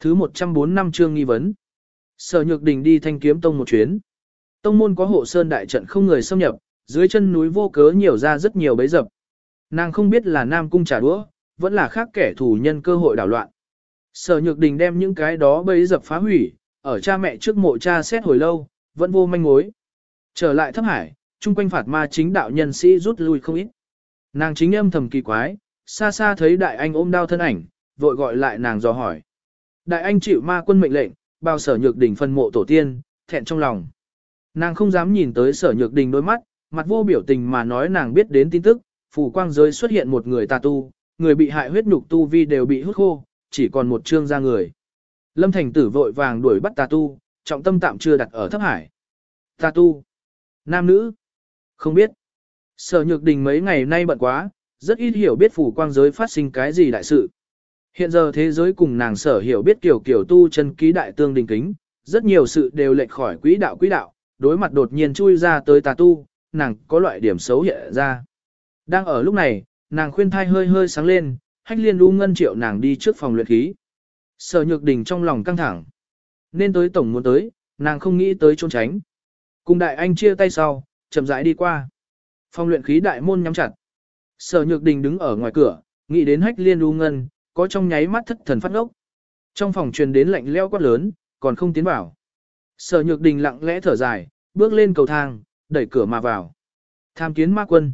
Thứ 104 năm chương nghi vấn. Sở Nhược Đình đi thanh kiếm tông một chuyến. Tông môn có hộ sơn đại trận không người xâm nhập, dưới chân núi vô cớ nhiều ra rất nhiều bấy dập. Nàng không biết là Nam Cung trả đũa, vẫn là khác kẻ thù nhân cơ hội đảo loạn. Sở Nhược Đình đem những cái đó bấy dập phá hủy, ở cha mẹ trước mộ cha xét hồi lâu, vẫn vô manh mối. Trở lại thấp hải, chung quanh phạt ma chính đạo nhân sĩ rút lui không ít. Nàng chính âm thầm kỳ quái, xa xa thấy đại anh ôm đao thân ảnh, vội gọi lại nàng dò hỏi. Đại anh chịu ma quân mệnh lệnh, bao sở nhược đỉnh phân mộ tổ tiên, thẹn trong lòng. Nàng không dám nhìn tới sở nhược đình đôi mắt, mặt vô biểu tình mà nói nàng biết đến tin tức, phủ quang giới xuất hiện một người tà tu, người bị hại huyết nhục tu vi đều bị hút khô, chỉ còn một trương ra người. Lâm Thành Tử vội vàng đuổi bắt tà tu, trọng tâm tạm chưa đặt ở thấp hải. Tà tu, nam nữ, không biết. Sở Nhược Đình mấy ngày nay bận quá, rất ít hiểu biết phủ quang giới phát sinh cái gì đại sự. Hiện giờ thế giới cùng nàng sở hiểu biết kiểu kiểu tu chân ký đại tương đình kính, rất nhiều sự đều lệch khỏi quỹ đạo quỹ đạo, đối mặt đột nhiên chui ra tới tà tu, nàng có loại điểm xấu hiện ra. Đang ở lúc này, nàng khuyên thai hơi hơi sáng lên, hách liên u ngân triệu nàng đi trước phòng luyện khí. Sở nhược đình trong lòng căng thẳng. Nên tới tổng muốn tới, nàng không nghĩ tới trốn tránh. Cùng đại anh chia tay sau, chậm rãi đi qua. Phòng luyện khí đại môn nhắm chặt. Sở nhược đình đứng ở ngoài cửa, nghĩ đến hách liên u ngân, có trong nháy mắt thất thần phát ngốc. Trong phòng truyền đến lạnh leo quát lớn, còn không tiến vào. Sở nhược đình lặng lẽ thở dài, bước lên cầu thang, đẩy cửa mà vào. Tham kiến ma quân.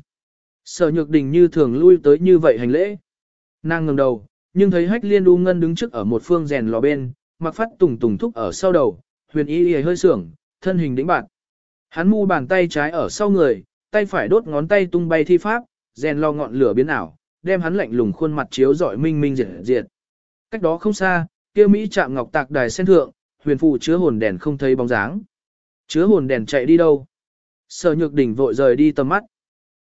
Sở nhược đình như thường lui tới như vậy hành lễ. Nàng ngẩng đầu, nhưng thấy hách liên u ngân đứng trước ở một phương rèn lò bên, mặc phát tùng tùng thúc ở sau đầu, huyền y y hơi sưởng, thân hình đĩnh bạc Hắn mu bàn tay trái ở sau người, tay phải đốt ngón tay tung bay thi pháp, rèn lò ngọn lửa biến ảo, đem hắn lạnh lùng khuôn mặt chiếu rọi minh minh diệt diệt. Cách đó không xa, kia Mỹ chạm ngọc tạc đài sen thượng, huyền phù chứa hồn đèn không thấy bóng dáng. Chứa hồn đèn chạy đi đâu? Sở nhược đỉnh vội rời đi tầm mắt.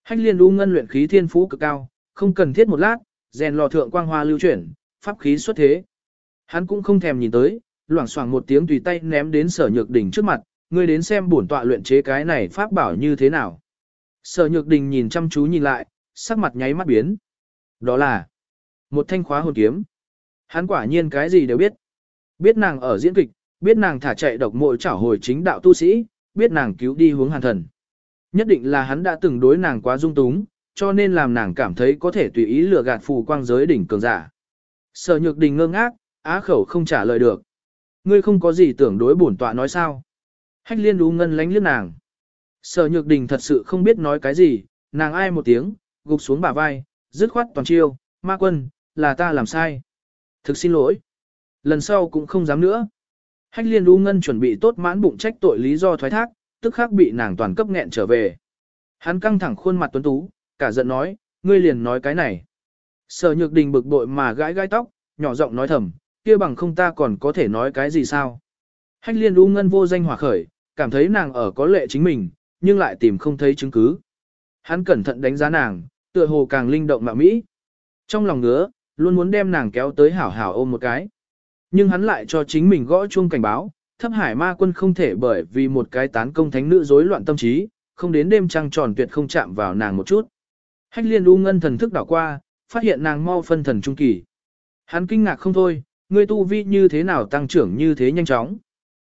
Hách liên u ngân luyện khí thiên phú cực cao, không cần thiết một lát, rèn lò thượng quang hoa lưu chuyển, pháp khí xuất thế. Hắn cũng không thèm nhìn tới, loảng xoảng một tiếng tùy tay ném đến sở nhược đỉnh trước mặt, ngươi đến xem bổn tọa luyện chế cái này pháp bảo như thế nào. Sở nhược đình nhìn chăm chú nhìn lại, sắc mặt nháy mắt biến. Đó là một thanh khóa hồn kiếm. Hắn quả nhiên cái gì đều biết. Biết nàng ở diễn kịch, biết nàng thả chạy độc mội trảo hồi chính đạo tu sĩ, biết nàng cứu đi hướng hàn thần. Nhất định là hắn đã từng đối nàng quá dung túng, cho nên làm nàng cảm thấy có thể tùy ý lừa gạt phù quang giới đỉnh cường giả. Sở nhược đình ngơ ngác, á khẩu không trả lời được. Ngươi không có gì tưởng đối bổn tọa nói sao. Hách liên đú ngân lánh liếc nàng. Sở nhược đình thật sự không biết nói cái gì, nàng ai một tiếng, gục xuống bả vai, dứt khoát toàn chiêu, ma quân, là ta làm sai. Thực xin lỗi. Lần sau cũng không dám nữa. Hách liên đu ngân chuẩn bị tốt mãn bụng trách tội lý do thoái thác, tức khắc bị nàng toàn cấp nghẹn trở về. Hắn căng thẳng khuôn mặt tuấn tú, cả giận nói, ngươi liền nói cái này. Sở nhược đình bực bội mà gãi gai tóc, nhỏ giọng nói thầm, kia bằng không ta còn có thể nói cái gì sao. Hách liên đu ngân vô danh hỏa khởi, cảm thấy nàng ở có lệ chính mình, nhưng lại tìm không thấy chứng cứ. Hắn cẩn thận đánh giá nàng, tựa hồ càng linh động mạo mỹ. Trong lòng ngứa, luôn muốn đem nàng kéo tới hảo hảo ôm một cái. Nhưng hắn lại cho chính mình gõ chuông cảnh báo, thấp hải ma quân không thể bởi vì một cái tán công thánh nữ rối loạn tâm trí, không đến đêm trăng tròn tuyệt không chạm vào nàng một chút. Hách liên u ngân thần thức đảo qua, phát hiện nàng mau phân thần trung kỳ. Hắn kinh ngạc không thôi, người tu vi như thế nào tăng trưởng như thế nhanh chóng.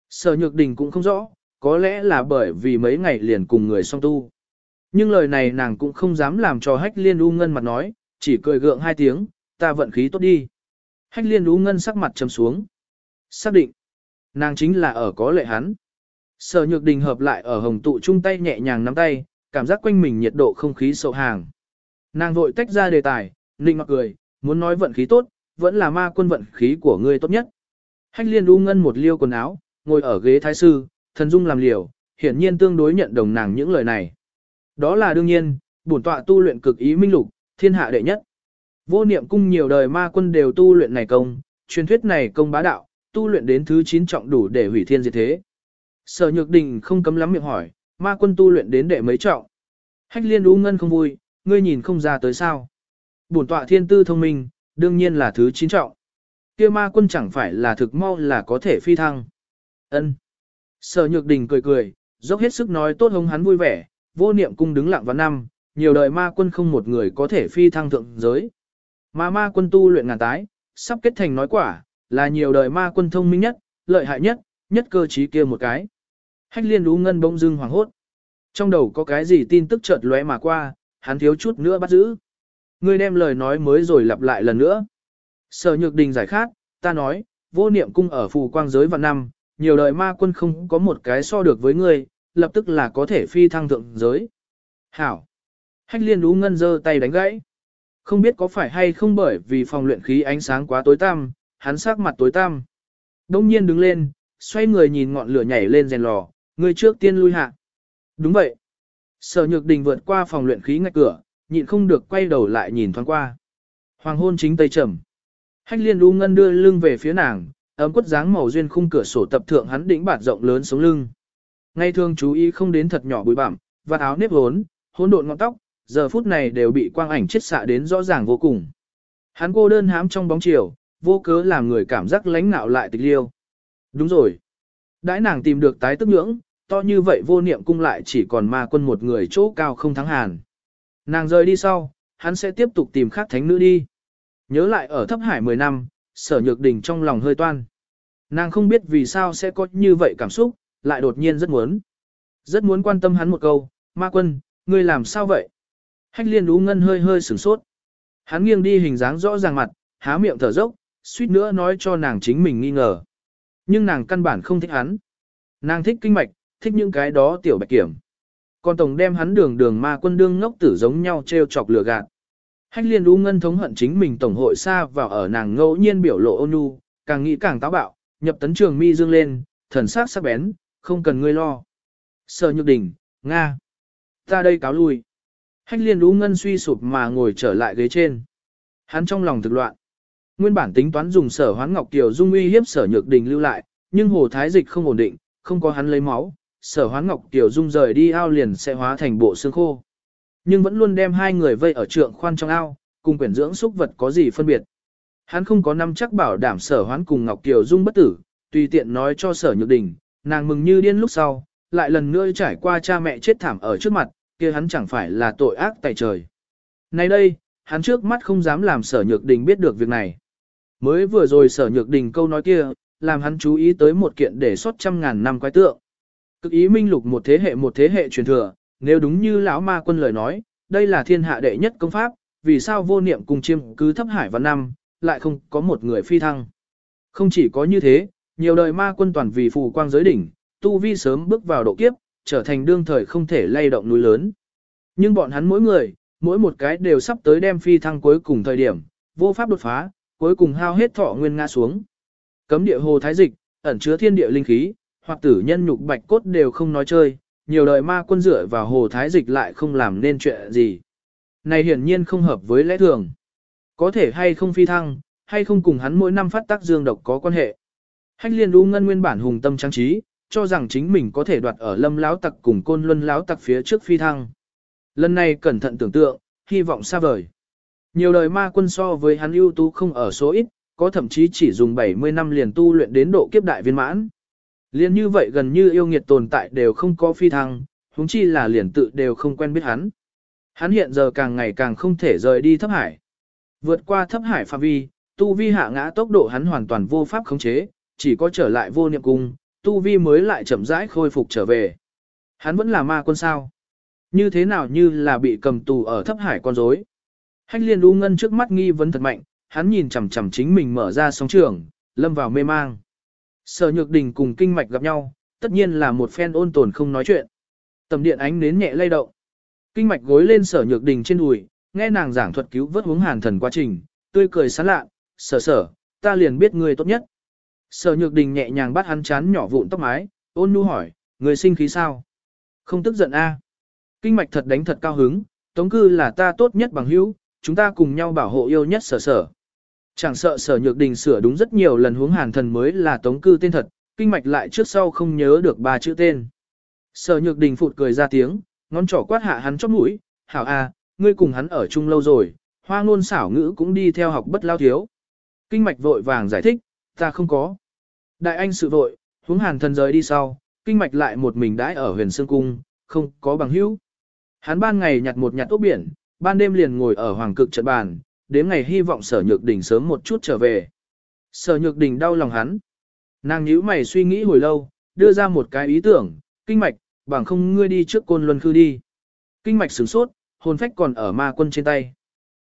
Sở nhược đình cũng không rõ, có lẽ là bởi vì mấy ngày liền cùng người song tu. Nhưng lời này nàng cũng không dám làm cho hách liên u ngân mặt nói, chỉ cười gượng hai tiếng, ta vận khí tốt đi. Hách liên u ngân sắc mặt trầm xuống. Xác định, nàng chính là ở có lệ hắn. Sở nhược đình hợp lại ở hồng tụ chung tay nhẹ nhàng nắm tay, cảm giác quanh mình nhiệt độ không khí sậu hàng. Nàng vội tách ra đề tài, nịnh mặc cười, muốn nói vận khí tốt, vẫn là ma quân vận khí của ngươi tốt nhất. Hách liên u ngân một liêu quần áo, ngồi ở ghế thái sư, thần dung làm liều, hiển nhiên tương đối nhận đồng nàng những lời này. Đó là đương nhiên, bổn tọa tu luyện cực ý minh lục, thiên hạ đệ nhất. Vô niệm cung nhiều đời ma quân đều tu luyện này công, truyền thuyết này công bá đạo, tu luyện đến thứ 9 trọng đủ để hủy thiên diệt thế. Sở Nhược Đình không cấm lắm miệng hỏi, ma quân tu luyện đến đệ mấy trọng? Hách Liên U Ngân không vui, ngươi nhìn không ra tới sao? Bổn tọa thiên tư thông minh, đương nhiên là thứ 9 trọng. Kia ma quân chẳng phải là thực mau là có thể phi thăng. Ân. Sở Nhược Đình cười cười, dốc hết sức nói tốt hống hắn vui vẻ, vô niệm cung đứng lặng vào năm, nhiều đời ma quân không một người có thể phi thăng thượng giới. Mà ma quân tu luyện ngàn tái, sắp kết thành nói quả, là nhiều đời ma quân thông minh nhất, lợi hại nhất, nhất cơ trí kia một cái. Hách liên đú ngân bỗng dưng hoàng hốt. Trong đầu có cái gì tin tức chợt lóe mà qua, hắn thiếu chút nữa bắt giữ. Ngươi đem lời nói mới rồi lặp lại lần nữa. Sở nhược đình giải khát, ta nói, vô niệm cung ở phù quang giới vạn năm, nhiều đời ma quân không có một cái so được với ngươi, lập tức là có thể phi thăng thượng giới. Hảo. Hách liên đú ngân giơ tay đánh gãy. Không biết có phải hay không bởi vì phòng luyện khí ánh sáng quá tối tăm, hắn sắc mặt tối tăm. Đông nhiên đứng lên, xoay người nhìn ngọn lửa nhảy lên rèn lò, người trước tiên lui hạ. Đúng vậy. Sở nhược đình vượt qua phòng luyện khí ngạch cửa, nhịn không được quay đầu lại nhìn thoáng qua. Hoàng hôn chính tây trầm. Hách liên đu ngân đưa lưng về phía nàng, ấm quất dáng màu duyên khung cửa sổ tập thượng hắn đỉnh bạt rộng lớn sống lưng. Ngay thường chú ý không đến thật nhỏ bụi bặm, và áo nếp hốn, hỗn độn ngọn tóc, giờ phút này đều bị quang ảnh chết xạ đến rõ ràng vô cùng. Hắn cô đơn hám trong bóng chiều, vô cớ làm người cảm giác lánh nạo lại tịch liêu. Đúng rồi. Đãi nàng tìm được tái tức nhưỡng, to như vậy vô niệm cung lại chỉ còn ma quân một người chỗ cao không thắng hàn. Nàng rời đi sau, hắn sẽ tiếp tục tìm khác thánh nữ đi. Nhớ lại ở thấp hải 10 năm, sở nhược đình trong lòng hơi toan. Nàng không biết vì sao sẽ có như vậy cảm xúc, lại đột nhiên rất muốn. Rất muốn quan tâm hắn một câu, ma quân, ngươi làm sao vậy? Hách liên lú ngân hơi hơi sửng sốt. Hắn nghiêng đi hình dáng rõ ràng mặt, há miệng thở dốc, suýt nữa nói cho nàng chính mình nghi ngờ. Nhưng nàng căn bản không thích hắn. Nàng thích kinh mạch, thích những cái đó tiểu bạch kiểm. Còn tổng đem hắn đường đường ma quân đương ngốc tử giống nhau treo chọc lừa gạt. Hách liên Lú ngân thống hận chính mình tổng hội xa vào ở nàng ngẫu nhiên biểu lộ ôn nhu, càng nghĩ càng táo bạo, nhập tấn trường mi dương lên, thần sắc sắc bén, không cần ngươi lo. Sở nhược đỉnh, Nga. Ta đây cáo lui. Hách liên đú ngân suy sụp mà ngồi trở lại ghế trên. Hắn trong lòng thực loạn. Nguyên bản tính toán dùng sở hoán ngọc kiều dung uy hiếp sở nhược đình lưu lại, nhưng hồ thái dịch không ổn định, không có hắn lấy máu, sở hoán ngọc kiều dung rời đi ao liền sẽ hóa thành bộ xương khô. Nhưng vẫn luôn đem hai người vây ở trượng khoan trong ao, cùng quyển dưỡng xúc vật có gì phân biệt. Hắn không có năm chắc bảo đảm sở hoán cùng ngọc kiều dung bất tử, tùy tiện nói cho sở nhược đình, nàng mừng như điên lúc sau, lại lần nữa trải qua cha mẹ chết thảm ở trước mặt, kia hắn chẳng phải là tội ác tại trời. Nay đây, hắn trước mắt không dám làm sở nhược đình biết được việc này. Mới vừa rồi sở nhược đình câu nói kia, làm hắn chú ý tới một kiện để xuất trăm ngàn năm quái tượng. Cực ý minh lục một thế hệ một thế hệ truyền thừa, nếu đúng như lão ma quân lời nói, đây là thiên hạ đệ nhất công pháp, vì sao vô niệm cùng chiêm cứ thấp hải và năm, lại không có một người phi thăng. Không chỉ có như thế, nhiều đời ma quân toàn vì phù quang giới đỉnh, tu vi sớm bước vào độ kiếp, trở thành đương thời không thể lay động núi lớn. Nhưng bọn hắn mỗi người, mỗi một cái đều sắp tới đem phi thăng cuối cùng thời điểm, vô pháp đột phá, cuối cùng hao hết thọ nguyên ngã xuống. Cấm địa hồ thái dịch, ẩn chứa thiên địa linh khí, hoặc tử nhân nhục bạch cốt đều không nói chơi, nhiều đời ma quân dựa vào hồ thái dịch lại không làm nên chuyện gì. Này hiển nhiên không hợp với lẽ thường. Có thể hay không phi thăng, hay không cùng hắn mỗi năm phát tác dương độc có quan hệ. Hách liên đu ngân nguyên bản hùng tâm trang trí, cho rằng chính mình có thể đoạt ở lâm láo tặc cùng côn luân láo tặc phía trước phi thăng. Lần này cẩn thận tưởng tượng, hy vọng xa vời. Nhiều đời ma quân so với hắn ưu tú không ở số ít, có thậm chí chỉ dùng 70 năm liền tu luyện đến độ kiếp đại viên mãn. Liên như vậy gần như yêu nghiệt tồn tại đều không có phi thăng, huống chi là liền tự đều không quen biết hắn. Hắn hiện giờ càng ngày càng không thể rời đi thấp hải. Vượt qua thấp hải phạm vi, tu vi hạ ngã tốc độ hắn hoàn toàn vô pháp khống chế, chỉ có trở lại vô niệm cung, tu vi mới lại chậm rãi khôi phục trở về. Hắn vẫn là ma quân sao? Như thế nào như là bị cầm tù ở thấp hải con rối? Hách liên u ngân trước mắt nghi vấn thật mạnh, hắn nhìn chằm chằm chính mình mở ra sóng trường, lâm vào mê mang. Sở nhược đình cùng kinh mạch gặp nhau, tất nhiên là một phen ôn tồn không nói chuyện. Tầm điện ánh nến nhẹ lay động. Kinh mạch gối lên sở nhược đình trên đùi, nghe nàng giảng thuật cứu vớt hướng hàn thần quá trình, tươi cười sán lạ, sở sở, ta liền biết người tốt nhất. Sở nhược đình nhẹ nhàng bắt hắn chán nhỏ vụn tóc mái, ôn nhu hỏi, người sinh khí sao? Không tức giận a? Kinh mạch thật đánh thật cao hứng, tống cư là ta tốt nhất bằng hữu, chúng ta cùng nhau bảo hộ yêu nhất sở sở. Chẳng sợ sở nhược đình sửa đúng rất nhiều lần hướng hàn thần mới là tống cư tên thật, kinh mạch lại trước sau không nhớ được ba chữ tên. Sở nhược đình phụt cười ra tiếng, ngón trỏ quát hạ hắn chóp mũi, hảo a, ngươi cùng hắn ở chung lâu rồi, hoa ngôn xảo ngữ cũng đi theo học bất lao thiếu. Kinh mạch vội vàng giải thích, ta không có. Đại anh sự vội, hướng hàn thần rời đi sau, kinh mạch lại một mình đãi ở huyền sương cung, không có bằng hữu. Hắn ban ngày nhặt một nhặt ốc biển, ban đêm liền ngồi ở hoàng cực trận bàn, đến ngày hy vọng sở nhược đỉnh sớm một chút trở về. Sở nhược đình đau lòng hắn. Nàng nhíu mày suy nghĩ hồi lâu, đưa ra một cái ý tưởng, kinh mạch, bằng không ngươi đi trước côn luân khư đi. Kinh mạch sửng sốt, hồn phách còn ở ma quân trên tay.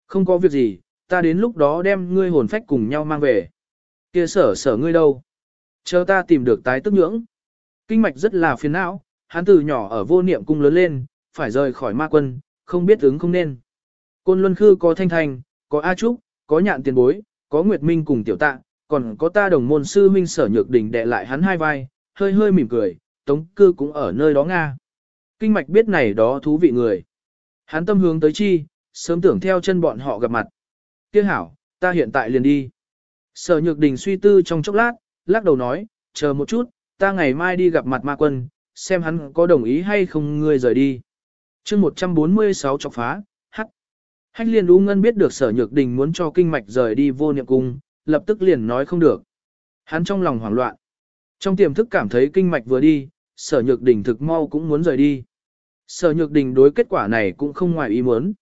Không có việc gì, ta đến lúc đó đem ngươi hồn phách cùng nhau mang về. Kia sở sở ngươi đâu? Chờ ta tìm được tái tức nhưỡng. Kinh mạch rất là phiền não, hắn từ nhỏ ở vô niệm cung lớn lên, phải rời khỏi ma quân, không biết ứng không nên. Côn Luân Khư có Thanh Thanh, có A Trúc, có Nhạn Tiền Bối, có Nguyệt Minh cùng Tiểu Tạ, còn có ta đồng môn sư minh sở nhược đỉnh đè lại hắn hai vai, hơi hơi mỉm cười, Tống Cư cũng ở nơi đó Nga. Kinh mạch biết này đó thú vị người. Hắn tâm hướng tới chi, sớm tưởng theo chân bọn họ gặp mặt. Tiếc hảo, ta hiện tại liền đi. Sở nhược đình suy tư trong chốc lát, lắc đầu nói, chờ một chút, ta ngày mai đi gặp mặt ma quân, xem hắn có đồng ý hay không ngươi rời đi. chương 146 chọc phá, hắc. Hách liên u ngân biết được sở nhược đình muốn cho kinh mạch rời đi vô niệm cung, lập tức liền nói không được. Hắn trong lòng hoảng loạn. Trong tiềm thức cảm thấy kinh mạch vừa đi, sở nhược đình thực mau cũng muốn rời đi. Sở nhược đình đối kết quả này cũng không ngoài ý muốn.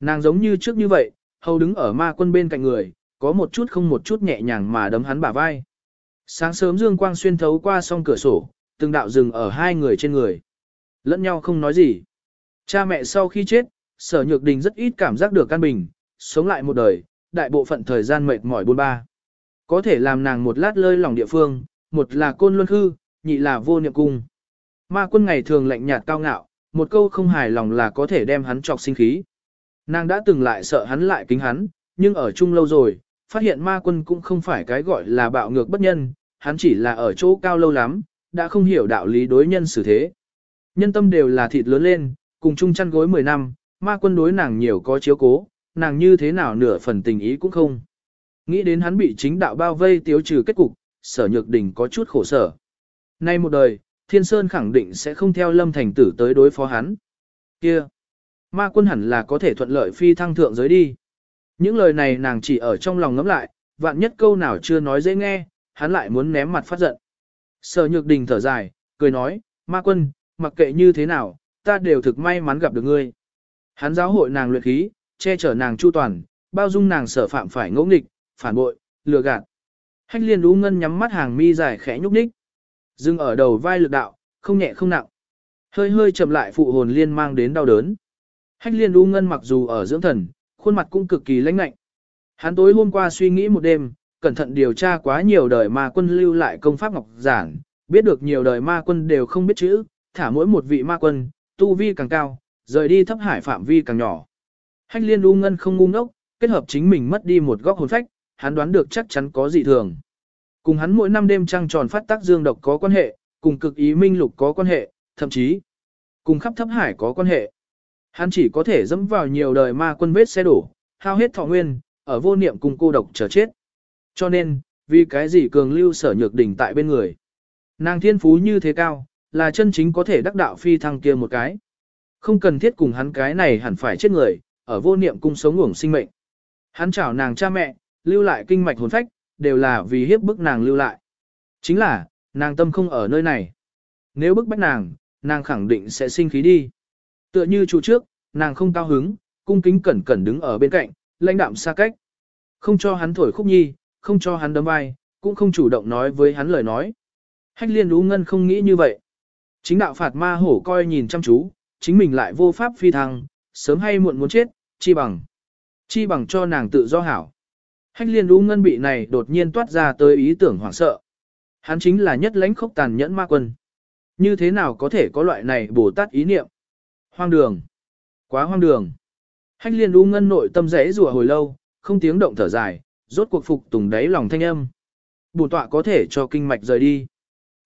Nàng giống như trước như vậy, hầu đứng ở ma quân bên cạnh người, có một chút không một chút nhẹ nhàng mà đấm hắn bả vai. Sáng sớm dương quang xuyên thấu qua song cửa sổ, từng đạo rừng ở hai người trên người. Lẫn nhau không nói gì. Cha mẹ sau khi chết, sở nhược đình rất ít cảm giác được căn bình, sống lại một đời, đại bộ phận thời gian mệt mỏi buôn ba. Có thể làm nàng một lát lơi lòng địa phương, một là côn luân hư, nhị là vô niệm cung. Ma quân ngày thường lạnh nhạt cao ngạo, một câu không hài lòng là có thể đem hắn trọc sinh khí. Nàng đã từng lại sợ hắn lại kính hắn, nhưng ở chung lâu rồi, phát hiện ma quân cũng không phải cái gọi là bạo ngược bất nhân, hắn chỉ là ở chỗ cao lâu lắm, đã không hiểu đạo lý đối nhân xử thế. Nhân tâm đều là thịt lớn lên, cùng chung chăn gối 10 năm, ma quân đối nàng nhiều có chiếu cố, nàng như thế nào nửa phần tình ý cũng không. Nghĩ đến hắn bị chính đạo bao vây tiêu trừ kết cục, sở nhược đình có chút khổ sở. Nay một đời, Thiên Sơn khẳng định sẽ không theo lâm thành tử tới đối phó hắn. Kia! Ma quân hẳn là có thể thuận lợi phi thăng thượng giới đi. Những lời này nàng chỉ ở trong lòng ngẫm lại, vạn nhất câu nào chưa nói dễ nghe, hắn lại muốn ném mặt phát giận. Sở nhược đình thở dài, cười nói, ma quân, mặc kệ như thế nào, ta đều thực may mắn gặp được ngươi. Hắn giáo hội nàng luyện khí, che chở nàng chu toàn, bao dung nàng sở phạm phải ngỗ nghịch, phản bội, lừa gạt. Hách liên lũ ngân nhắm mắt hàng mi dài khẽ nhúc nhích. Dưng ở đầu vai lực đạo, không nhẹ không nặng. Hơi hơi chậm lại phụ hồn liên mang đến đau đớn. Hách liên lũ ngân mặc dù ở dưỡng thần, khuôn mặt cũng cực kỳ lãnh lạnh. Hắn tối hôm qua suy nghĩ một đêm, cẩn thận điều tra quá nhiều đời ma quân lưu lại công pháp ngọc giản, biết được nhiều đời ma quân đều không biết chữ, thả mỗi một vị ma quân, tu vi càng cao, rời đi thấp hải phạm vi càng nhỏ. Hách liên u ngân không ngu ngốc, kết hợp chính mình mất đi một góc hồn phách, hắn đoán được chắc chắn có dị thường. Cùng hắn mỗi năm đêm trăng tròn phát tác dương độc có quan hệ, cùng cực ý minh lục có quan hệ, thậm chí cùng khắp thấp hải có quan hệ. Hắn chỉ có thể dẫm vào nhiều đời ma quân vết xe đổ, hao hết thọ nguyên, ở vô niệm cùng cô độc chờ chết. Cho nên, vì cái gì cường lưu sở nhược đỉnh tại bên người. Nàng thiên phú như thế cao, là chân chính có thể đắc đạo phi thăng kia một cái. Không cần thiết cùng hắn cái này hẳn phải chết người, ở vô niệm cung sống ngủng sinh mệnh. Hắn chào nàng cha mẹ, lưu lại kinh mạch hồn phách, đều là vì hiếp bức nàng lưu lại. Chính là, nàng tâm không ở nơi này. Nếu bức bách nàng, nàng khẳng định sẽ sinh khí đi. Tựa như chủ trước, nàng không cao hứng, cung kính cẩn cẩn đứng ở bên cạnh, lãnh đạm xa cách. Không cho hắn thổi khúc nhi, không cho hắn đấm vai, cũng không chủ động nói với hắn lời nói. Hách liên lũ ngân không nghĩ như vậy. Chính đạo phạt ma hổ coi nhìn chăm chú, chính mình lại vô pháp phi thăng, sớm hay muộn muốn chết, chi bằng. Chi bằng cho nàng tự do hảo. Hách liên lũ ngân bị này đột nhiên toát ra tới ý tưởng hoảng sợ. Hắn chính là nhất lãnh khốc tàn nhẫn ma quân. Như thế nào có thể có loại này bồ tát ý niệm? Hoang đường. Quá hoang đường. Hách liên lũ ngân nội tâm rẽ rùa hồi lâu, không tiếng động thở dài, rốt cuộc phục tùng đáy lòng thanh âm. Bổn tọa có thể cho kinh mạch rời đi.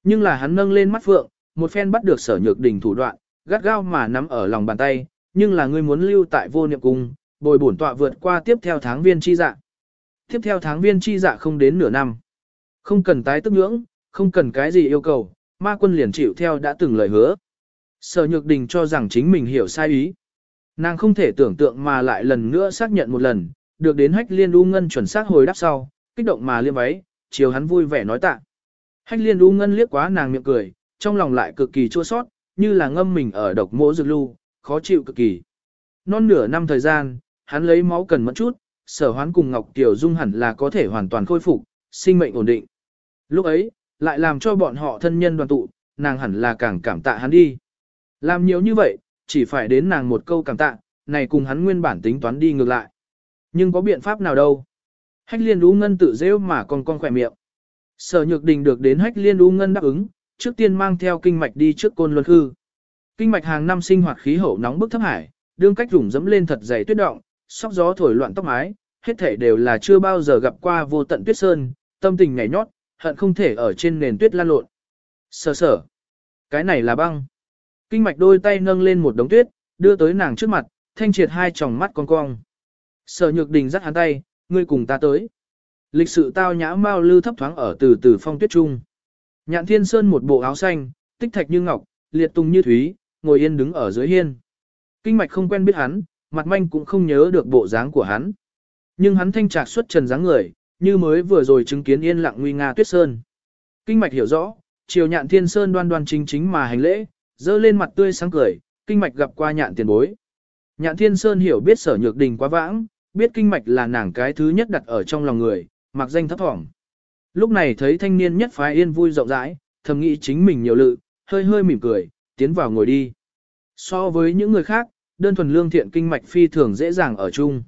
Nhưng là hắn nâng lên mắt phượng, một phen bắt được sở nhược đỉnh thủ đoạn, gắt gao mà nắm ở lòng bàn tay, nhưng là ngươi muốn lưu tại vô niệm cung, bồi bổn tọa vượt qua tiếp theo tháng viên chi dạ. Tiếp theo tháng viên chi dạ không đến nửa năm. Không cần tái tức ngưỡng, không cần cái gì yêu cầu, ma quân liền chịu theo đã từng lời hứa. Sở nhược đình cho rằng chính mình hiểu sai ý. Nàng không thể tưởng tượng mà lại lần nữa xác nhận một lần, được đến hách liên u ngân chuẩn xác hồi đáp sau, kích động mà liêm váy, chiều hắn vui vẻ nói tạ. Hách liên u ngân liếc quá nàng miệng cười, trong lòng lại cực kỳ chua sót, như là ngâm mình ở độc mỗ dược lưu, khó chịu cực kỳ. Non nửa năm thời gian, hắn lấy máu cần mất chút, sở hoán cùng Ngọc Tiểu Dung hẳn là có thể hoàn toàn khôi phục, sinh mệnh ổn định. Lúc ấy, lại làm cho bọn họ thân nhân đoàn tụ, nàng hẳn là càng cảm tạ hắn đi. Làm nhiều như vậy, chỉ phải đến nàng một câu cảm tạ, này cùng hắn nguyên bản tính toán đi ngược lại. Nhưng có biện pháp nào đâu. Hách liên đu ngân tự rêu mà còn con khỏe miệng. Sở nhược đình được đến hách liên đu ngân đáp ứng, trước tiên mang theo kinh mạch đi trước côn luân khư. Kinh mạch hàng năm sinh hoạt khí hậu nóng bức thấp hải, đương cách rủng dẫm lên thật dày tuyết động, sóc gió thổi loạn tóc mái, hết thể đều là chưa bao giờ gặp qua vô tận tuyết sơn, tâm tình nhảy nhót, hận không thể ở trên nền tuyết lan lộn. Sở sở. Cái này là băng. Kinh mạch đôi tay nâng lên một đống tuyết, đưa tới nàng trước mặt, thanh triệt hai tròng mắt con cong. Sở nhược đình dắt hắn tay, ngươi cùng ta tới. Lịch sự tao nhã mau lư thấp thoáng ở từ từ phong tuyết trung. Nhạn thiên sơn một bộ áo xanh, tích thạch như ngọc, liệt tùng như thúy, ngồi yên đứng ở dưới hiên. Kinh mạch không quen biết hắn, mặt manh cũng không nhớ được bộ dáng của hắn. Nhưng hắn thanh trạc xuất trần dáng người, như mới vừa rồi chứng kiến yên lặng nguy nga tuyết sơn. Kinh mạch hiểu rõ, chiều nhạn thiên sơn đoan đoan chính chính mà hành lễ, dơ lên mặt tươi sáng cười, kinh mạch gặp qua nhạn tiền bối. Nhạn thiên sơn hiểu biết sở nhược đình quá vãng, biết kinh mạch là nàng cái thứ nhất đặt ở trong lòng người, mặc danh thấp thỏm. Lúc này thấy thanh niên nhất phái yên vui rộng rãi, thầm nghĩ chính mình nhiều lự, hơi hơi mỉm cười, tiến vào ngồi đi. So với những người khác, đơn thuần lương thiện kinh mạch phi thường dễ dàng ở chung.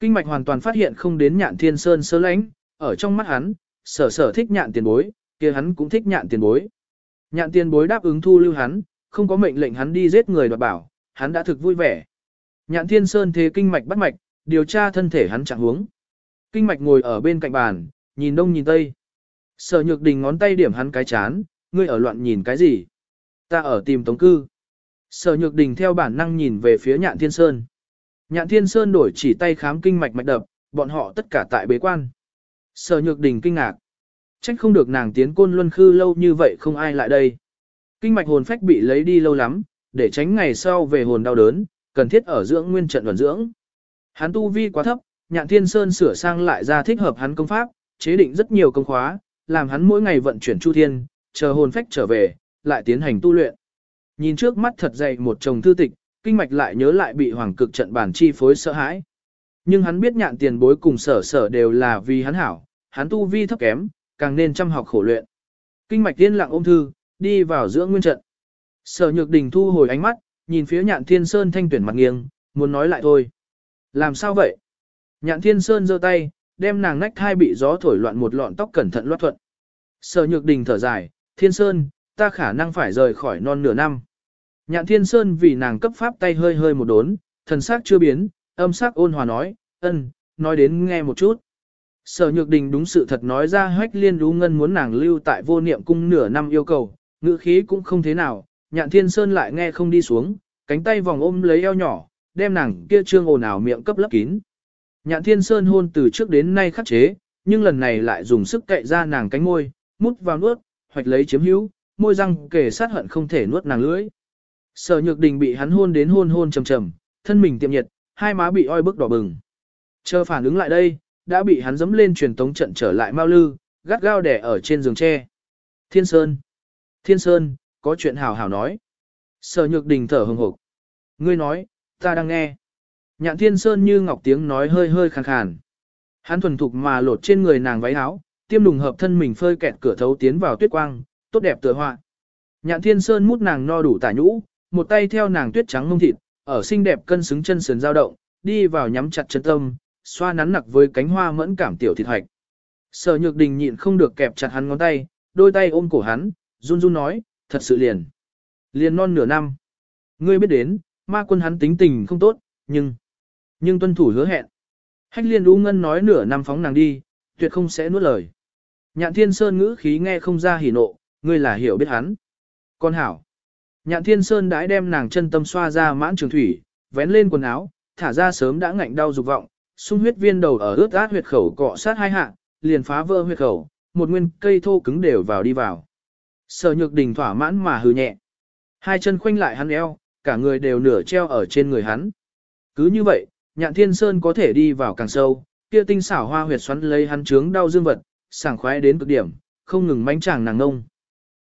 Kinh mạch hoàn toàn phát hiện không đến nhạn thiên sơn sơ lãnh, ở trong mắt hắn, sở sở thích nhạn tiền bối, kia hắn cũng thích nhạn tiền bối. Nhạn tiền bối đáp ứng thu lưu hắn, không có mệnh lệnh hắn đi giết người đoạt bảo, hắn đã thực vui vẻ. Nhạn thiên sơn thế kinh mạch bắt mạch, điều tra thân thể hắn trạng huống. Kinh mạch ngồi ở bên cạnh bàn, nhìn đông nhìn tây. Sở nhược đình ngón tay điểm hắn cái chán, ngươi ở loạn nhìn cái gì? Ta ở tìm tống cư. Sở nhược đình theo bản năng nhìn về phía nhạn thiên sơn. Nhạn thiên sơn đổi chỉ tay khám kinh mạch mạch đập, bọn họ tất cả tại bế quan. Sở nhược đình kinh ngạc. Trách không được nàng tiến côn luân khư lâu như vậy không ai lại đây. Kinh mạch hồn phách bị lấy đi lâu lắm, để tránh ngày sau về hồn đau đớn, cần thiết ở dưỡng nguyên trận vận dưỡng. Hắn tu vi quá thấp, nhạn thiên sơn sửa sang lại ra thích hợp hắn công pháp, chế định rất nhiều công khóa, làm hắn mỗi ngày vận chuyển chu thiên, chờ hồn phách trở về, lại tiến hành tu luyện. Nhìn trước mắt thật dày một chồng thư tịch, kinh mạch lại nhớ lại bị hoàng cực trận bản chi phối sợ hãi. Nhưng hắn biết nhạn tiền bối cùng sở sở đều là vì hắn hảo, hắn tu vi thấp kém, càng nên chăm học khổ luyện. Kinh mạch tiên lặng ôm thư, đi vào giữa nguyên trận. Sở nhược đình thu hồi ánh mắt, nhìn phía nhạn thiên sơn thanh tuyển mặt nghiêng, muốn nói lại thôi. Làm sao vậy? Nhạn thiên sơn giơ tay, đem nàng nách thai bị gió thổi loạn một lọn tóc cẩn thận loát thuận. Sở nhược đình thở dài, thiên sơn, ta khả năng phải rời khỏi non nửa năm. Nhạn thiên sơn vì nàng cấp pháp tay hơi hơi một đốn, thần sắc chưa biến, âm sắc ôn hòa nói, ân, nói đến nghe một chút. Sở Nhược Đình đúng sự thật nói ra hách liên đú ngân muốn nàng lưu tại vô niệm cung nửa năm yêu cầu, ngữ khí cũng không thế nào, nhạn thiên sơn lại nghe không đi xuống, cánh tay vòng ôm lấy eo nhỏ, đem nàng kia trương ồn ào miệng cấp lấp kín. Nhạn thiên sơn hôn từ trước đến nay khắc chế, nhưng lần này lại dùng sức cậy ra nàng cánh môi, mút vào nuốt, hoạch lấy chiếm hữu, môi răng kề sát hận không thể nuốt nàng lưỡi. Sở Nhược Đình bị hắn hôn đến hôn hôn trầm trầm, thân mình tiệm nhiệt, hai má bị oi bức đỏ bừng. Chờ phản ứng lại đây, đã bị hắn dẫm lên truyền tống trận trở lại mau lư, gắt gao đẻ ở trên giường tre. Thiên Sơn! Thiên Sơn, có chuyện hào hào nói. Sở Nhược Đình thở hừng hực. Ngươi nói, ta đang nghe. Nhạn Thiên Sơn như ngọc tiếng nói hơi hơi khàn khàn. Hắn thuần thục mà lột trên người nàng váy áo, tiêm đùng hợp thân mình phơi kẹt cửa thấu tiến vào tuyết quang, tốt đẹp tựa họa. Nhạn Thiên Sơn mút nàng no đủ tả nhũ, một tay theo nàng tuyết trắng mông thịt, ở xinh đẹp cân xứng chân sườn dao động, đi vào nhắm chặt chân tâm, xoa nắn nặc với cánh hoa mẫn cảm tiểu thịt hoạch. Sở Nhược Đình nhịn không được kẹp chặt hắn ngón tay, đôi tay ôm cổ hắn, run run nói, thật sự liền. Liền non nửa năm. Ngươi biết đến, ma quân hắn tính tình không tốt, nhưng, nhưng tuân thủ hứa hẹn. Hách liên u ngân nói nửa năm phóng nàng đi, tuyệt không sẽ nuốt lời. Nhạn thiên sơn ngữ khí nghe không ra hỉ nộ, ngươi là hiểu biết hắn. Con hảo. Nhạn thiên sơn đãi đem nàng chân tâm xoa ra mãn trường thủy, vén lên quần áo, thả ra sớm đã ngạnh đau dục vọng, sung huyết viên đầu ở ướt át huyệt khẩu cọ sát hai hạ, liền phá vỡ huyệt khẩu, một nguyên cây thô cứng đều vào đi vào. Sở nhược đình thỏa mãn mà hừ nhẹ. Hai chân khoanh lại hắn eo, cả người đều nửa treo ở trên người hắn. Cứ như vậy, nhạn thiên sơn có thể đi vào càng sâu, kia tinh xảo hoa huyệt xoắn lấy hắn trướng đau dương vật, sảng khoái đến cực điểm, không ngừng mánh chàng nàng ngông.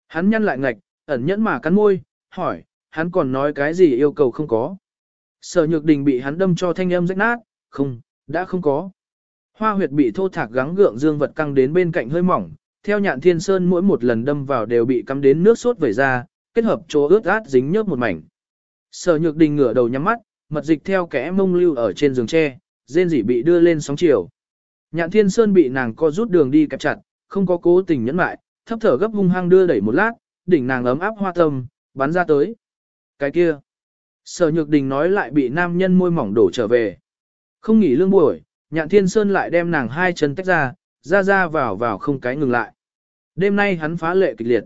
Hắn nhăn lại ngạch, ẩn nhẫn mà cắn môi, hỏi, hắn còn nói cái gì yêu cầu không có. Sở nhược đình bị hắn đâm cho thanh âm rách nát, không, đã không có. Hoa huyệt bị thô thạc gắng gượng dương vật căng đến bên cạnh hơi mỏng, theo nhạn thiên sơn mỗi một lần đâm vào đều bị cắm đến nước sốt vẩy ra, kết hợp chỗ ướt át dính nhớp một mảnh. Sở nhược đình ngửa đầu nhắm mắt, mật dịch theo kẽ mông lưu ở trên giường tre, rên rỉ bị đưa lên sóng chiều. Nhạn thiên sơn bị nàng co rút đường đi kẹp chặt, không có cố tình nhẫn lại, thấp thở gấp hung hăng đưa đẩy một lát, đỉnh nàng ấm áp hoa tâm, bắn ra tới. Cái kia. Sở nhược đình nói lại bị nam nhân môi mỏng đổ trở về. Không nghỉ lương buổi, nhạn thiên sơn lại đem nàng hai chân tách ra, ra ra vào vào không cái ngừng lại. Đêm nay hắn phá lệ kịch liệt.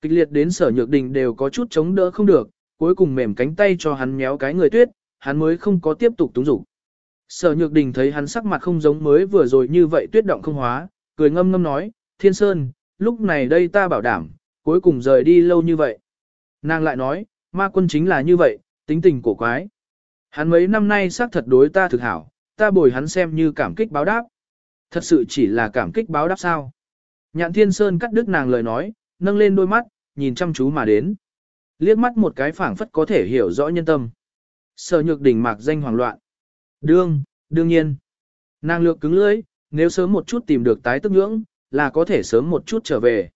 Kịch liệt đến sở nhược đình đều có chút chống đỡ không được, cuối cùng mềm cánh tay cho hắn méo cái người tuyết, hắn mới không có tiếp tục túng dục. Sở nhược đình thấy hắn sắc mặt không giống mới vừa rồi như vậy tuyết động không hóa, cười ngâm ngâm nói, thiên sơn, lúc này đây ta bảo đảm, cuối cùng rời đi lâu như vậy. Nàng lại nói, ma quân chính là như vậy, tính tình cổ quái. Hắn mấy năm nay xác thật đối ta thực hảo, ta bồi hắn xem như cảm kích báo đáp. Thật sự chỉ là cảm kích báo đáp sao. Nhạn thiên sơn cắt đứt nàng lời nói, nâng lên đôi mắt, nhìn chăm chú mà đến. Liếc mắt một cái phảng phất có thể hiểu rõ nhân tâm. Sở nhược đỉnh mạc danh hoàng loạn. Đương, đương nhiên. Nàng lược cứng lưỡi, nếu sớm một chút tìm được tái tức ngưỡng, là có thể sớm một chút trở về.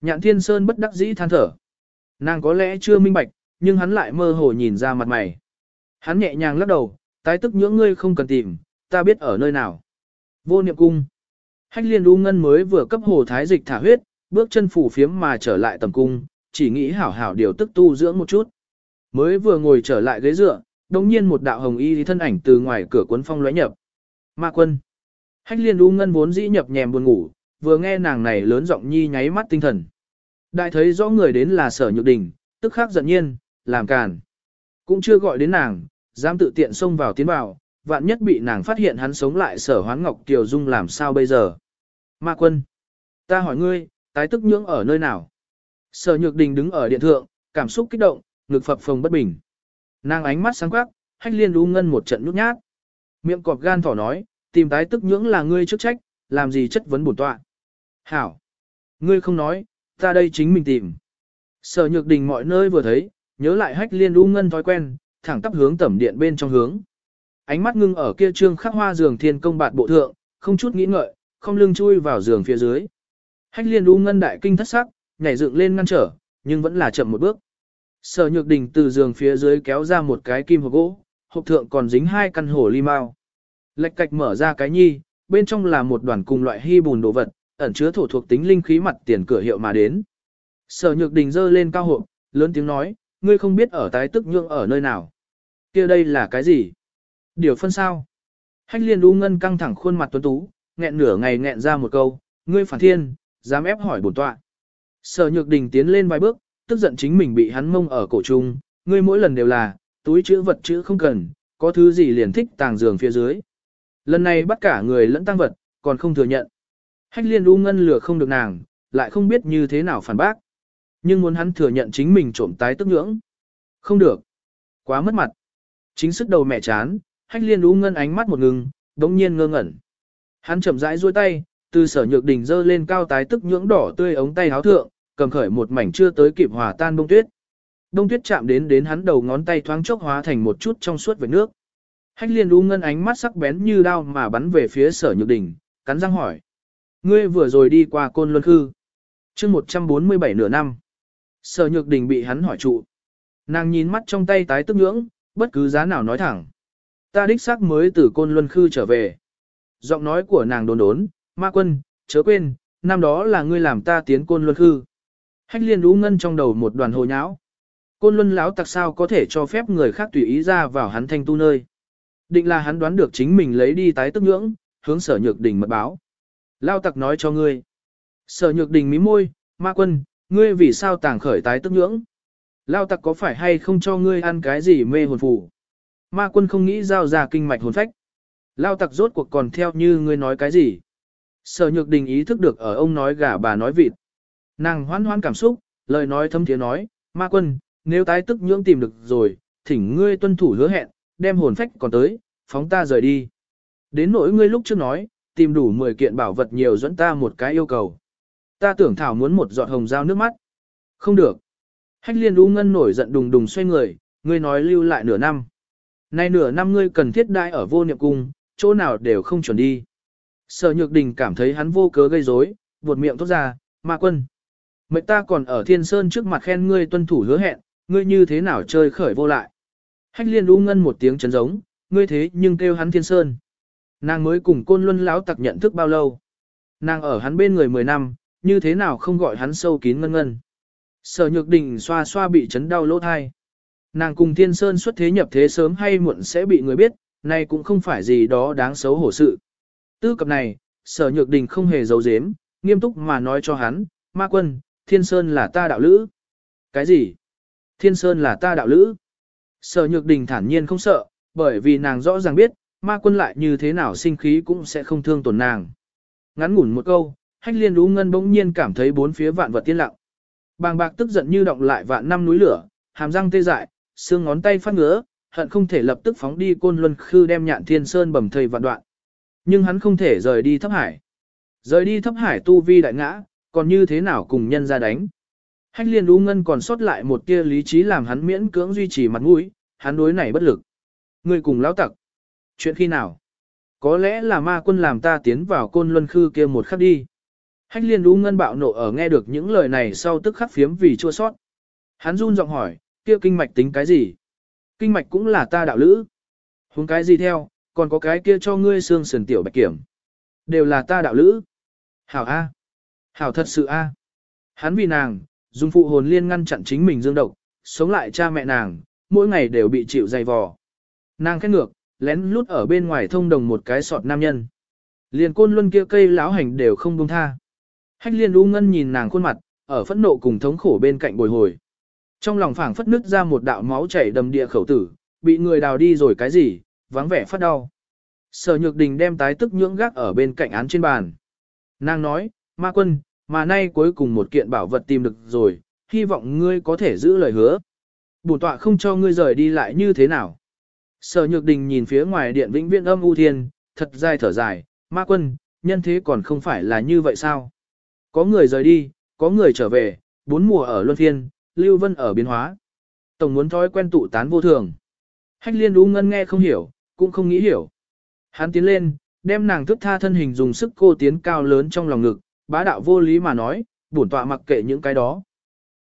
Nhạn thiên sơn bất đắc dĩ than thở. Nàng có lẽ chưa minh bạch, nhưng hắn lại mơ hồ nhìn ra mặt mày. Hắn nhẹ nhàng lắc đầu, tái tức nhưỡng ngươi không cần tìm, ta biết ở nơi nào. Vô niệm cung. Hách liên u ngân mới vừa cấp hồ thái dịch thả huyết, bước chân phủ phiếm mà trở lại tầm cung, chỉ nghĩ hảo hảo điều tức tu dưỡng một chút. Mới vừa ngồi trở lại ghế dựa, đồng nhiên một đạo hồng y thân ảnh từ ngoài cửa cuốn phong lóe nhập. Ma quân. Hách liên u ngân vốn dĩ nhập nhèm buồn ngủ, vừa nghe nàng này lớn giọng nhi nháy mắt tinh thần. Đại thấy rõ người đến là sở nhược đình, tức khắc giận nhiên, làm càn. Cũng chưa gọi đến nàng, dám tự tiện xông vào tiến vào, vạn nhất bị nàng phát hiện hắn sống lại sở hoán ngọc tiểu dung làm sao bây giờ. Ma quân. Ta hỏi ngươi, tái tức nhưỡng ở nơi nào? Sở nhược đình đứng ở điện thượng, cảm xúc kích động, ngực phập phồng bất bình. Nàng ánh mắt sáng quắc, hách liên đu ngân một trận nhút nhát. Miệng cọp gan thỏ nói, tìm tái tức nhưỡng là ngươi chức trách, làm gì chất vấn bổn tọa. Hảo. Ngươi không nói, ta đây chính mình tìm. Sở nhược đình mọi nơi vừa thấy, nhớ lại hách liên đu ngân thói quen, thẳng tắp hướng tẩm điện bên trong hướng. Ánh mắt ngưng ở kia trương khắc hoa giường thiên công bạt bộ thượng, không chút nghĩ ngợi, không lưng chui vào giường phía dưới. Hách liên đu ngân đại kinh thất sắc, nhảy dựng lên ngăn trở, nhưng vẫn là chậm một bước. Sở nhược đình từ giường phía dưới kéo ra một cái kim hộp gỗ, hộp thượng còn dính hai căn hổ ly mao. Lệch cạch mở ra cái nhi, bên trong là một đoàn cùng loại hy bùn đồ vật, ẩn chứa thổ thuộc tính linh khí mặt tiền cửa hiệu mà đến. Sở nhược đình giơ lên cao hộp, lớn tiếng nói, ngươi không biết ở tái tức nhượng ở nơi nào. kia đây là cái gì? Điều phân sao? Hách liên u ngân căng thẳng khuôn mặt tuấn tú, nghẹn nửa ngày nghẹn ra một câu, ngươi phản thiên, dám ép hỏi bổn tọa. Sở nhược đình tiến lên vài bước, tức giận chính mình bị hắn mông ở cổ trung, ngươi mỗi lần đều là, túi chữ vật chữ không cần, có thứ gì liền thích tàng giường phía dưới. Lần này bắt cả người lẫn tăng vật, còn không thừa nhận. Hách liên u ngân lừa không được nàng, lại không biết như thế nào phản bác. Nhưng muốn hắn thừa nhận chính mình trộm tái tức nhưỡng. Không được. Quá mất mặt. Chính sức đầu mẹ chán, hách liên u ngân ánh mắt một ngừng, đống nhiên ngơ ngẩn. Hắn chậm rãi duỗi tay, từ sở nhược đỉnh dơ lên cao tái tức nhưỡng đỏ tươi ống tay háo thượng, cầm khởi một mảnh chưa tới kịp hòa tan bông tuyết. Đông tuyết chạm đến đến hắn đầu ngón tay thoáng chốc hóa thành một chút trong suốt với nước. Hách liên u ngân ánh mắt sắc bén như đao mà bắn về phía sở nhược đỉnh, cắn răng hỏi. Ngươi vừa rồi đi qua côn luân khư. chương 147 nửa năm. Sở nhược đình bị hắn hỏi trụ. Nàng nhìn mắt trong tay tái tức nhưỡng, bất cứ giá nào nói thẳng. Ta đích xác mới từ côn luân khư trở về. Giọng nói của nàng đồn đốn, ma quân, chớ quên, năm đó là ngươi làm ta tiến côn luân khư. Hách liên lũ ngân trong đầu một đoàn hồ nháo. Côn luân lão tặc sao có thể cho phép người khác tùy ý ra vào hắn thanh tu nơi. Định là hắn đoán được chính mình lấy đi tái tức nhưỡng, hướng sở nhược đình mật báo. Lao tặc nói cho ngươi. Sở nhược đình mí môi, ma quân, ngươi vì sao tàng khởi tái tức nhưỡng? Lao tặc có phải hay không cho ngươi ăn cái gì mê hồn phù? Ma quân không nghĩ giao ra kinh mạch hồn phách. Lao tặc rốt cuộc còn theo như ngươi nói cái gì? Sở nhược đình ý thức được ở ông nói gà bà nói vịt. Nàng hoan hoan cảm xúc, lời nói thâm thiế nói, ma quân, nếu tái tức nhưỡng tìm được rồi, thỉnh ngươi tuân thủ hứa hẹn, đem hồn phách còn tới, phóng ta rời đi. Đến nỗi ngươi lúc trước nói, tìm đủ 10 kiện bảo vật nhiều dẫn ta một cái yêu cầu. Ta tưởng Thảo muốn một giọt hồng dao nước mắt. Không được. Hách liên u ngân nổi giận đùng đùng xoay người, ngươi nói lưu lại nửa năm. Nay nửa năm ngươi cần thiết đại ở vô niệm cung, chỗ nào đều không chuẩn đi. Sở Nhược Đình cảm thấy hắn vô cớ gây rối, buột miệng thốt ra, ma quân. Mệnh ta còn ở thiên sơn trước mặt khen ngươi tuân thủ hứa hẹn, ngươi như thế nào chơi khởi vô lại. Hách liên u ngân một tiếng chấn giống, ngươi thế nhưng kêu hắn thiên sơn. Nàng mới cùng côn luân lão tặc nhận thức bao lâu. Nàng ở hắn bên người 10 năm, như thế nào không gọi hắn sâu kín ngân ngân. Sở nhược đình xoa xoa bị chấn đau lỗ thai. Nàng cùng thiên sơn xuất thế nhập thế sớm hay muộn sẽ bị người biết, này cũng không phải gì đó đáng xấu hổ sự. Tư cập này, sở nhược đình không hề giấu giếm, nghiêm túc mà nói cho hắn, ma quân, thiên sơn là ta đạo lữ. Cái gì? Thiên sơn là ta đạo lữ. Sở nhược đình thản nhiên không sợ, bởi vì nàng rõ ràng biết, ma quân lại như thế nào sinh khí cũng sẽ không thương tổn nàng. Ngắn ngủn một câu, hách liên đú ngân bỗng nhiên cảm thấy bốn phía vạn vật tiên lặng. Bàng bạc tức giận như động lại vạn năm núi lửa, hàm răng tê dại, xương ngón tay phát ngứa, hận không thể lập tức phóng đi côn luân khư đem nhạn thiên sơn bầm thầy vạn đoạn. Nhưng hắn không thể rời đi thấp hải. Rời đi thấp hải tu vi đại ngã, còn như thế nào cùng nhân ra đánh. Hách liên U ngân còn sót lại một tia lý trí làm hắn miễn cưỡng duy trì mặt mũi, hắn đối này bất lực. Người cùng lão tặc. Chuyện khi nào? Có lẽ là ma quân làm ta tiến vào côn luân khư kia một khắc đi. Hách liên U ngân bạo nộ ở nghe được những lời này sau tức khắc phiếm vì chua sót. Hắn run giọng hỏi, kia kinh mạch tính cái gì? Kinh mạch cũng là ta đạo lữ. huống cái gì theo, còn có cái kia cho ngươi xương sườn tiểu bạch kiểm. Đều là ta đạo lữ. Hảo A. Hảo thật sự A. Hắn vì nàng, dùng phụ hồn liên ngăn chặn chính mình dương độc, sống lại cha mẹ nàng, mỗi ngày đều bị chịu dày vò. Nàng khét ngược, lén lút ở bên ngoài thông đồng một cái sọt nam nhân. Liền côn luân kia cây lão hành đều không buông tha. Hách liên u ngân nhìn nàng khuôn mặt, ở phẫn nộ cùng thống khổ bên cạnh bồi hồi. Trong lòng phảng phất nứt ra một đạo máu chảy đầm địa khẩu tử, bị người đào đi rồi cái gì, vắng vẻ phát đau. Sở nhược đình đem tái tức nhưỡng gác ở bên cạnh án trên bàn. Nàng nói, ma quân, mà nay cuối cùng một kiện bảo vật tìm được rồi, hy vọng ngươi có thể giữ lời hứa. Bổn tọa không cho ngươi rời đi lại như thế nào. Sở nhược đình nhìn phía ngoài điện vĩnh viễn âm u thiên, thật dài thở dài, ma quân, nhân thế còn không phải là như vậy sao? Có người rời đi, có người trở về, bốn mùa ở luân phiên, lưu vân ở biến hóa. Tổng muốn thói quen tụ tán vô thường. Hách liên đú ngân nghe không hiểu, cũng không nghĩ hiểu. Hắn tiến lên, đem nàng thức tha thân hình dùng sức cô tiến cao lớn trong lòng ngực, bá đạo vô lý mà nói, bổn tọa mặc kệ những cái đó.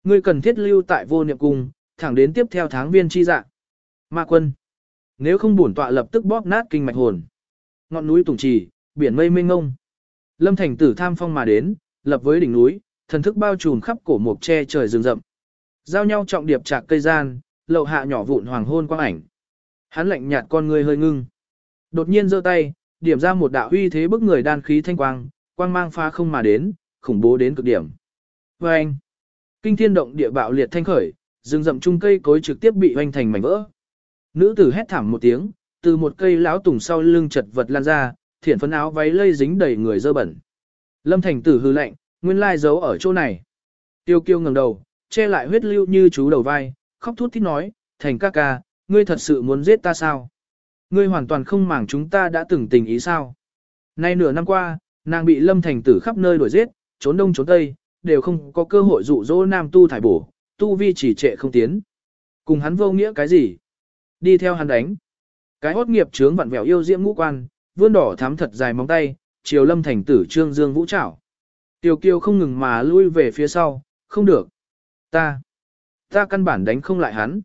Ngươi cần thiết lưu tại vô niệm cung, thẳng đến tiếp theo tháng viên chi dạng. Ma quân. Nếu không bổn tọa lập tức bóp nát kinh mạch hồn. Ngọn núi tùng trì, biển mây mênh ngông. Lâm thành tử tham phong mà đến, lập với đỉnh núi, thần thức bao trùm khắp cổ mục che trời rừng rậm. Giao nhau trọng điệp trạc cây gian, lậu hạ nhỏ vụn hoàng hôn quang ảnh. Hắn lạnh nhạt con người hơi ngưng. Đột nhiên giơ tay, điểm ra một đạo uy thế bức người đan khí thanh quang, quang mang phá không mà đến, khủng bố đến cực điểm. Và anh, kinh thiên động địa bạo liệt thanh khởi, rừng rậm chung cây cối trực tiếp bị hoành thành mảnh vỡ. Nữ tử hét thảm một tiếng, từ một cây lão tùng sau lưng chật vật lan ra, thiển phấn áo váy lây dính đầy người dơ bẩn. Lâm thành tử hư lạnh, nguyên lai giấu ở chỗ này. Tiêu kiêu ngẩng đầu, che lại huyết lưu như chú đầu vai, khóc thút thít nói, thành ca ca, ngươi thật sự muốn giết ta sao? Ngươi hoàn toàn không màng chúng ta đã từng tình ý sao? Nay nửa năm qua, nàng bị lâm thành tử khắp nơi đuổi giết, trốn đông trốn tây, đều không có cơ hội dụ dỗ nam tu thải bổ, tu vi chỉ trệ không tiến. Cùng hắn vô nghĩa cái gì? Đi theo hắn đánh. Cái hốt nghiệp trướng vặn vẹo yêu diễm ngũ quan, vươn đỏ thắm thật dài móng tay, chiều lâm thành tử trương dương vũ trảo. Tiểu kiều không ngừng mà lui về phía sau, không được. Ta, ta căn bản đánh không lại hắn.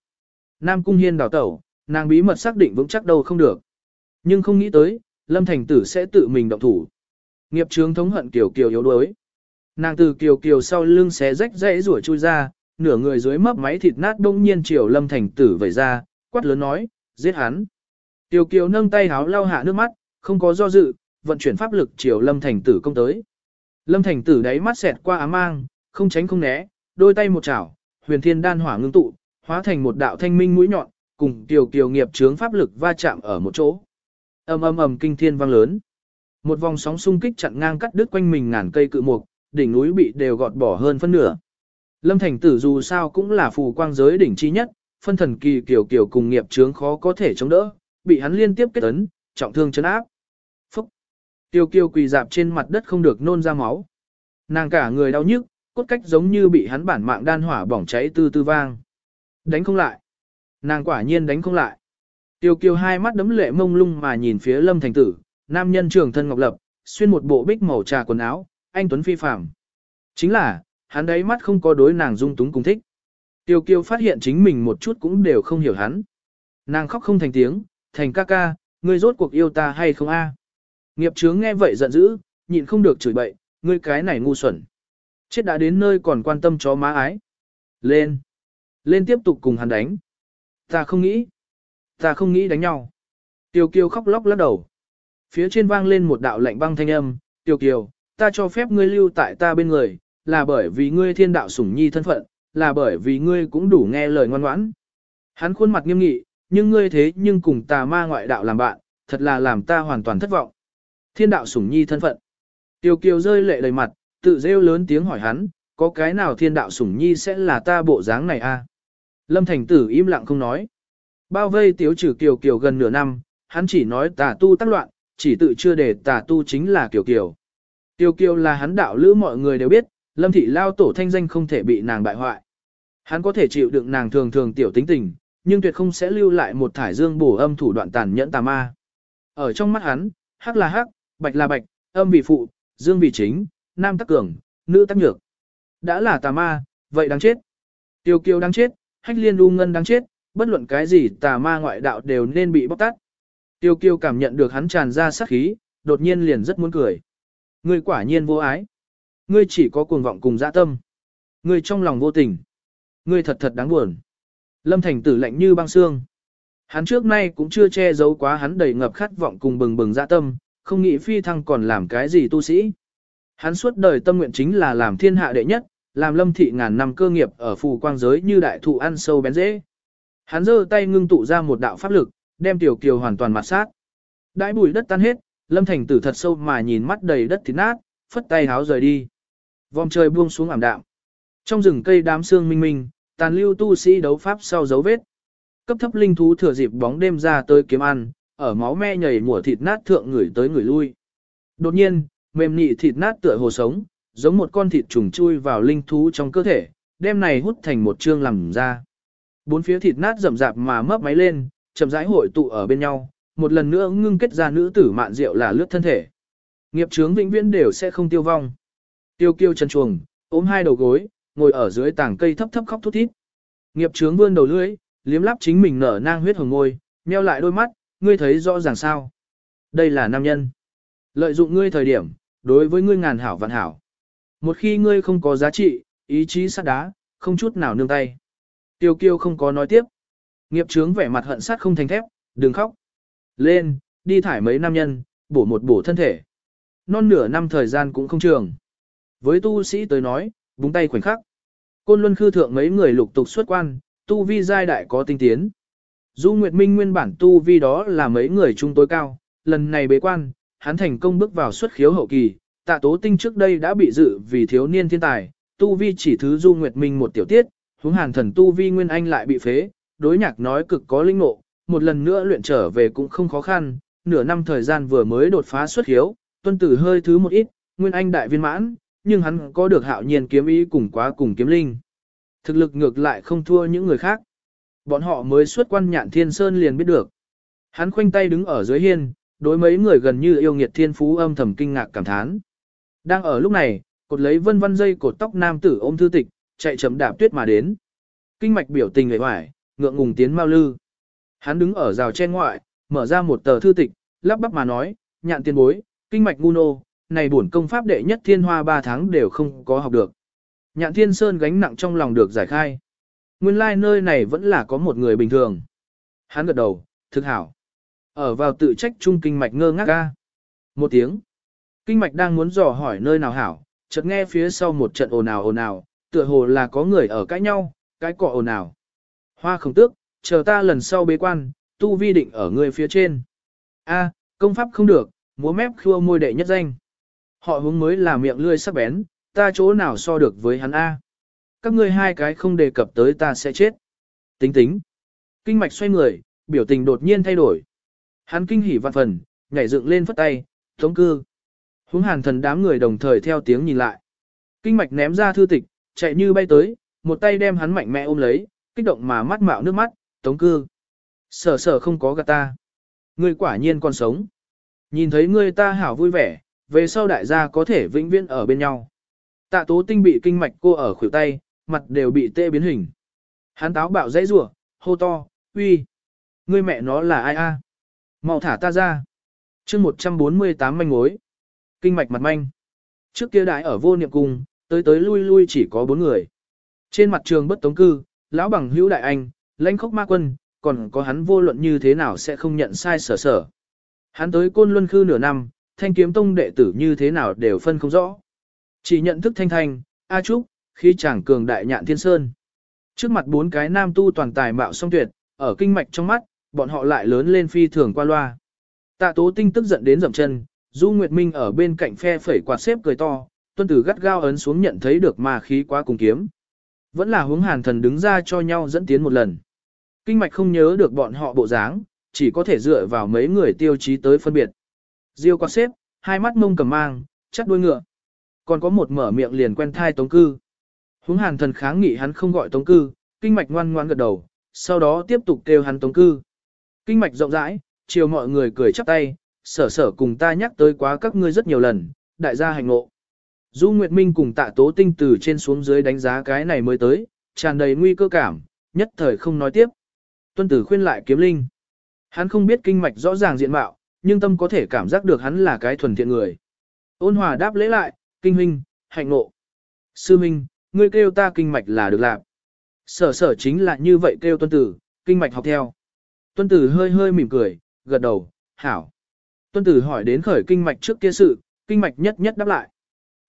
Nam cung hiên đào tẩu, nàng bí mật xác định vững chắc đâu không được. Nhưng không nghĩ tới, lâm thành tử sẽ tự mình động thủ. Nghiệp trướng thống hận kiều kiều yếu đuối. Nàng từ kiều kiều sau lưng xé rách dãy rủa chui ra, nửa người dưới mấp máy thịt nát đông nhiên Triều lâm thành tử vẩy ra, quát lớn nói, giết hắn. Kiều kiều nâng tay háo lau hạ nước mắt, không có do dự, vận chuyển pháp lực Triều lâm thành tử công tới. Lâm thành tử đáy mắt xẹt qua á mang, không tránh không né, đôi tay một chảo, huyền thiên đan hỏa ngưng tụ, hóa thành một đạo thanh minh mũi nhọn, cùng Kiều kiều nghiệp Trướng pháp lực va chạm ở một chỗ. Ầm ầm ầm kinh thiên vang lớn. Một vòng sóng xung kích chặn ngang cắt đứt quanh mình ngàn cây cự mục, đỉnh núi bị đều gọt bỏ hơn phân nửa. Lâm Thành Tử dù sao cũng là phù quang giới đỉnh chi nhất, phân thần kỳ kiểu kiểu cùng nghiệp chướng khó có thể chống đỡ, bị hắn liên tiếp kết ấn, trọng thương chấn áp. Phúc! Tiêu kiêu quỳ dạp trên mặt đất không được nôn ra máu. Nàng cả người đau nhức, cốt cách giống như bị hắn bản mạng đan hỏa bỏng cháy tư tư vang. Đánh không lại. Nàng quả nhiên đánh không lại. Tiêu kiều hai mắt đấm lệ mông lung mà nhìn phía lâm thành tử, nam nhân trường thân ngọc lập, xuyên một bộ bích màu trà quần áo, anh Tuấn phi phàm. Chính là, hắn đấy mắt không có đối nàng dung túng cùng thích. Tiêu kiêu phát hiện chính mình một chút cũng đều không hiểu hắn. Nàng khóc không thành tiếng, thành ca ca, ngươi rốt cuộc yêu ta hay không a? Nghiệp chướng nghe vậy giận dữ, nhịn không được chửi bậy, ngươi cái này ngu xuẩn. Chết đã đến nơi còn quan tâm chó má ái. Lên. Lên tiếp tục cùng hắn đánh. Ta không nghĩ. Ta không nghĩ đánh nhau. Tiêu Kiêu khóc lóc lắc đầu. Phía trên vang lên một đạo lạnh băng thanh âm. tiểu kiều, ta cho phép ngươi lưu tại ta bên người, là bởi vì ngươi thiên đạo sủng nhi thân phận, là bởi vì ngươi cũng đủ nghe lời ngoan ngoãn. Hắn khuôn mặt nghiêm nghị, nhưng ngươi thế nhưng cùng tà ma ngoại đạo làm bạn, thật là làm ta hoàn toàn thất vọng. Thiên đạo sủng nhi thân phận. tiểu kiều rơi lệ đầy mặt, tự rêu lớn tiếng hỏi hắn, có cái nào thiên đạo sủng nhi sẽ là ta bộ dáng này a? Lâm Thành Tử im lặng không nói. Bao vây tiếu trừ kiều kiều gần nửa năm, hắn chỉ nói tà tu tác loạn, chỉ tự chưa để tà tu chính là kiều kiều. Kiều kiều là hắn đạo lữ mọi người đều biết, Lâm Thị Lao tổ thanh danh không thể bị nàng bại hoại. Hắn có thể chịu đựng nàng thường thường tiểu tính tình, nhưng tuyệt không sẽ lưu lại một thải dương bổ âm thủ đoạn tàn nhẫn tà ma. Ở trong mắt hắn, hắc là hắc, bạch là bạch, âm vì phụ, dương vì chính, nam tắc cường, nữ tắc nhược. Đã là tà ma, vậy đáng chết. Tiêu kiều đáng chết, hách liên u ngân đáng chết, bất luận cái gì tà ma ngoại đạo đều nên bị bóc tát. Tiêu Kiêu cảm nhận được hắn tràn ra sát khí, đột nhiên liền rất muốn cười. Ngươi quả nhiên vô ái. Ngươi chỉ có cuồng vọng cùng dạ tâm. Ngươi trong lòng vô tình. Ngươi thật thật đáng buồn. Lâm Thành tử lạnh như băng xương. Hắn trước nay cũng chưa che giấu quá hắn đầy ngập khát vọng cùng bừng bừng dạ tâm, không nghĩ phi thăng còn làm cái gì tu sĩ. Hắn suốt đời tâm nguyện chính là làm thiên hạ đệ nhất, làm lâm thị ngàn năm cơ nghiệp ở phù quang giới như đại thụ ăn sâu bén dễ. Hắn giơ tay ngưng tụ ra một đạo pháp lực, đem tiểu kiều hoàn toàn mặt sát. Đãi bùi đất tan hết, lâm thành tử thật sâu mà nhìn mắt đầy đất thịt nát, phất tay háo rời đi. Vòng trời buông xuống ảm đạm. Trong rừng cây đám sương minh minh, tàn lưu tu sĩ đấu pháp sau dấu vết. Cấp thấp linh thú thừa dịp bóng đêm ra tới kiếm ăn, ở máu me nhảy mùa thịt nát thượng người tới người lui. Đột nhiên, mềm nị thịt nát tựa hồ sống, giống một con thịt trùng chui vào linh thú trong cơ thể, đem này hút thành một chương làm ra. Bốn phía thịt nát rậm rạp mà mấp máy lên, chậm rãi hội tụ ở bên nhau, một lần nữa ngưng kết ra nữ tử mạn rượu là lướt thân thể. Nghiệp chướng vĩnh viễn đều sẽ không tiêu vong. Tiêu kiêu chân chuồng, ôm hai đầu gối, ngồi ở dưới tảng cây thấp thấp khóc thút thít. Nghiệp chướng vươn đầu lưỡi, liếm láp chính mình nở nang huyết hồng môi, meo lại đôi mắt, ngươi thấy rõ ràng sao. Đây là nam nhân. Lợi dụng ngươi thời điểm, đối với ngươi ngàn hảo vạn hảo. Một khi ngươi không có giá trị, ý chí sắt đá, không chút nào nương tay. Tiêu kiêu không có nói tiếp. Nghiệp trướng vẻ mặt hận sát không thành thép, đừng khóc. Lên, đi thải mấy nam nhân, bổ một bổ thân thể. Non nửa năm thời gian cũng không trường. Với tu sĩ tới nói, búng tay khoảnh khắc. Côn Luân Khư thượng mấy người lục tục xuất quan, tu vi giai đại có tinh tiến. Du Nguyệt Minh nguyên bản tu vi đó là mấy người trung tối cao, lần này bế quan, hắn thành công bước vào xuất khiếu hậu kỳ, tạ tố tinh trước đây đã bị dự vì thiếu niên thiên tài, tu vi chỉ thứ Du Nguyệt Minh một tiểu tiết, huống hàn thần tu vi nguyên anh lại bị phế, đối nhạc nói cực có linh ngộ, một lần nữa luyện trở về cũng không khó khăn, nửa năm thời gian vừa mới đột phá xuất hiếu, tuân tử hơi thứ một ít, nguyên anh đại viên mãn, nhưng hắn có được hạo nhiên kiếm ý cùng quá cùng kiếm linh. Thực lực ngược lại không thua những người khác. Bọn họ mới xuất quan nhạn thiên sơn liền biết được. Hắn khoanh tay đứng ở dưới hiên, đối mấy người gần như yêu nghiệt thiên phú âm thầm kinh ngạc cảm thán. Đang ở lúc này, cột lấy vân vân dây cột tóc nam tử ôm thư tịch, chạy chậm đạp tuyết mà đến. Kinh mạch biểu tình người hoài, ngượng ngùng tiến mau lư. Hắn đứng ở rào trên ngoại, mở ra một tờ thư tịch, lắp bắp mà nói, nhạn tiên bối, kinh mạch ngu nô, này bổn công pháp đệ nhất thiên hoa ba tháng đều không có học được. Nhạn thiên sơn gánh nặng trong lòng được giải khai. Nguyên lai like nơi này vẫn là có một người bình thường. Hắn gật đầu, thực hảo. Ở vào tự trách trung kinh mạch ngơ ngác ga. Một tiếng. Kinh mạch đang muốn dò hỏi nơi nào hảo, chợt nghe phía sau một trận ồn ào ồn ào, tựa hồ là có người ở cãi nhau, cái cọ ồn ào. Hoa không tước, chờ ta lần sau bế quan, tu vi định ở người phía trên. A, công pháp không được, múa mép khua môi đệ nhất danh. Họ hướng mới là miệng lươi sắc bén, ta chỗ nào so được với hắn A. Các ngươi hai cái không đề cập tới ta sẽ chết. Tính tính. Kinh mạch xoay người, biểu tình đột nhiên thay đổi. Hắn kinh hỉ vạn phần, nhảy dựng lên phất tay, tống cư. Húng hàn thần đám người đồng thời theo tiếng nhìn lại. Kinh mạch ném ra thư tịch, chạy như bay tới, một tay đem hắn mạnh mẽ ôm lấy, kích động mà mắt mạo nước mắt, tống cư. Sở sở không có gạt ta. Ngươi quả nhiên còn sống. Nhìn thấy ngươi ta hảo vui vẻ, về sau đại gia có thể vĩnh viễn ở bên nhau. Tạ tố tinh bị kinh mạch cô ở khuỷu tay, mặt đều bị tê biến hình. Hắn táo bạo dãy rủa, hô to, uy, ngươi mẹ nó là ai a? Mau thả ta ra. chương 148 manh mối. Kinh mạch mặt manh. Trước kia đại ở vô niệm cung, tới tới lui lui chỉ có bốn người. Trên mặt trường bất tống cư, lão bằng hữu đại anh, lãnh khốc ma quân, còn có hắn vô luận như thế nào sẽ không nhận sai sở sở. Hắn tới côn luân khư nửa năm, thanh kiếm tông đệ tử như thế nào đều phân không rõ. Chỉ nhận thức thanh thanh, A Trúc, khi chàng cường đại nhạn thiên sơn. Trước mặt bốn cái nam tu toàn tài mạo song tuyệt, ở kinh mạch trong mắt, bọn họ lại lớn lên phi thường qua loa. Tạ tố tinh tức giận đến dậm chân, Du Nguyệt Minh ở bên cạnh phe phẩy quạt xếp cười to, tuân tử gắt gao ấn xuống nhận thấy được ma khí quá cùng kiếm. Vẫn là hướng hàn thần đứng ra cho nhau dẫn tiến một lần. Kinh mạch không nhớ được bọn họ bộ dáng, chỉ có thể dựa vào mấy người tiêu chí tới phân biệt. Diêu quạt xếp, hai mắt mông cầm mang, chắc đuôi ngựa. Còn có một mở miệng liền quen thai tống cư. Hướng hàn thần kháng nghị hắn không gọi tống cư, kinh mạch ngoan ngoan gật đầu, sau đó tiếp tục kêu hắn tống cư. Kinh mạch rộng rãi, chiều mọi người cười chắp tay, sở sở cùng ta nhắc tới quá các ngươi rất nhiều lần, đại gia hành ngộ. Du Nguyệt Minh cùng tạ tố tinh từ trên xuống dưới đánh giá cái này mới tới, tràn đầy nguy cơ cảm, nhất thời không nói tiếp. Tuân tử khuyên lại kiếm linh. Hắn không biết kinh mạch rõ ràng diện mạo, nhưng tâm có thể cảm giác được hắn là cái thuần thiện người. Ôn hòa đáp lễ lại, kinh huynh, hạnh ngộ. Sư minh, ngươi kêu ta kinh mạch là được làm. Sở sở chính là như vậy kêu tuân tử, kinh mạch học theo. Tuân tử hơi hơi mỉm cười, gật đầu, hảo. Tuân tử hỏi đến khởi kinh mạch trước kia sự, kinh mạch nhất nhất đáp lại.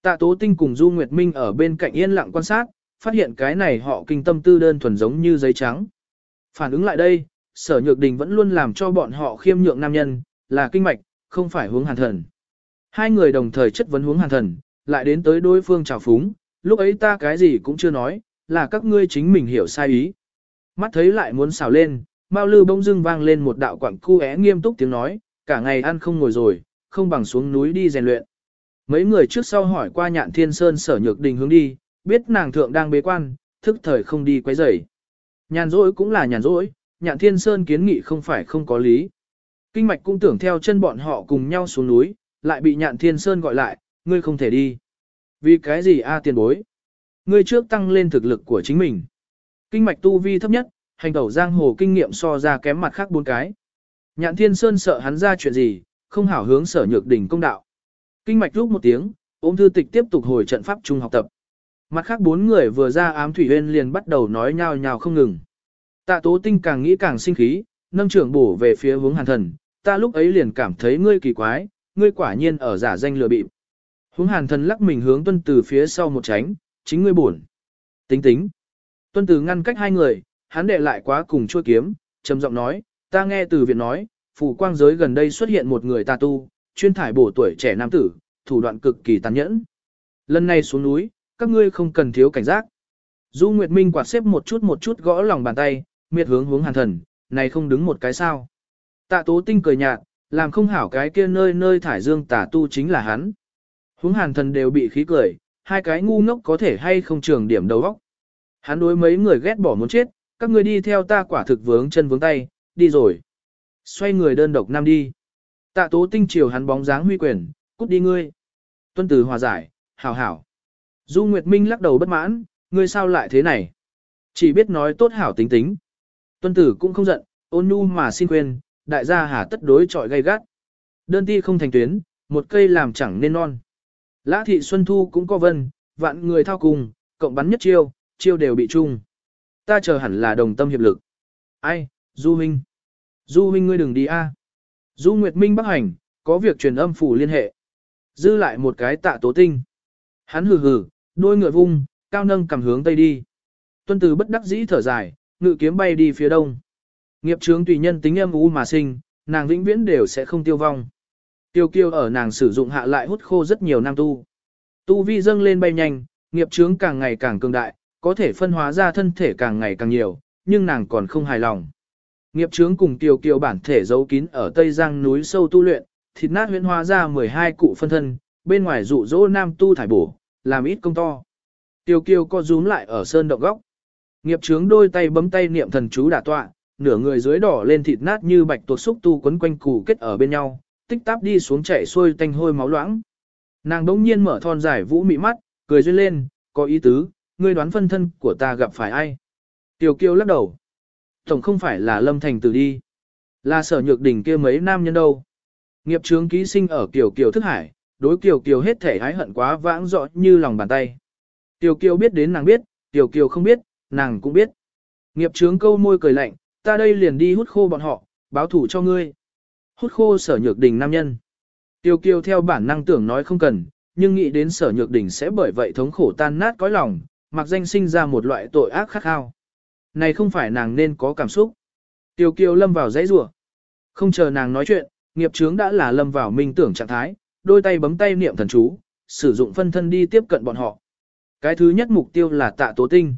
Tạ Tố Tinh cùng Du Nguyệt Minh ở bên cạnh yên lặng quan sát, phát hiện cái này họ kinh tâm tư đơn thuần giống như giấy trắng. Phản ứng lại đây, sở nhược đình vẫn luôn làm cho bọn họ khiêm nhượng nam nhân, là kinh mạch, không phải hướng hàn thần. Hai người đồng thời chất vấn hướng hàn thần, lại đến tới đối phương trào phúng, lúc ấy ta cái gì cũng chưa nói, là các ngươi chính mình hiểu sai ý. Mắt thấy lại muốn xào lên, Mao Lư bỗng dưng vang lên một đạo quảng cu é nghiêm túc tiếng nói, cả ngày ăn không ngồi rồi, không bằng xuống núi đi rèn luyện. Mấy người trước sau hỏi qua nhạn thiên sơn sở nhược đình hướng đi, biết nàng thượng đang bế quan, thức thời không đi quấy rầy. Nhàn rỗi cũng là nhàn rỗi, nhạn thiên sơn kiến nghị không phải không có lý. Kinh mạch cũng tưởng theo chân bọn họ cùng nhau xuống núi, lại bị nhạn thiên sơn gọi lại, ngươi không thể đi. Vì cái gì a tiền bối? Ngươi trước tăng lên thực lực của chính mình. Kinh mạch tu vi thấp nhất, hành tẩu giang hồ kinh nghiệm so ra kém mặt khác bốn cái. Nhạn thiên sơn sợ hắn ra chuyện gì, không hảo hướng sở nhược đỉnh công đạo. Kinh mạch lúc một tiếng, ôm thư tịch tiếp tục hồi trận pháp trung học tập. Mặt khác bốn người vừa ra ám thủy huyên liền bắt đầu nói nhao nhao không ngừng. Tạ tố tinh càng nghĩ càng sinh khí, nâng trưởng bổ về phía hướng hàn thần, ta lúc ấy liền cảm thấy ngươi kỳ quái, ngươi quả nhiên ở giả danh lừa bịp. Hướng hàn thần lắc mình hướng tuân từ phía sau một tránh, chính ngươi buồn. Tính tính. Tuân từ ngăn cách hai người, hắn đệ lại quá cùng chua kiếm, trầm giọng nói, ta nghe từ viện nói, phủ quang giới gần đây xuất hiện một người tà tu, chuyên thải bổ tuổi trẻ nam tử, thủ đoạn cực kỳ tàn nhẫn. Lần này xuống núi, các ngươi không cần thiếu cảnh giác. Du Nguyệt Minh quạt xếp một chút một chút gõ lòng bàn tay, miệt hướng hướng hàn thần, này không đứng một cái sao. Tạ tố tinh cười nhạt, làm không hảo cái kia nơi nơi thải dương tả tu chính là hắn. Hướng hàn thần đều bị khí cười, hai cái ngu ngốc có thể hay không trường điểm đầu óc. Hắn đối mấy người ghét bỏ muốn chết, các ngươi đi theo ta quả thực vướng chân vướng tay, đi rồi. Xoay người đơn độc nam đi. Tạ tố tinh chiều hắn bóng dáng huy quyền, cút đi ngươi. Tuân tử hòa giải, hảo hảo. Du Nguyệt Minh lắc đầu bất mãn, ngươi sao lại thế này? Chỉ biết nói tốt hảo tính tính. Tuân tử cũng không giận, ôn nhu mà xin quên, đại gia hà tất đối trọi gay gắt. Đơn ti không thành tuyến, một cây làm chẳng nên non. Lã thị Xuân Thu cũng có vân, vạn người thao cùng, cộng bắn nhất chiêu, chiêu đều bị chung. Ta chờ hẳn là đồng tâm hiệp lực. Ai, Du Huynh. Du Huynh ngươi đừng đi a. Du Nguyệt Minh bắc hành, có việc truyền âm phủ liên hệ. Dư lại một cái tạ tố tinh. Hắn hừ hừ, đôi ngựa vung, cao nâng cầm hướng tây đi. Tuân từ bất đắc dĩ thở dài, ngự kiếm bay đi phía đông. Nghiệp chướng tùy nhân tính âm u mà sinh, nàng vĩnh viễn đều sẽ không tiêu vong. Tiêu kiêu ở nàng sử dụng hạ lại hút khô rất nhiều nam tu. Tu vi dâng lên bay nhanh, nghiệp chướng càng ngày càng cường đại, có thể phân hóa ra thân thể càng ngày càng nhiều, nhưng nàng còn không hài lòng. Nghiệp chướng cùng Tiêu Kiều bản thể giấu kín ở Tây Giang núi sâu tu luyện, thịt nát huyễn hóa ra 12 cụ phân thân, bên ngoài dụ dỗ nam tu thải bổ, làm ít công to. Tiêu Kiều co rúm lại ở sơn động góc. Nghiệp chướng đôi tay bấm tay niệm thần chú đả tọa, nửa người dưới đỏ lên thịt nát như bạch tuộc xúc tu quấn quanh củ kết ở bên nhau, tích táp đi xuống chảy xuôi tanh hôi máu loãng. Nàng đống nhiên mở thon dài vũ mị mắt, cười duyên lên, có ý tứ, ngươi đoán phân thân của ta gặp phải ai. Tiểu kiều lắc đầu. Tổng không phải là lâm thành tử đi. Là sở nhược đỉnh kia mấy nam nhân đâu. Nghiệp trướng ký sinh ở kiều kiều thức hải, đối kiều kiều hết thể hái hận quá vãng rõ như lòng bàn tay. Tiểu kiều biết đến nàng biết, tiểu kiều không biết, nàng cũng biết. Nghiệp trướng câu môi cười lạnh, ta đây liền đi hút khô bọn họ, báo thủ cho ngươi. Hút khô sở nhược đình nam nhân. Kiều kiều theo bản năng tưởng nói không cần, nhưng nghĩ đến sở nhược đình sẽ bởi vậy thống khổ tan nát cõi lòng, mặc danh sinh ra một loại tội ác khắc khao. Này không phải nàng nên có cảm xúc. Tiêu kiều lâm vào dãy rủa Không chờ nàng nói chuyện, nghiệp trướng đã là lâm vào minh tưởng trạng thái, đôi tay bấm tay niệm thần chú, sử dụng phân thân đi tiếp cận bọn họ. Cái thứ nhất mục tiêu là tạ tố tinh.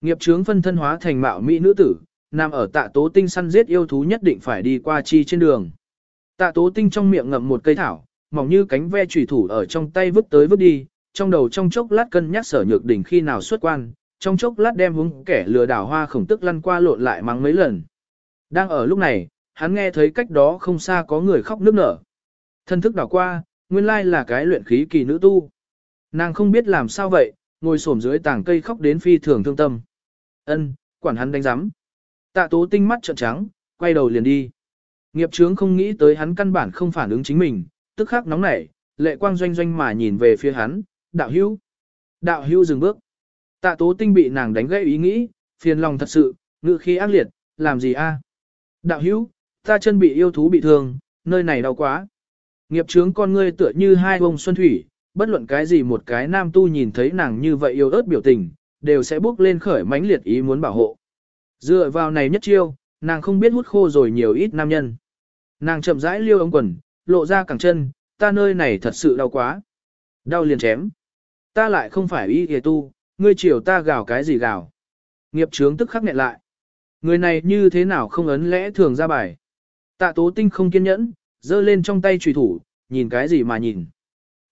Nghiệp trướng phân thân hóa thành mạo mỹ nữ tử, nằm ở tạ tố tinh săn giết yêu thú nhất định phải đi qua chi trên đường. Tạ tố tinh trong miệng ngậm một cây thảo, mỏng như cánh ve trùy thủ ở trong tay vứt tới vứt đi, trong đầu trong chốc lát cân nhắc sở nhược đỉnh khi nào xuất quan, trong chốc lát đem húng kẻ lừa đảo hoa khổng tức lăn qua lộn lại mắng mấy lần. Đang ở lúc này, hắn nghe thấy cách đó không xa có người khóc nức nở. Thân thức đảo qua, nguyên lai là cái luyện khí kỳ nữ tu. Nàng không biết làm sao vậy, ngồi xổm dưới tảng cây khóc đến phi thường thương tâm. Ân, quản hắn đánh giám. Tạ tố tinh mắt trợn trắng, quay đầu liền đi. Nghiệp trướng không nghĩ tới hắn căn bản không phản ứng chính mình, tức khắc nóng nảy, lệ quang doanh doanh mà nhìn về phía hắn, đạo hưu. Đạo hưu dừng bước. Tạ tố tinh bị nàng đánh gãy ý nghĩ, phiền lòng thật sự, ngự khí ác liệt, làm gì a? Đạo hữu, ta chân bị yêu thú bị thương, nơi này đau quá. Nghiệp trướng con ngươi tựa như hai bông xuân thủy, bất luận cái gì một cái nam tu nhìn thấy nàng như vậy yêu ớt biểu tình, đều sẽ bước lên khởi mãnh liệt ý muốn bảo hộ. Dựa vào này nhất chiêu, nàng không biết hút khô rồi nhiều ít nam nhân. Nàng chậm rãi liêu ống quần, lộ ra cẳng chân, ta nơi này thật sự đau quá. Đau liền chém. Ta lại không phải y hề tu, ngươi chiều ta gào cái gì gào. Nghiệp trướng tức khắc nghẹn lại. Người này như thế nào không ấn lẽ thường ra bài. Tạ tố tinh không kiên nhẫn, giơ lên trong tay trùy thủ, nhìn cái gì mà nhìn.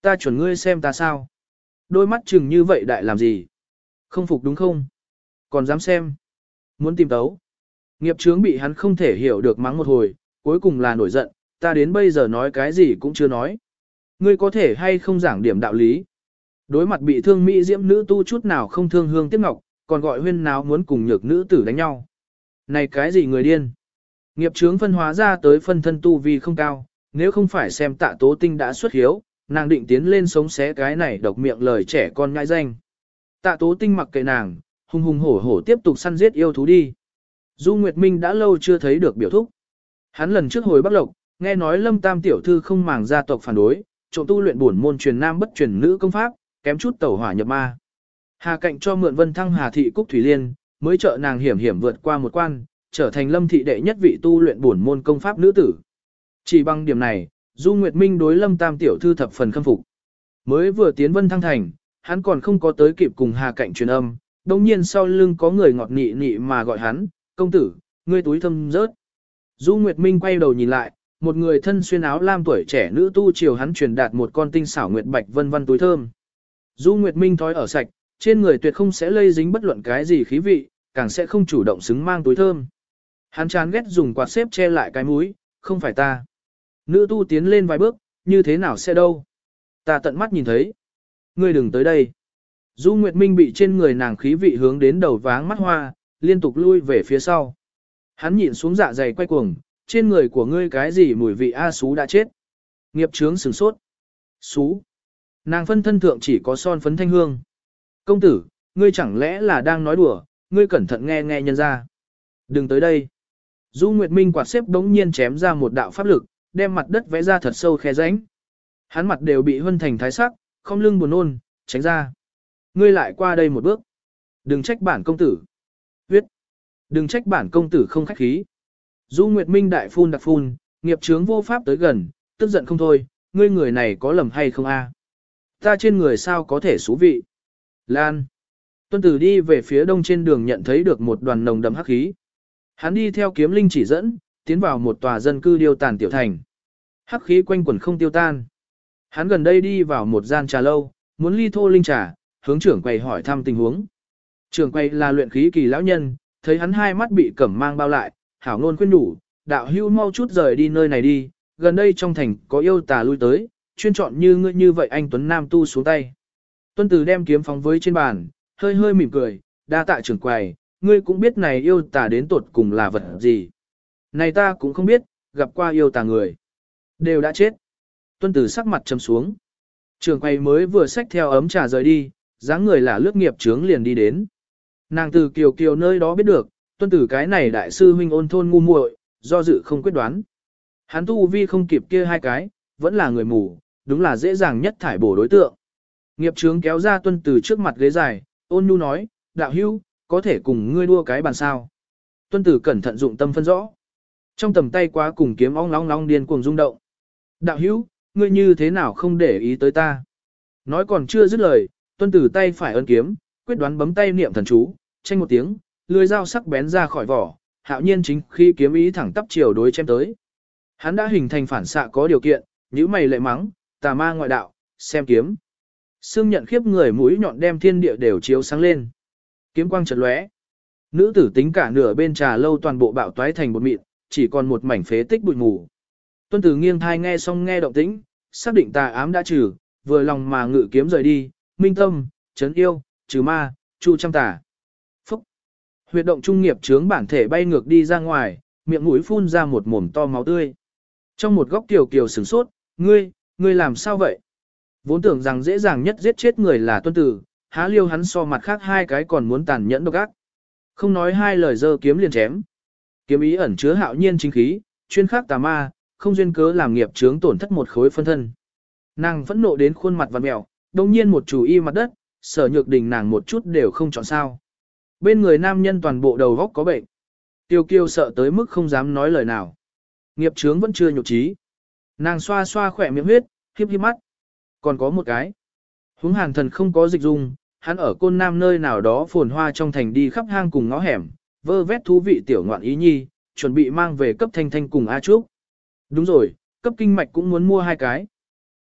Ta chuẩn ngươi xem ta sao. Đôi mắt chừng như vậy đại làm gì. Không phục đúng không? Còn dám xem. Muốn tìm tấu. Nghiệp chướng bị hắn không thể hiểu được mắng một hồi, cuối cùng là nổi giận, ta đến bây giờ nói cái gì cũng chưa nói. Ngươi có thể hay không giảng điểm đạo lý. Đối mặt bị thương mỹ diễm nữ tu chút nào không thương hương tiếc ngọc, còn gọi huyên nào muốn cùng nhược nữ tử đánh nhau. Này cái gì người điên? Nghiệp chướng phân hóa ra tới phân thân tu vi không cao, nếu không phải xem tạ tố tinh đã xuất hiếu, nàng định tiến lên sống xé cái này độc miệng lời trẻ con ngại danh. Tạ tố tinh mặc kệ nàng, hùng hùng hổ hổ tiếp tục săn giết yêu thú đi. Du Nguyệt Minh đã lâu chưa thấy được biểu thúc. Hắn lần trước hồi Bắc Lộc, nghe nói Lâm Tam tiểu thư không màng gia tộc phản đối, trộm tu luyện bổn môn truyền nam bất truyền nữ công pháp, kém chút tẩu hỏa nhập ma. Hà cạnh cho mượn Vân Thăng Hà thị Cúc Thủy Liên, mới trợ nàng hiểm hiểm vượt qua một quan, trở thành Lâm thị đệ nhất vị tu luyện bổn môn công pháp nữ tử. Chỉ bằng điểm này, Du Nguyệt Minh đối Lâm Tam tiểu thư thập phần khâm phục. Mới vừa tiến Vân Thăng thành, hắn còn không có tới kịp cùng Hà cạnh truyền âm, đột nhiên sau lưng có người ngọt nị nị mà gọi hắn, công tử, ngươi túi thâm rớt. Du Nguyệt Minh quay đầu nhìn lại, một người thân xuyên áo lam tuổi trẻ nữ tu chiều hắn truyền đạt một con tinh xảo nguyệt bạch vân vân túi thơm. Du Nguyệt Minh thói ở sạch, trên người tuyệt không sẽ lây dính bất luận cái gì khí vị, càng sẽ không chủ động xứng mang túi thơm. Hắn chán ghét dùng quạt xếp che lại cái mũi, không phải ta. Nữ tu tiến lên vài bước, như thế nào sẽ đâu. Ta tận mắt nhìn thấy. Ngươi đừng tới đây. Du Nguyệt Minh bị trên người nàng khí vị hướng đến đầu váng mắt hoa, liên tục lui về phía sau. Hắn nhịn xuống dạ dày quay cuồng, trên người của ngươi cái gì mùi vị A xú đã chết. Nghiệp trướng sừng sốt. Xú. Nàng phân thân thượng chỉ có son phấn thanh hương. Công tử, ngươi chẳng lẽ là đang nói đùa, ngươi cẩn thận nghe nghe nhân ra. Đừng tới đây. Du Nguyệt Minh quạt xếp đống nhiên chém ra một đạo pháp lực, đem mặt đất vẽ ra thật sâu khe rãnh. Hắn mặt đều bị hân thành thái sắc, không lưng buồn nôn, tránh ra. Ngươi lại qua đây một bước. Đừng trách bản công tử. Huyết. Đừng trách bản công tử không khách khí. Du Nguyệt Minh đại phun đặc phun, nghiệp chướng vô pháp tới gần, tức giận không thôi, ngươi người này có lầm hay không a? Ta trên người sao có thể xú vị? Lan. Tuân tử đi về phía đông trên đường nhận thấy được một đoàn nồng đậm hắc khí. Hắn đi theo kiếm linh chỉ dẫn, tiến vào một tòa dân cư điêu tàn tiểu thành. Hắc khí quanh quẩn không tiêu tan. Hắn gần đây đi vào một gian trà lâu, muốn ly thô linh trà, hướng trưởng quầy hỏi thăm tình huống. Trưởng quầy là luyện khí kỳ lão nhân, thấy hắn hai mắt bị cẩm mang bao lại, hảo ngôn khuyên đủ, đạo hưu mau chút rời đi nơi này đi, gần đây trong thành có yêu tà lui tới, chuyên chọn như ngươi như vậy anh Tuấn Nam tu xuống tay. Tuân Tử đem kiếm phóng với trên bàn, hơi hơi mỉm cười, đa tạ trưởng quầy, ngươi cũng biết này yêu tà đến tột cùng là vật gì. Này ta cũng không biết, gặp qua yêu tà người. Đều đã chết. Tuân Tử sắc mặt trầm xuống. Trưởng quầy mới vừa xách theo ấm trà rời đi, dáng người là lướt nghiệp trướng liền đi đến. Nàng từ kiều kiều nơi đó biết được, tuân tử cái này đại sư huynh ôn thôn ngu muội, do dự không quyết đoán. Hắn tu vi không kịp kia hai cái, vẫn là người mù, đúng là dễ dàng nhất thải bổ đối tượng. Nghiệp trướng kéo ra tuân từ trước mặt ghế dài, ôn nhu nói, đạo hưu, có thể cùng ngươi đua cái bàn sao. Tuân tử cẩn thận dụng tâm phân rõ. Trong tầm tay quá cùng kiếm ong long long điên cuồng rung động. Đạo hữu, ngươi như thế nào không để ý tới ta. Nói còn chưa dứt lời, tuân tử tay phải ấn kiếm, quyết đoán bấm tay niệm thần chú, tranh một tiếng, lưỡi dao sắc bén ra khỏi vỏ, hạo nhiên chính khi kiếm ý thẳng tắp chiều đối chém tới. Hắn đã hình thành phản xạ có điều kiện, nhíu mày lệ mắng, tà ma ngoại đạo, xem kiếm. Sương nhận khiếp người mũi nhọn đem thiên địa đều chiếu sáng lên. Kiếm quang chợt lóe. Nữ tử tính cả nửa bên trà lâu toàn bộ bạo toái thành bột mịn, chỉ còn một mảnh phế tích bụi mù. Tuân tử nghiêng thai nghe xong nghe động tĩnh, xác định tà ám đã trừ, vừa lòng mà ngự kiếm rời đi, minh tâm, chấn yêu, trừ ma, chu trăm tà. Phúc! Huyệt động trung nghiệp trướng bản thể bay ngược đi ra ngoài, miệng mũi phun ra một mồm to máu tươi. Trong một góc tiểu kiều sửng sốt, ngươi, ngươi làm sao vậy? Vốn tưởng rằng dễ dàng nhất giết chết người là tuân tử, há liêu hắn so mặt khác hai cái còn muốn tàn nhẫn độc ác. Không nói hai lời dơ kiếm liền chém. Kiếm ý ẩn chứa hạo nhiên chính khí, chuyên khắc tà ma, không duyên cớ làm nghiệp chướng tổn thất một khối phân thân. Nàng phẫn nộ đến khuôn mặt vặn mèo, đồng nhiên một chủ y mặt đất, sở nhược đình nàng một chút đều không chọn sao. Bên người nam nhân toàn bộ đầu góc có bệnh. Tiêu kiêu sợ tới mức không dám nói lời nào. Nghiệp chướng vẫn chưa nhục trí. Nàng xoa xoa khỏe miệng huyết, khiếp khiếp mắt. Còn có một cái. Húng hàn thần không có dịch dung, hắn ở côn nam nơi nào đó phồn hoa trong thành đi khắp hang cùng ngõ hẻm, vơ vét thú vị tiểu ngoạn ý nhi, chuẩn bị mang về cấp thanh thanh cùng A Trúc. Đúng rồi, cấp kinh mạch cũng muốn mua hai cái.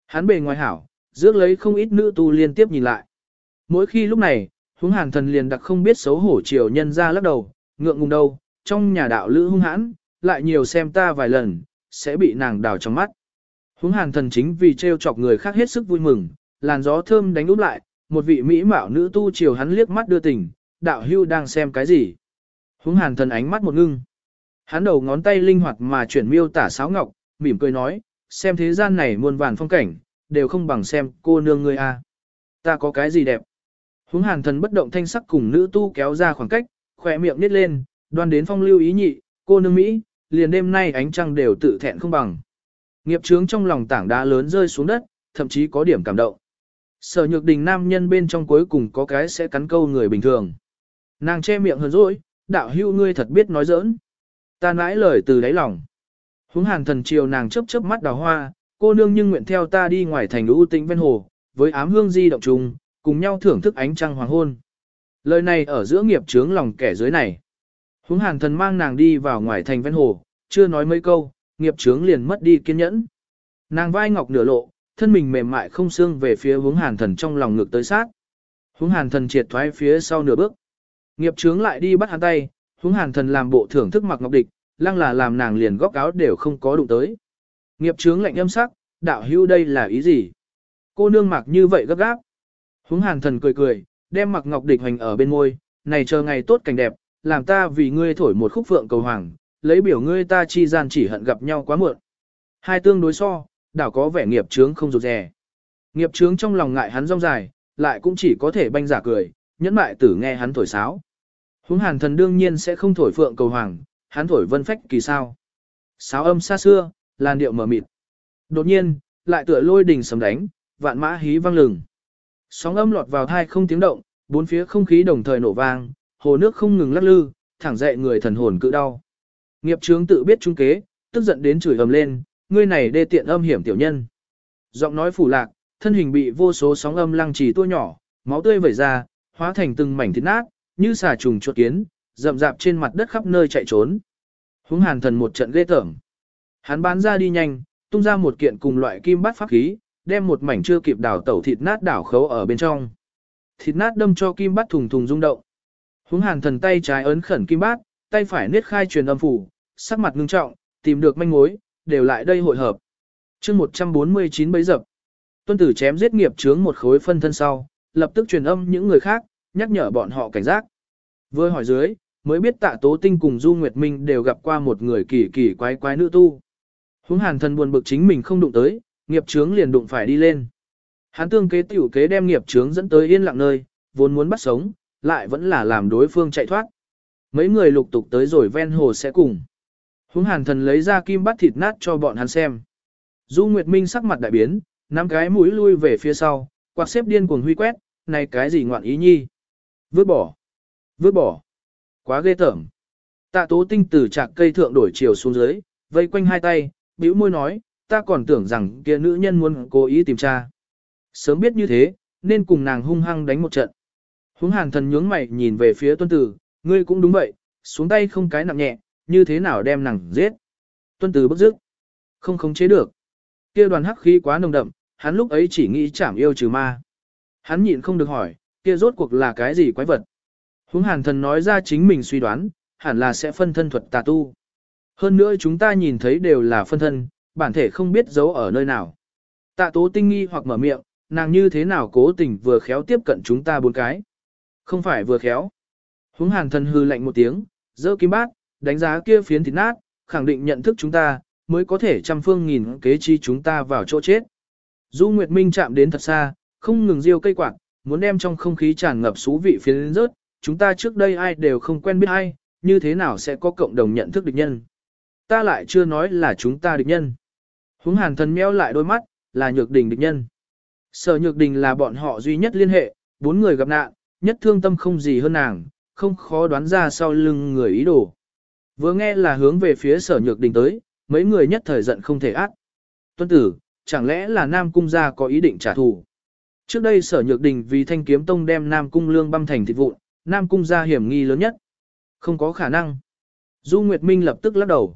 Hắn bề ngoài hảo, rước lấy không ít nữ tu liên tiếp nhìn lại. Mỗi khi lúc này, húng hàn thần liền đặc không biết xấu hổ chiều nhân ra lắc đầu, ngượng ngùng đâu, trong nhà đạo lữ hung hãn, lại nhiều xem ta vài lần, sẽ bị nàng đào trong mắt. Húng hàn thần chính vì treo chọc người khác hết sức vui mừng, làn gió thơm đánh úp lại, một vị mỹ mạo nữ tu chiều hắn liếc mắt đưa tình, đạo hưu đang xem cái gì. Húng hàn thần ánh mắt một ngưng. Hắn đầu ngón tay linh hoạt mà chuyển miêu tả sáo ngọc, mỉm cười nói, xem thế gian này muôn vàn phong cảnh, đều không bằng xem cô nương ngươi a. Ta có cái gì đẹp? Húng hàn thần bất động thanh sắc cùng nữ tu kéo ra khoảng cách, khỏe miệng nít lên, đoan đến phong lưu ý nhị, cô nương Mỹ, liền đêm nay ánh trăng đều tự thẹn không bằng. Nghiệp trướng trong lòng tảng đá lớn rơi xuống đất, thậm chí có điểm cảm động. Sở nhược đình nam nhân bên trong cuối cùng có cái sẽ cắn câu người bình thường. Nàng che miệng hơn rồi, đạo hưu ngươi thật biết nói giỡn. Ta nãi lời từ đáy lòng. Húng hàn thần chiều nàng chớp chớp mắt đào hoa, cô nương nhưng nguyện theo ta đi ngoài thành ưu tĩnh ven hồ, với ám hương di động trùng, cùng nhau thưởng thức ánh trăng hoàng hôn. Lời này ở giữa nghiệp trướng lòng kẻ dưới này. Húng hàn thần mang nàng đi vào ngoài thành ven hồ, chưa nói mấy câu, nghiệp trướng liền mất đi kiên nhẫn. Nàng vai ngọc nửa lộ, thân mình mềm mại không xương về phía hướng hàn thần trong lòng ngực tới sát. Hướng hàn thần triệt thoái phía sau nửa bước. Nghiệp trướng lại đi bắt hắn tay, hướng hàn thần làm bộ thưởng thức mặc ngọc địch, lăng là làm nàng liền góc áo đều không có đụng tới. Nghiệp trướng lạnh âm sắc, đạo hưu đây là ý gì? Cô nương mặc như vậy gấp gáp. Hướng hàn thần cười cười, đem mặc ngọc địch hoành ở bên môi, này chờ ngày tốt cảnh đẹp, làm ta vì ngươi thổi một khúc phượng cầu hoàng, lấy biểu ngươi ta chi gian chỉ hận gặp nhau quá muộn. Hai tương đối so, đảo có vẻ nghiệp trướng không rụt rè. Nghiệp trướng trong lòng ngại hắn rong dài, lại cũng chỉ có thể banh giả cười, nhẫn mại tử nghe hắn thổi sáo. Húng hàn thần đương nhiên sẽ không thổi phượng cầu hoàng, hắn thổi vân phách kỳ sao. Sáo âm xa xưa, làn điệu mở mịt. Đột nhiên, lại tựa lôi đình sầm đánh, vạn mã hí vang lừng. Sóng âm lọt vào thai không tiếng động, bốn phía không khí đồng thời nổ vang, hồ nước không ngừng lắc lư, thẳng dậy người thần hồn cự đau. Nghiệp trướng tự biết trung kế, tức giận đến chửi ầm lên, ngươi này đê tiện âm hiểm tiểu nhân. Giọng nói phủ lạc, thân hình bị vô số sóng âm lăng trì tua nhỏ, máu tươi vẩy ra, hóa thành từng mảnh thịt nát, như xà trùng chuột kiến, rậm rạp trên mặt đất khắp nơi chạy trốn. Húng hàn thần một trận ghê tởm. Hắn bán ra đi nhanh, tung ra một kiện cùng loại kim bát pháp khí, đem một mảnh chưa kịp đảo tẩu thịt nát đảo khấu ở bên trong. Thịt nát đâm cho kim bát thùng thùng rung động. Húng hàn thần tay trái ấn khẩn kim bát, tay phải niết khai truyền âm phủ, sắc mặt ngưng trọng, tìm được manh mối, đều lại đây hội hợp. chương 149 bấy dập. tuân tử chém giết nghiệp chướng một khối phân thân sau, lập tức truyền âm những người khác, nhắc nhở bọn họ cảnh giác. Vừa hỏi dưới, mới biết tạ tố tinh cùng Du Nguyệt Minh đều gặp qua một người kỳ kỳ quái quái nữ tu. Húng hàn thần buồn bực chính mình không đụng tới, nghiệp chướng liền đụng phải đi lên. Hắn tương kế tiểu kế đem nghiệp chướng dẫn tới yên lặng nơi, vốn muốn bắt sống, lại vẫn là làm đối phương chạy thoát. Mấy người lục tục tới rồi ven hồ sẽ cùng. Hướng hàn thần lấy ra kim bắt thịt nát cho bọn hắn xem. Du Nguyệt Minh sắc mặt đại biến, nắm cái mũi lui về phía sau, quạt xếp điên cuồng huy quét, này cái gì ngoạn ý nhi. Vứt bỏ. Vứt bỏ. Quá ghê tởm. Tạ tố tinh từ chạc cây thượng đổi chiều xuống dưới, vây quanh hai tay, bĩu môi nói, ta còn tưởng rằng kia nữ nhân muốn cố ý tìm tra. Sớm biết như thế, nên cùng nàng hung hăng đánh một trận. Hướng hàn thần nhướng mày nhìn về phía tuân tử, ngươi cũng đúng vậy, xuống tay không cái nặng nhẹ, như thế nào đem nàng giết. Tuân tử bức dứt, không khống chế được. Kia đoàn hắc khí quá nồng đậm, hắn lúc ấy chỉ nghĩ chảm yêu trừ ma. Hắn nhịn không được hỏi, kia rốt cuộc là cái gì quái vật. Húng hàn thần nói ra chính mình suy đoán, hẳn là sẽ phân thân thuật tà tu. Hơn nữa chúng ta nhìn thấy đều là phân thân, bản thể không biết giấu ở nơi nào. Tạ tố tinh nghi hoặc mở miệng, nàng như thế nào cố tình vừa khéo tiếp cận chúng ta bốn cái. Không phải vừa khéo. Húng hàn thần hư lạnh một tiếng, dơ kim bát, đánh giá kia phiến thịt nát, khẳng định nhận thức chúng ta, mới có thể trăm phương nghìn kế chi chúng ta vào chỗ chết. Du Nguyệt Minh chạm đến thật xa, không ngừng riêu cây quạt, muốn đem trong không khí tràn ngập xú vị phiến rớt, chúng ta trước đây ai đều không quen biết ai, như thế nào sẽ có cộng đồng nhận thức địch nhân. Ta lại chưa nói là chúng ta địch nhân. Húng hàn thần meo lại đôi mắt, là nhược đình địch nhân. Sở nhược đình là bọn họ duy nhất liên hệ, bốn người gặp nạn, nhất thương tâm không gì hơn nàng, không khó đoán ra sau lưng người ý đồ. Vừa nghe là hướng về phía sở nhược đình tới, mấy người nhất thời giận không thể ác. Tuân tử, chẳng lẽ là Nam Cung gia có ý định trả thù? Trước đây sở nhược đình vì thanh kiếm tông đem Nam Cung lương băm thành thịt vụn, Nam Cung gia hiểm nghi lớn nhất. Không có khả năng. Du Nguyệt Minh lập tức lắc đầu.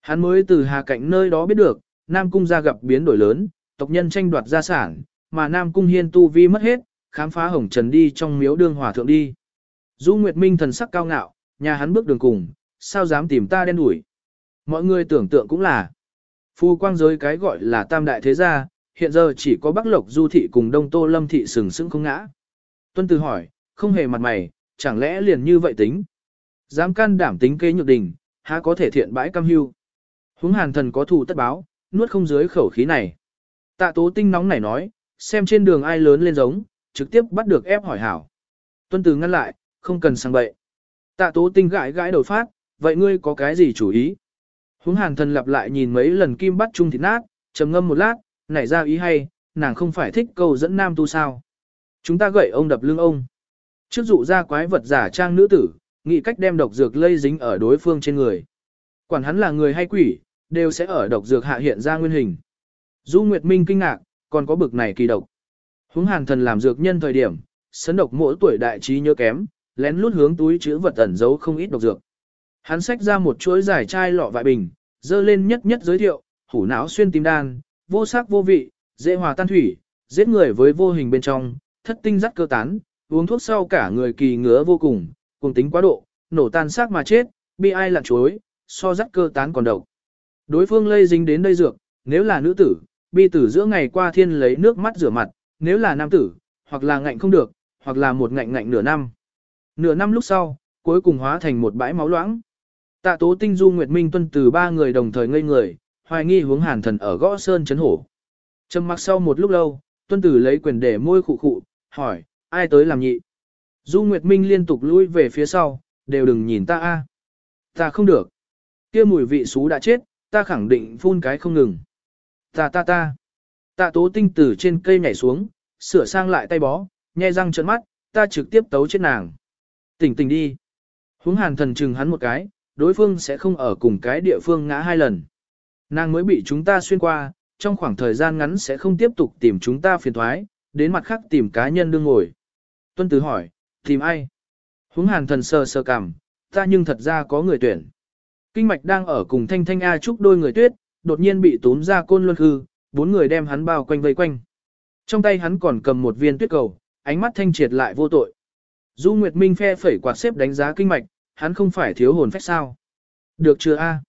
Hắn mới từ hà cạnh nơi đó biết được, Nam Cung gia gặp biến đổi lớn, tộc nhân tranh đoạt gia sản, mà Nam Cung hiên tu vi mất hết, khám phá hồng trần đi trong miếu đương hòa thượng đi. Du Nguyệt Minh thần sắc cao ngạo, nhà hắn bước đường cùng, sao dám tìm ta đen đuổi. Mọi người tưởng tượng cũng là, phu quang giới cái gọi là tam đại thế gia, hiện giờ chỉ có Bắc Lộc Du Thị cùng Đông Tô Lâm Thị sừng sững không ngã. Tuân Từ hỏi, không hề mặt mày, chẳng lẽ liền như vậy tính? Dám can đảm tính kế nhược đình, há có thể thiện bãi cam hưu. Húng hàn thần có thù tất báo, nuốt không dưới khẩu khí này. Tạ tố tinh nóng nảy nói, xem trên đường ai lớn lên giống, trực tiếp bắt được ép hỏi hảo. Tuân Từ ngăn lại, không cần sang bậy. Tạ tố tinh gãi gãi đầu phát, vậy ngươi có cái gì chủ ý? Húng hàn thần lặp lại nhìn mấy lần kim bắt chung thịt nát, trầm ngâm một lát, nảy ra ý hay, nàng không phải thích câu dẫn nam tu sao. Chúng ta gậy ông đập lưng ông. Trước dụ ra quái vật giả trang nữ tử, nghĩ cách đem độc dược lây dính ở đối phương trên người. Quản hắn là người hay quỷ, đều sẽ ở độc dược hạ hiện ra nguyên hình. Du Nguyệt Minh kinh ngạc, còn có bực này kỳ độc. Húng hàn thần làm dược nhân thời điểm, sấn độc mỗi tuổi đại trí nhớ kém, lén lút hướng túi chữ vật ẩn giấu không ít độc dược. Hắn xách ra một chuỗi giải chai lọ vại bình, dơ lên nhất nhất giới thiệu, hủ não xuyên tim đan, vô sắc vô vị, dễ hòa tan thủy, giết người với vô hình bên trong, thất tinh dắt cơ tán, uống thuốc sau cả người kỳ ngứa vô cùng, cùng tính quá độ, nổ tan xác mà chết, bi ai lặn chuối, so dắt cơ tán còn độc. Đối phương lây dính đến đây dược, nếu là nữ tử, bi tử giữa ngày qua thiên lấy nước mắt rửa mặt, nếu là nam tử, hoặc là ngạnh không được, hoặc là một ngạnh ngạnh nửa năm. Nửa năm lúc sau, cuối cùng hóa thành một bãi máu loãng. Tạ tố tinh du Nguyệt Minh tuân từ ba người đồng thời ngây người, hoài nghi hướng hàn thần ở gõ sơn chấn hổ. Trầm mặc sau một lúc lâu, tuân tử lấy quyền để môi khụ khụ, hỏi, ai tới làm nhị? Du Nguyệt Minh liên tục lui về phía sau, đều đừng nhìn ta a, Ta không được. kia mùi vị xú đã chết, ta khẳng định phun cái không ngừng. Ta ta ta. Tạ tố tinh từ trên cây nhảy xuống, sửa sang lại tay bó, nhe răng trợn mắt, ta trực tiếp tấu chết nàng. Tỉnh tỉnh đi. Hướng hàn thần chừng hắn một cái, đối phương sẽ không ở cùng cái địa phương ngã hai lần. Nàng mới bị chúng ta xuyên qua, trong khoảng thời gian ngắn sẽ không tiếp tục tìm chúng ta phiền thoái, đến mặt khác tìm cá nhân đương ngồi. Tuân Tử hỏi, tìm ai? Hướng hàn thần sờ sờ cảm, ta nhưng thật ra có người tuyển. Kinh mạch đang ở cùng thanh thanh A chúc đôi người tuyết, đột nhiên bị tốn ra côn luân hư, bốn người đem hắn bao quanh vây quanh. Trong tay hắn còn cầm một viên tuyết cầu, ánh mắt thanh triệt lại vô tội. Du Nguyệt Minh phe phẩy quạt xếp đánh giá kinh mạch, hắn không phải thiếu hồn phách sao. Được chưa a?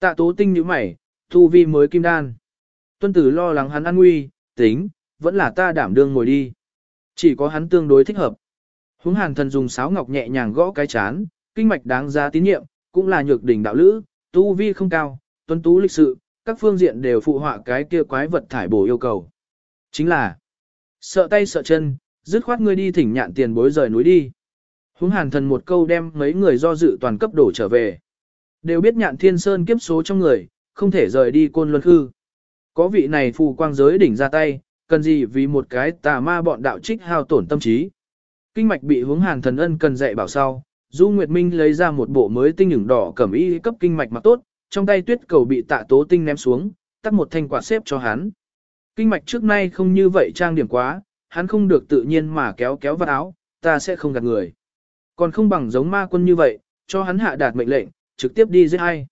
Tạ tố tinh như mày, tu vi mới kim đan. Tuân tử lo lắng hắn an nguy, tính, vẫn là ta đảm đương ngồi đi. Chỉ có hắn tương đối thích hợp. Húng hàn thần dùng sáo ngọc nhẹ nhàng gõ cái chán, kinh mạch đáng giá tín nhiệm, cũng là nhược đỉnh đạo lữ, tu vi không cao, tuân tú lịch sự, các phương diện đều phụ họa cái kia quái vật thải bổ yêu cầu. Chính là, sợ tay sợ chân, dứt khoát ngươi đi thỉnh nhạn tiền bối rời núi đi. Húng hàn thần một câu đem mấy người do dự toàn cấp đổ trở về. Đều biết nhạn thiên sơn kiếp số trong người, không thể rời đi côn luân hư. Có vị này phù quang giới đỉnh ra tay, cần gì vì một cái tà ma bọn đạo trích hao tổn tâm trí. Kinh mạch bị hướng hàn thần ân cần dạy bảo sau, Du Nguyệt Minh lấy ra một bộ mới tinh ửng đỏ cẩm y cấp kinh mạch mặc tốt, trong tay tuyết cầu bị tạ tố tinh ném xuống, tắt một thanh quả xếp cho hắn. Kinh mạch trước nay không như vậy trang điểm quá, hắn không được tự nhiên mà kéo kéo vạt áo, ta sẽ không gạt người. Còn không bằng giống ma quân như vậy, cho hắn hạ đạt mệnh lệnh, trực tiếp đi giết hay.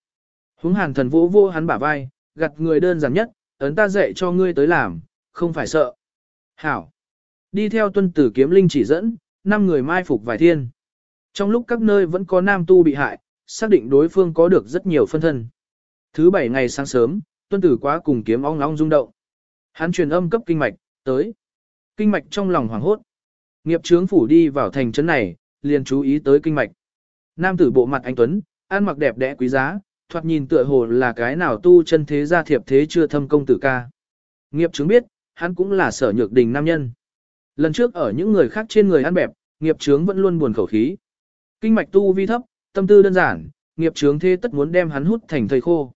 Húng hàn thần vỗ vô hắn bả vai, gặt người đơn giản nhất, ấn ta dạy cho ngươi tới làm, không phải sợ. Hảo. Đi theo tuân tử kiếm linh chỉ dẫn, năm người mai phục vài thiên. Trong lúc các nơi vẫn có nam tu bị hại, xác định đối phương có được rất nhiều phân thân. Thứ bảy ngày sáng sớm, tuân tử quá cùng kiếm ong ong rung động. Hắn truyền âm cấp kinh mạch, tới. Kinh mạch trong lòng hoảng hốt. Nghiệp trướng phủ đi vào thành trấn này, liền chú ý tới kinh mạch. Nam tử bộ mặt anh Tuấn, ăn mặc đẹp đẽ quý giá, thoạt nhìn tựa hồ là cái nào tu chân thế gia thiệp thế chưa thâm công tử ca. Nghiệp chứng biết, hắn cũng là sở nhược đình nam nhân. Lần trước ở những người khác trên người ăn bẹp, nghiệp trướng vẫn luôn buồn khẩu khí. Kinh mạch tu vi thấp, tâm tư đơn giản, nghiệp trướng thế tất muốn đem hắn hút thành thầy khô.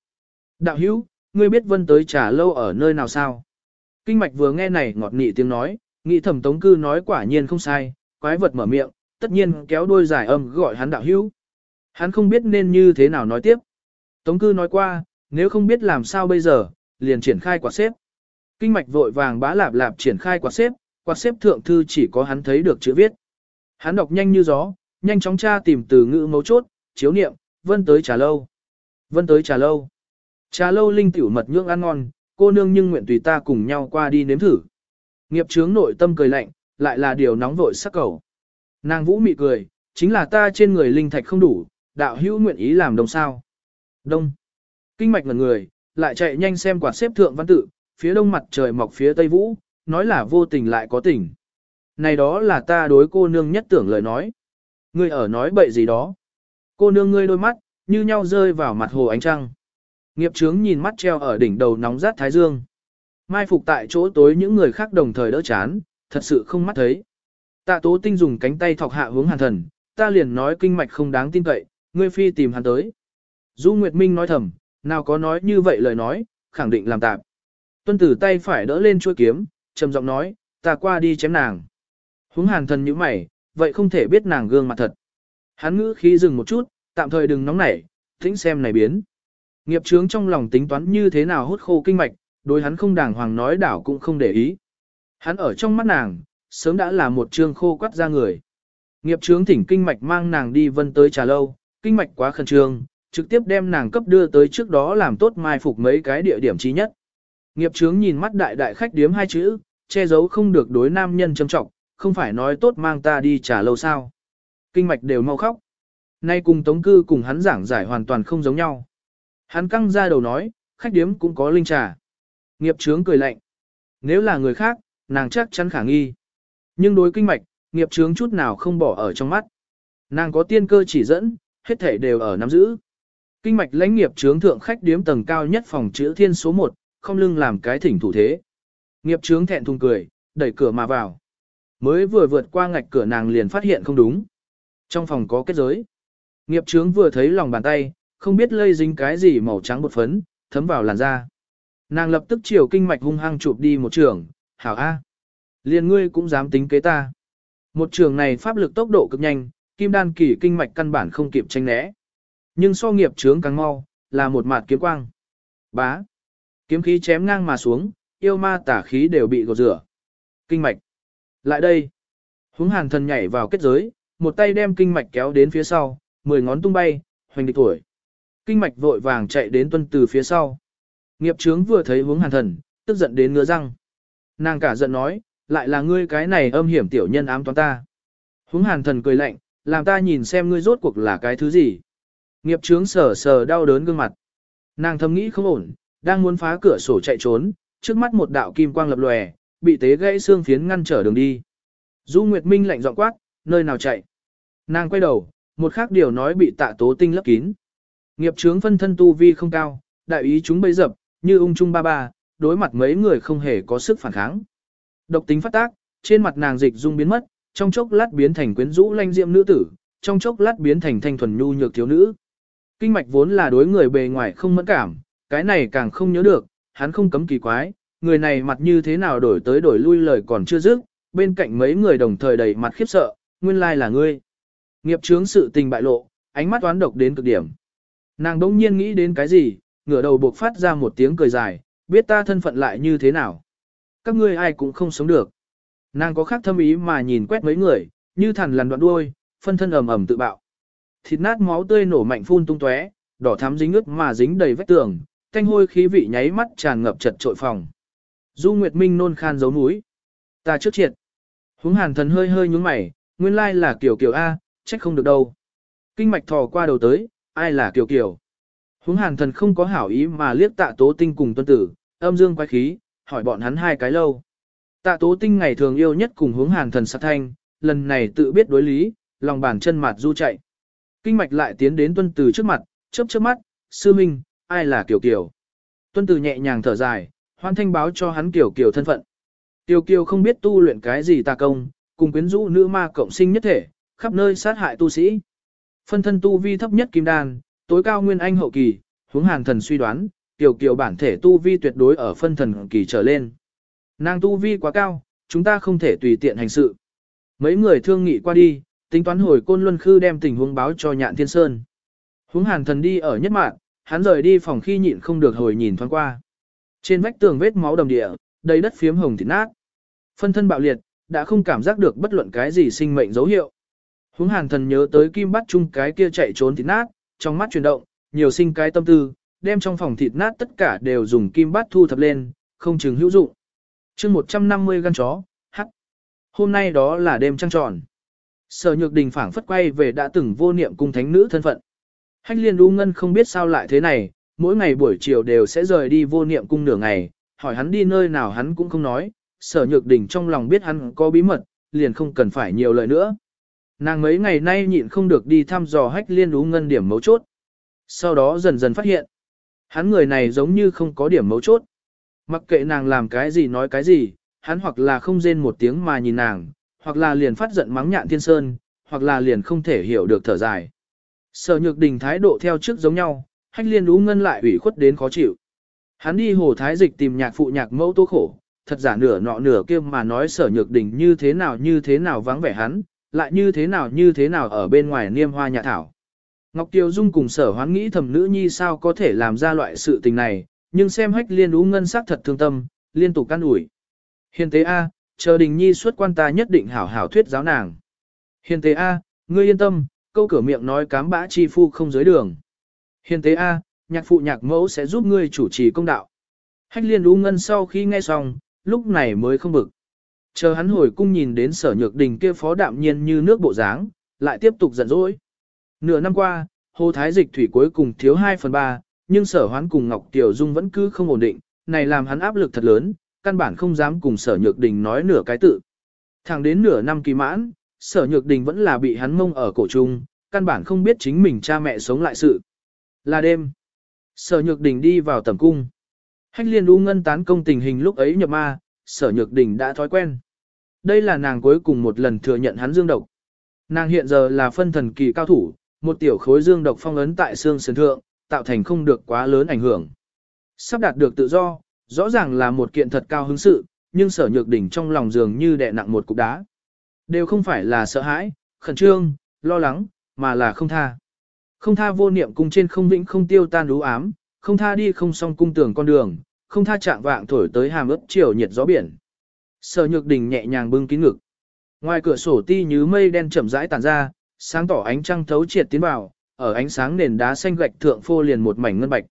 Đạo hữu, ngươi biết vân tới trà lâu ở nơi nào sao? Kinh mạch vừa nghe này ngọt nị tiếng nói, nghĩ thẩm tống cư nói quả nhiên không sai, quái vật mở miệng, tất nhiên kéo đôi giải âm gọi hắn đạo hữu. Hắn không biết nên như thế nào nói tiếp. Tống cư nói qua, nếu không biết làm sao bây giờ, liền triển khai quạt xếp. Kinh mạch vội vàng bá lạp lạp triển khai quạt xếp, quạt xếp thượng thư chỉ có hắn thấy được chữ viết. Hắn đọc nhanh như gió, nhanh chóng tra tìm từ ngữ mấu chốt, chiếu niệm, vân tới trà lâu. Vân tới trà lâu. Trà lâu linh tiểu mật nhưỡng ăn ngon, cô nương nhưng nguyện tùy ta cùng nhau qua đi nếm thử. Nghiệp chướng nội tâm cười lạnh, lại là điều nóng vội sắc cầu. Nàng vũ mị cười, chính là ta trên người linh thạch không đủ, đạo hữu nguyện ý làm đông sao. Đông. Kinh mạch ngần người, lại chạy nhanh xem quạt xếp thượng văn tự, phía đông mặt trời mọc phía tây vũ, nói là vô tình lại có tình. Này đó là ta đối cô nương nhất tưởng lời nói. Ngươi ở nói bậy gì đó. Cô nương ngươi đôi mắt, như nhau rơi vào mặt hồ ánh trăng. Nghiệp trướng nhìn mắt treo ở đỉnh đầu nóng rát thái dương. Mai phục tại chỗ tối những người khác đồng thời đỡ chán, thật sự không mắt thấy. Tạ tố tinh dùng cánh tay thọc hạ hướng hàn thần, ta liền nói kinh mạch không đáng tin cậy, ngươi phi tìm hắn tới. Du Nguyệt Minh nói thầm, nào có nói như vậy lời nói, khẳng định làm tạm. Tuân tử tay phải đỡ lên chuôi kiếm, trầm giọng nói, ta qua đi chém nàng. Hướng hàn thần như mày, vậy không thể biết nàng gương mặt thật. Hắn ngữ khí dừng một chút, tạm thời đừng nóng nảy, thính xem này biến. Nghiệp trướng trong lòng tính toán như thế nào hút khô kinh mạch, đối hắn không đàng hoàng nói đảo cũng không để ý. Hắn ở trong mắt nàng, sớm đã là một trương khô quắt ra người. Nghiệp trướng thỉnh kinh mạch mang nàng đi vân tới trà lâu, kinh mạch quá khẩn trương, trực tiếp đem nàng cấp đưa tới trước đó làm tốt mai phục mấy cái địa điểm trí nhất. Nghiệp trướng nhìn mắt đại đại khách điếm hai chữ, che giấu không được đối nam nhân châm trọng, không phải nói tốt mang ta đi trà lâu sao. Kinh mạch đều mau khóc. Nay cùng tống cư cùng hắn giảng giải hoàn toàn không giống nhau. Hắn căng ra đầu nói, khách điếm cũng có linh trà. Nghiệp trướng cười lạnh. Nếu là người khác, nàng chắc chắn khả nghi. Nhưng đối kinh mạch, nghiệp trướng chút nào không bỏ ở trong mắt. Nàng có tiên cơ chỉ dẫn, hết thể đều ở nắm giữ. Kinh mạch lãnh nghiệp trướng thượng khách điếm tầng cao nhất phòng chữ thiên số 1, không lưng làm cái thỉnh thủ thế. Nghiệp trướng thẹn thùng cười, đẩy cửa mà vào. Mới vừa vượt qua ngạch cửa nàng liền phát hiện không đúng. Trong phòng có kết giới. Nghiệp trướng vừa thấy lòng bàn tay, không biết lây dính cái gì màu trắng bột phấn, thấm vào làn da. Nàng lập tức chiều kinh mạch hung hăng chụp đi một trường, hảo A. Liền ngươi cũng dám tính kế ta. Một trường này pháp lực tốc độ cực nhanh, kim đan kỳ kinh mạch căn bản không kịp tranh né. Nhưng so nghiệp trướng càng mau, là một mạt kiếm quang. Bá. Kiếm khí chém ngang mà xuống, yêu ma tả khí đều bị gột rửa. Kinh mạch. Lại đây. Húng hàn thần nhảy vào kết giới, một tay đem kinh mạch kéo đến phía sau, mười ngón tung bay, hoành địch tuổi. Kinh mạch vội vàng chạy đến tuân từ phía sau. Nghiệp trướng vừa thấy hướng hàn thần, tức giận đến ngứa răng. Nàng cả giận nói, lại là ngươi cái này âm hiểm tiểu nhân ám toán ta. Húng hàn thần cười lạnh, làm ta nhìn xem ngươi rốt cuộc là cái thứ gì. Nghiệp trướng sờ sờ đau đớn gương mặt. Nàng thầm nghĩ không ổn, đang muốn phá cửa sổ chạy trốn, trước mắt một đạo kim quang lập lòe, bị tế gãy xương phiến ngăn trở đường đi. Du Nguyệt Minh lạnh giọng quát, nơi nào chạy. Nàng quay đầu, một khác điều nói bị tạ tố tinh lấp kín. Nghiệp trướng phân thân tu vi không cao, đại ý chúng bấy dập, như ung trung ba ba, đối mặt mấy người không hề có sức phản kháng. Độc tính phát tác, trên mặt nàng dịch dung biến mất, trong chốc lát biến thành quyến rũ lanh diệm nữ tử, trong chốc lát biến thành thanh thuần nhu nhược thiếu nữ. Kinh mạch vốn là đối người bề ngoài không mẫn cảm, cái này càng không nhớ được, hắn không cấm kỳ quái, người này mặt như thế nào đổi tới đổi lui lời còn chưa dứt, bên cạnh mấy người đồng thời đầy mặt khiếp sợ, nguyên lai là ngươi. Nghiệp chướng sự tình bại lộ, ánh mắt toán độc đến cực điểm. Nàng đỗng nhiên nghĩ đến cái gì, ngửa đầu buộc phát ra một tiếng cười dài, biết ta thân phận lại như thế nào. Các ngươi ai cũng không sống được. Nàng có khác thâm ý mà nhìn quét mấy người, như thằn lằn đoạn đuôi, phân thân ầm ầm tự bạo. Thịt nát máu tươi nổ mạnh phun tung tóe, đỏ thắm dính ướt mà dính đầy vách tường, thanh hôi khí vị nháy mắt tràn ngập chật trội phòng. Du Nguyệt Minh nôn khan giấu núi. Ta trước triệt. Húng hàn thần hơi hơi nhúng mày, nguyên lai là kiểu kiểu A, trách không được đâu. Kinh mạch thò qua đầu tới, ai là kiểu kiểu. Húng hàn thần không có hảo ý mà liếc tạ tố tinh cùng tuân tử, âm dương quái khí, hỏi bọn hắn hai cái lâu. Tạ tố tinh ngày thường yêu nhất cùng hướng hàn thần sát thanh, lần này tự biết đối lý, lòng bàn chân mặt du chạy. Kinh mạch lại tiến đến tuân từ trước mặt, chớp chớp mắt, sư minh, ai là kiểu kiểu. Tuân từ nhẹ nhàng thở dài, hoan thanh báo cho hắn kiểu kiểu thân phận. Tiểu kiều không biết tu luyện cái gì tà công, cùng quyến rũ nữ ma cộng sinh nhất thể, khắp nơi sát hại tu sĩ. Phân thân tu vi thấp nhất kim đan, tối cao nguyên anh hậu kỳ, hướng hàn thần suy đoán, kiều kiều bản thể tu vi tuyệt đối ở phân thần kỳ trở lên. Nàng tu vi quá cao, chúng ta không thể tùy tiện hành sự. Mấy người thương nghị qua đi, tính toán hồi côn luân khư đem tình huống báo cho nhạn thiên sơn. Hướng hàn thần đi ở nhất mạng, hắn rời đi phòng khi nhịn không được hồi nhìn thoáng qua. Trên vách tường vết máu đầm địa, đầy đất phiếm hồng thịt nát. Phân thân bạo liệt, đã không cảm giác được bất luận cái gì sinh mệnh dấu hiệu. Hướng hàn thần nhớ tới kim bắt chung cái kia chạy trốn thịt nát, trong mắt chuyển động, nhiều sinh cái tâm tư, đem trong phòng thịt nát tất cả đều dùng kim bát thu thập lên, không chừng hữu dụng. chương 150 gan chó, hắc. Hôm nay đó là đêm trăng tròn. Sở nhược đình phảng phất quay về đã từng vô niệm cung thánh nữ thân phận. Hách liên u ngân không biết sao lại thế này, mỗi ngày buổi chiều đều sẽ rời đi vô niệm cung nửa ngày, hỏi hắn đi nơi nào hắn cũng không nói, sở nhược đình trong lòng biết hắn có bí mật, liền không cần phải nhiều lời nữa. Nàng mấy ngày nay nhịn không được đi thăm dò hách liên U ngân điểm mấu chốt. Sau đó dần dần phát hiện, hắn người này giống như không có điểm mấu chốt. Mặc kệ nàng làm cái gì nói cái gì, hắn hoặc là không rên một tiếng mà nhìn nàng, hoặc là liền phát giận mắng nhạn thiên sơn, hoặc là liền không thể hiểu được thở dài. Sở nhược đình thái độ theo trước giống nhau, hách liên ú ngân lại ủy khuất đến khó chịu. Hắn đi hồ thái dịch tìm nhạc phụ nhạc mẫu tố khổ, thật giả nửa nọ nửa kia mà nói sở nhược đình như thế nào như thế nào vắng vẻ hắn, lại như thế nào như thế nào ở bên ngoài niêm hoa nhà thảo. Ngọc Kiều Dung cùng sở hoán nghĩ thầm nữ nhi sao có thể làm ra loại sự tình này, nhưng xem hách liên ú ngân sắc thật thương tâm, liên tục can ủi. Hiền tế A, chờ đình nhi xuất quan ta nhất định hảo hảo thuyết giáo nàng. Hiền tế A, ngươi yên tâm, câu cửa miệng nói cám bã chi phu không giới đường. Hiền tế A, nhạc phụ nhạc mẫu sẽ giúp ngươi chủ trì công đạo. Hách liên ú ngân sau khi nghe xong, lúc này mới không bực. Chờ hắn hồi cung nhìn đến sở nhược đình kia phó đạm nhiên như nước bộ dáng, lại tiếp tục giận dỗi. Nửa năm qua, hồ thái dịch thủy cuối cùng thiếu 2 phần 3, nhưng sở hoán cùng Ngọc Tiểu Dung vẫn cứ không ổn định, này làm hắn áp lực thật lớn, căn bản không dám cùng sở nhược đình nói nửa cái tự. Thẳng đến nửa năm kỳ mãn, sở nhược đình vẫn là bị hắn mông ở cổ trung, căn bản không biết chính mình cha mẹ sống lại sự. Là đêm. Sở nhược đình đi vào tầm cung. Hách liên u ngân tán công tình hình lúc ấy nhập ma, sở nhược đình đã thói quen. Đây là nàng cuối cùng một lần thừa nhận hắn dương độc. Nàng hiện giờ là phân thần kỳ cao thủ, một tiểu khối dương độc phong ấn tại xương sườn thượng, tạo thành không được quá lớn ảnh hưởng. Sắp đạt được tự do, rõ ràng là một kiện thật cao hứng sự, nhưng sở nhược đỉnh trong lòng dường như đè nặng một cục đá. Đều không phải là sợ hãi, khẩn trương, lo lắng, mà là không tha. Không tha vô niệm cung trên không vĩnh không tiêu tan lũ ám, không tha đi không xong cung tường con đường, không tha chạm vạng thổi tới hàm ướp chiều nhiệt gió biển. Sở nhược đình nhẹ nhàng bưng kín ngực. Ngoài cửa sổ ti như mây đen chậm rãi tàn ra, sáng tỏ ánh trăng thấu triệt tiến vào, ở ánh sáng nền đá xanh gạch thượng phô liền một mảnh ngân bạch.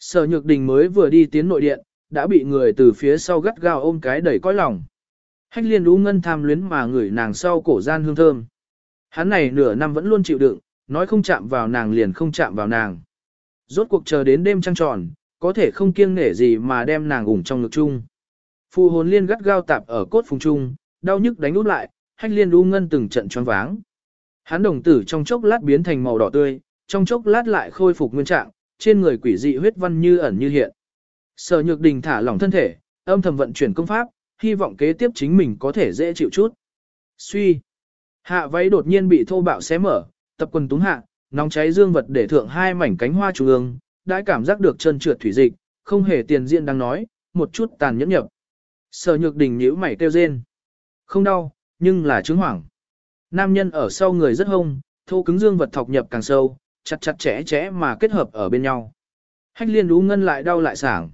Sở nhược đình mới vừa đi tiến nội điện, đã bị người từ phía sau gắt gao ôm cái đẩy cõi lòng. Hách liên Ú ngân tham luyến mà ngửi nàng sau cổ gian hương thơm. Hắn này nửa năm vẫn luôn chịu đựng, nói không chạm vào nàng liền không chạm vào nàng. Rốt cuộc chờ đến đêm trăng tròn, có thể không kiêng nể gì mà đem nàng ủng trong ngực chung. Phu hồn liên gắt gao tạp ở cốt phùng trung, đau nhức đánh út lại, hách liên u ngân từng trận choáng váng. Hắn đồng tử trong chốc lát biến thành màu đỏ tươi, trong chốc lát lại khôi phục nguyên trạng, trên người quỷ dị huyết văn như ẩn như hiện. Sở Nhược Đình thả lỏng thân thể, âm thầm vận chuyển công pháp, hy vọng kế tiếp chính mình có thể dễ chịu chút. Suy. Hạ váy đột nhiên bị thô bạo xé mở, tập quần túng hạ, nóng cháy dương vật để thượng hai mảnh cánh hoa trung ương, đã cảm giác được chân trượt thủy dịch, không hề tiền diện đang nói, một chút tàn nhẫn nhập. Sở Nhược Đình nhíu mày kêu rên. Không đau, nhưng là chứng hoảng. Nam nhân ở sau người rất hông, thô cứng dương vật thọc nhập càng sâu, chặt chặt chẽ chẽ mà kết hợp ở bên nhau. Hách liên đú ngân lại đau lại sảng.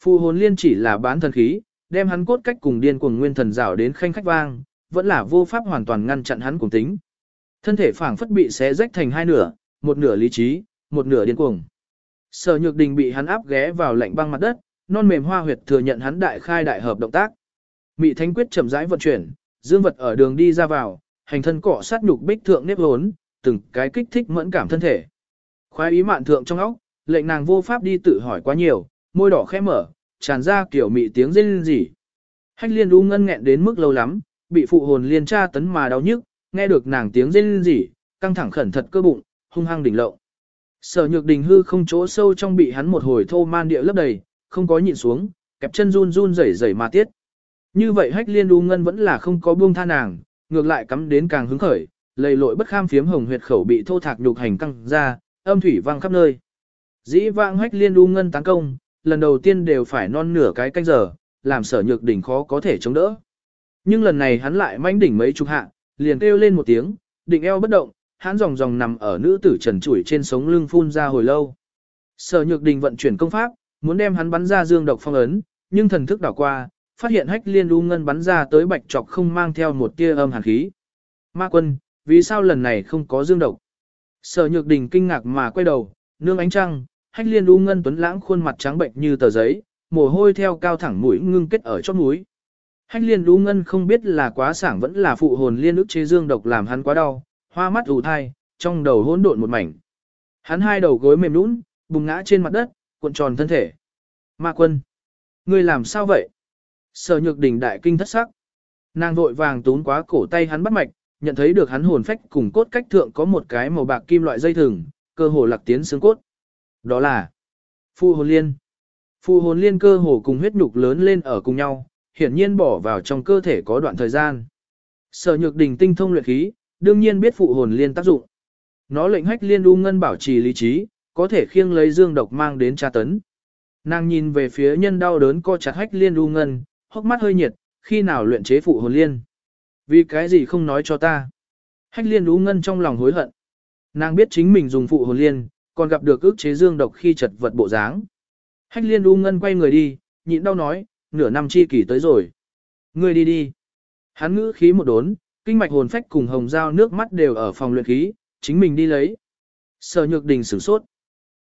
Phù hồn liên chỉ là bán thần khí, đem hắn cốt cách cùng điên cuồng nguyên thần rào đến khanh khách vang, vẫn là vô pháp hoàn toàn ngăn chặn hắn cùng tính. Thân thể phảng phất bị xé rách thành hai nửa, một nửa lý trí, một nửa điên cuồng. Sở Nhược Đình bị hắn áp ghé vào lạnh băng mặt đất, non mềm hoa huyệt thừa nhận hắn đại khai đại hợp động tác. Mị Thánh quyết chậm rãi vận chuyển, dương vật ở đường đi ra vào, hành thân cọ sát nhục bích thượng nếp hốn, từng cái kích thích mẫn cảm thân thể. Khoái ý mạn thượng trong óc, lệnh nàng vô pháp đi tự hỏi quá nhiều, môi đỏ khẽ mở, tràn ra kiểu mị tiếng rên rỉ. Hách liên u ngân nghẹn đến mức lâu lắm, bị phụ hồn liên tra tấn mà đau nhức, nghe được nàng tiếng rên rỉ, căng thẳng khẩn thật cơ bụng, hung hăng đỉnh lộng. Sở nhược đình hư không chỗ sâu trong bị hắn một hồi thô man địa lấp đầy, không có nhịn xuống, kẹp chân run run rẩy rẩy mà tiết. Như vậy hách liên u ngân vẫn là không có buông tha nàng, ngược lại cắm đến càng hứng khởi, lầy lội bất kham phiếm hồng huyệt khẩu bị thô thạc nhục hành căng ra, âm thủy vang khắp nơi. Dĩ vãng hách liên u ngân tấn công, lần đầu tiên đều phải non nửa cái canh giờ, làm sở nhược đỉnh khó có thể chống đỡ. Nhưng lần này hắn lại manh đỉnh mấy chục hạ, liền kêu lên một tiếng, định eo bất động, hắn dòng dòng nằm ở nữ tử trần trụi trên sống lưng phun ra hồi lâu. Sở nhược đình vận chuyển công pháp, muốn đem hắn bắn ra dương độc phong ấn, nhưng thần thức đảo qua, phát hiện hách liên u ngân bắn ra tới bạch trọc không mang theo một tia âm hàn khí. Ma quân, vì sao lần này không có dương độc? Sở nhược đình kinh ngạc mà quay đầu, nương ánh trăng, hách liên u ngân tuấn lãng khuôn mặt trắng bệnh như tờ giấy, mồ hôi theo cao thẳng mũi ngưng kết ở chót mũi. Hách liên u ngân không biết là quá sảng vẫn là phụ hồn liên ức chế dương độc làm hắn quá đau, hoa mắt ù thai, trong đầu hỗn độn một mảnh. Hắn hai đầu gối mềm nũng, bùng ngã trên mặt đất, cuộn tròn thân thể. Ma quân, ngươi làm sao vậy? Sở nhược đỉnh đại kinh thất sắc. Nàng vội vàng tún quá cổ tay hắn bắt mạch, nhận thấy được hắn hồn phách cùng cốt cách thượng có một cái màu bạc kim loại dây thừng, cơ hồ lạc tiến xương cốt. Đó là Phu hồn liên. Phu hồn liên cơ hồ cùng huyết nhục lớn lên ở cùng nhau, hiển nhiên bỏ vào trong cơ thể có đoạn thời gian. Sở nhược đình tinh thông luyện khí, đương nhiên biết phụ hồn liên tác dụng. Nó lệnh hách liên u ngân bảo trì lý trí, có thể khiêng lấy dương độc mang đến tra tấn. Nàng nhìn về phía nhân đau đớn co chặt hách liên u ngân, hốc mắt hơi nhiệt, khi nào luyện chế phụ hồn liên. Vì cái gì không nói cho ta. Hách liên u ngân trong lòng hối hận. Nàng biết chính mình dùng phụ hồn liên, còn gặp được ước chế dương độc khi chật vật bộ dáng. Hách liên u ngân quay người đi, nhịn đau nói, nửa năm chi kỷ tới rồi. Ngươi đi đi. Hắn ngữ khí một đốn, kinh mạch hồn phách cùng hồng dao nước mắt đều ở phòng luyện khí, chính mình đi lấy. Sở nhược đình sửng sốt.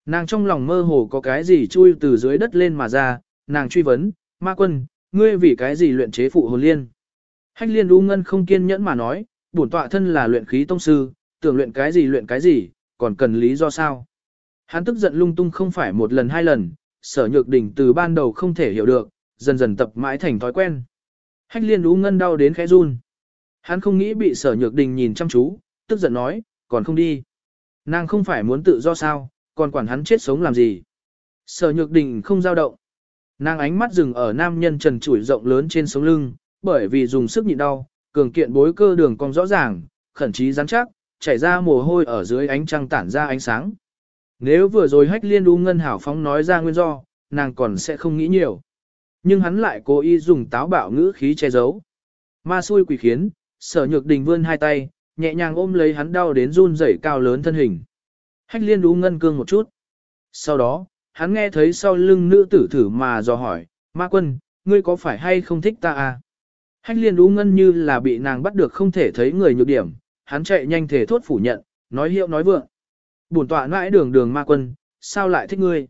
Nàng trong lòng mơ hồ có cái gì chui từ dưới đất lên mà ra, nàng truy vấn, ma quân, ngươi vì cái gì luyện chế phụ hồn liên. Hách liên u ngân không kiên nhẫn mà nói, bổn tọa thân là luyện khí tông sư, tưởng luyện cái gì luyện cái gì, còn cần lý do sao. Hắn tức giận lung tung không phải một lần hai lần, sở nhược đỉnh từ ban đầu không thể hiểu được, dần dần tập mãi thành thói quen. Hách liên ú ngân đau đến khẽ run. Hắn không nghĩ bị sở nhược đình nhìn chăm chú, tức giận nói, còn không đi. Nàng không phải muốn tự do sao, còn quản hắn chết sống làm gì. Sở nhược đình không giao động. Nàng ánh mắt dừng ở nam nhân trần trụi rộng lớn trên sống lưng, bởi vì dùng sức nhịn đau, cường kiện bối cơ đường cong rõ ràng, khẩn trí rắn chắc, chảy ra mồ hôi ở dưới ánh trăng tản ra ánh sáng. Nếu vừa rồi hách liên đu ngân hảo phóng nói ra nguyên do, nàng còn sẽ không nghĩ nhiều. Nhưng hắn lại cố ý dùng táo bạo ngữ khí che giấu. Ma xui quỷ khiến, sở nhược đình vươn hai tay, nhẹ nhàng ôm lấy hắn đau đến run rẩy cao lớn thân hình. Hách liên đu ngân cương một chút. Sau đó, hắn nghe thấy sau lưng nữ tử thử mà dò hỏi, ma quân, ngươi có phải hay không thích ta à? Hách liên đu ngân như là bị nàng bắt được không thể thấy người nhược điểm, hắn chạy nhanh thể thốt phủ nhận, nói hiệu nói vượng bổn tọa mãi đường đường ma quân, sao lại thích ngươi?